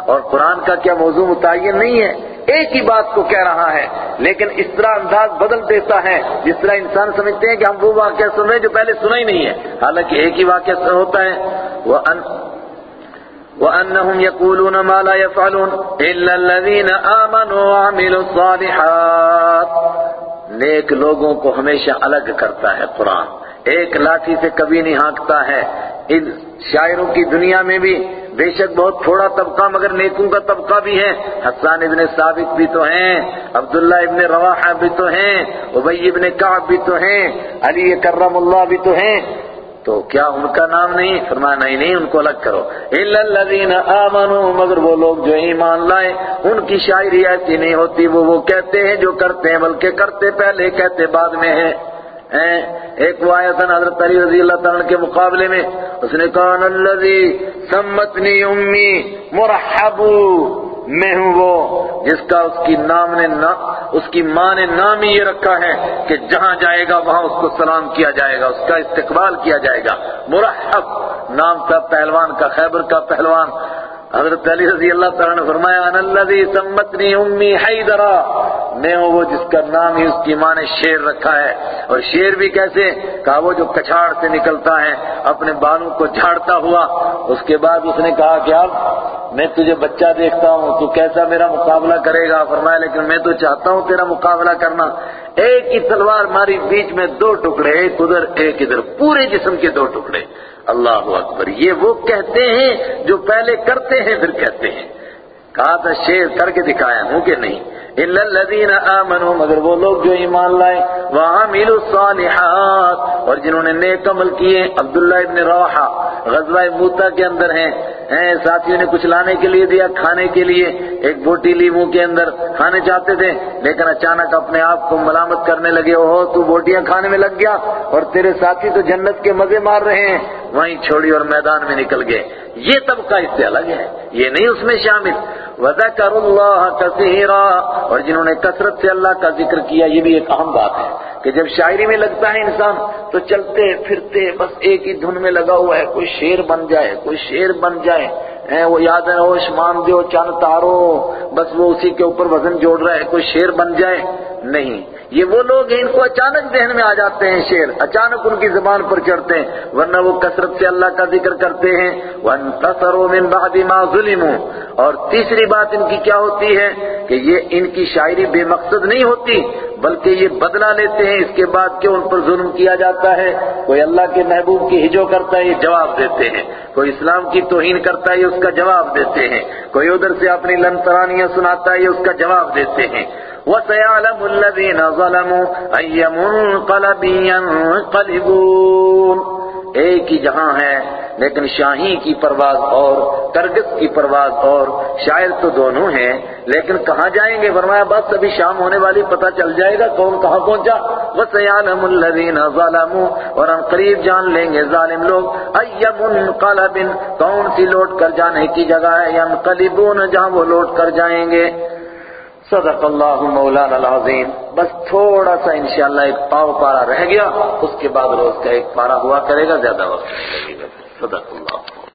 S1: اور قرآن کا کیا موضوع متعین نہیں ہے؟ ایک ہی بات کو کہہ رہا ہے، لیکن اس طرح انداز بدل دیتا ہے۔ جس طرح انسان سمجھتے ہیں کہ ہم وہ واقعہ سن رہے ہیں جو پہلے سنا ہی نہیں ہے۔ حالانکہ ایک ہی واقعہ ہوتا ہے۔ وہ وَأَنَّهُمْ يَقُولُونَ مَا لَا يَفْعَلُونَ إِلَّا الَّذِينَ آمَنُوا وَعَمِلُوا الصَّالِحَاتِ۔ نیک لوگوں کو ہمیشہ الگ کرتا ہے قرآن۔ ایک لاٹھی سے کبھی نہیں ہانکتا ہے۔ ان شاعروں کی دنیا میں بھی بے شک بہت تھوڑا طبقہ، مگر نیکوں کا طبقہ بھی ہے۔ حسان ابن ثابت بھی تو ہیں، عبداللہ ابن رواحہ بھی تو ہیں عبی ابن کعب بھی تو ہیں، علی کرم اللہ بھی تو ہیں۔ تو کیا ان کا نام نہیں؟ فرمایا، نہیں نہیں، ان کو الگ کرو۔ الذین آمنوا، مگر وہ لوگ جو ایمان لائے، ان کی شاعری ایسی نہیں ہوتی، وہ وہ کہتے ہیں جو کرتے ہیں، بلکہ کرتے پہلے کہتے بعد میں ہیں۔ ایک وہ آیا تھا حضرت علی رضی اللہ تعالیٰ کے مقابلے میں، اس نے کہا الذی سمتنی امی مرحبو میں ہوں وہ جس کا اس کی نام نے نا اس کی ماں نے نام ہی یہ رکھا ہے کہ جہاں جائے گا وہاں اس کو سلام کیا جائے گا، اس کا استقبال کیا جائے گا۔ مرحب! نام تھا پہلوان کا، خیبر کا پہلوان۔ حضرت علی رضی اللہ تعالیٰ نے فرمایا ان الذی سمتنی امی حیدرا. میں ہوں وہ جس کا نام ہی اس کی ماں نے شیر رکھا ہے۔ اور شیر بھی کیسے؟ کہا وہ جو کچھاڑ سے نکلتا ہے، اپنے بالوں کو جھاڑتا ہوا۔ اس کے بعد اس نے کہا کہ اب میں تجھے بچہ دیکھتا ہوں، تو کیسا میرا مقابلہ کرے گا؟ فرمایا، لیکن میں تو چاہتا ہوں تیرا مقابلہ کرنا۔ ایک ہی تلوار ماری بیچ میں دو ٹکڑے، ایک ادھر ایک ادھر، پورے جسم کے دو ٹکڑے۔ اللہ اکبر، یہ وہ کہتے ہیں جو پہلے کرتے ہیں، پھر کہتے ہیں۔ کہا تھا، شیر کر کے دکھایا ہوں کہ نہیں؟ الا الذين امنوا مگر وہ لوگ جو ایمان لائے، وعملوا الصالحات۔ اور جنہوں نے نیک عمل کیے، عبداللہ ابن رواحہ غزوہ موتا کے اندر ہیں۔ ساتھیوں نے کچھ لانے کے لیے دیا، کھانے کے لیے۔ ایک بوٹی لی منہ کے اندر، کھانے چاہتے تھے، لیکن اچانک اپنے آپ کو ملامت کرنے لگے ہو تو بوٹیاں کھانے میں لگ گیا۔ اور تیرے ساتھی تو جنت کے مزے مار رہے ہیں۔ وہیں چھوڑی اور میدان میں نکل گئے۔ یہ طبقہ اس سے الگ ہے، یہ نہیں اس میں شامل۔ وَذَكَرُ اللَّهَ كَثِيرًا اور جنہوں نے کثرت سے اللہ کا ذکر کیا، یہ بھی ایک اہم بات ہے کہ جب شاعری میں لگتا ہے انسان، تو چلتے، پھرتے، بس ایک ہی دھن میں لگا ہوا ہے، کوئی شیر بن جائے، کوئی شیر بن جائے وہ یاد ہے ہوش مان دیو چند تارو، بس وہ اسی کے اوپر وزن جوڑ رہا ہے، کوئی شیر بن جائے، نہیں۔ یہ وہ لوگ ہیں ان کو اچانک ذہن میں آ جاتے ہیں شعر اچانک ان کی زبان پر چڑھتے ہیں، ورنہ وہ کثرت سے اللہ کا ذکر کرتے ہیں۔ وَانْتَصَرُوا مِنْ بَعْدِ مَا ظُلِمُوا۔ اور تیسری بات ان کی کیا ہوتی ہے کہ یہ ان کی شاعری بے مقصد نہیں ہوتی۔ بلکہ یہ بدلہ لیتے ہیں، اس کے بعد کہ ان پر ظلم کیا جاتا ہے؟ کوئی اللہ کے محبوب کی ہجو کرتا ہے، یہ جواب دیتے ہیں۔ کوئی اسلام کی توہین کرتا ہے، یہ اس کا جواب دیتے ہیں۔ کوئی ادھر سے اپنی لنترانیاں سناتا ہے، یہ اس کا جواب دیتے ہیں۔ وَسَيَعْلَمُ الَّذِينَ ظَلَمُوا أَيَّ مُنْقَلَبٍ يَنْقَلِبُونَ ایک ہی جہاں ہے، لیکن شاہی کی پرواز اور کرگس کی پرواز اور، شاعر تو دونوں ہیں، لیکن کہاں جائیں گے؟ فرمایا، بس ابھی شام ہونے والی، پتہ چل جائے گا کون کہاں پہنچا۔ وَسَيَعْلَمُ الَّذِينَ ظَلَمُوا، اور ہم قریب جان لیں گے ظالم لوگ۔ أَيَّ مُنْقَلَبٍ، کون سی لوٹ کر جانے کی جگہ ہے؟ يَنْقَلِبُونَ، جہاں وہ لوٹ کر جائیں گے۔ صدق اللہ مولانا العظیم. بس تھوڑا سا انشاءاللہ ایک پاؤ پارا رہ گیا، اس کے بعد روز کا ایک پارا ہوا کرے گا، زیادہ وقت صدق اللہ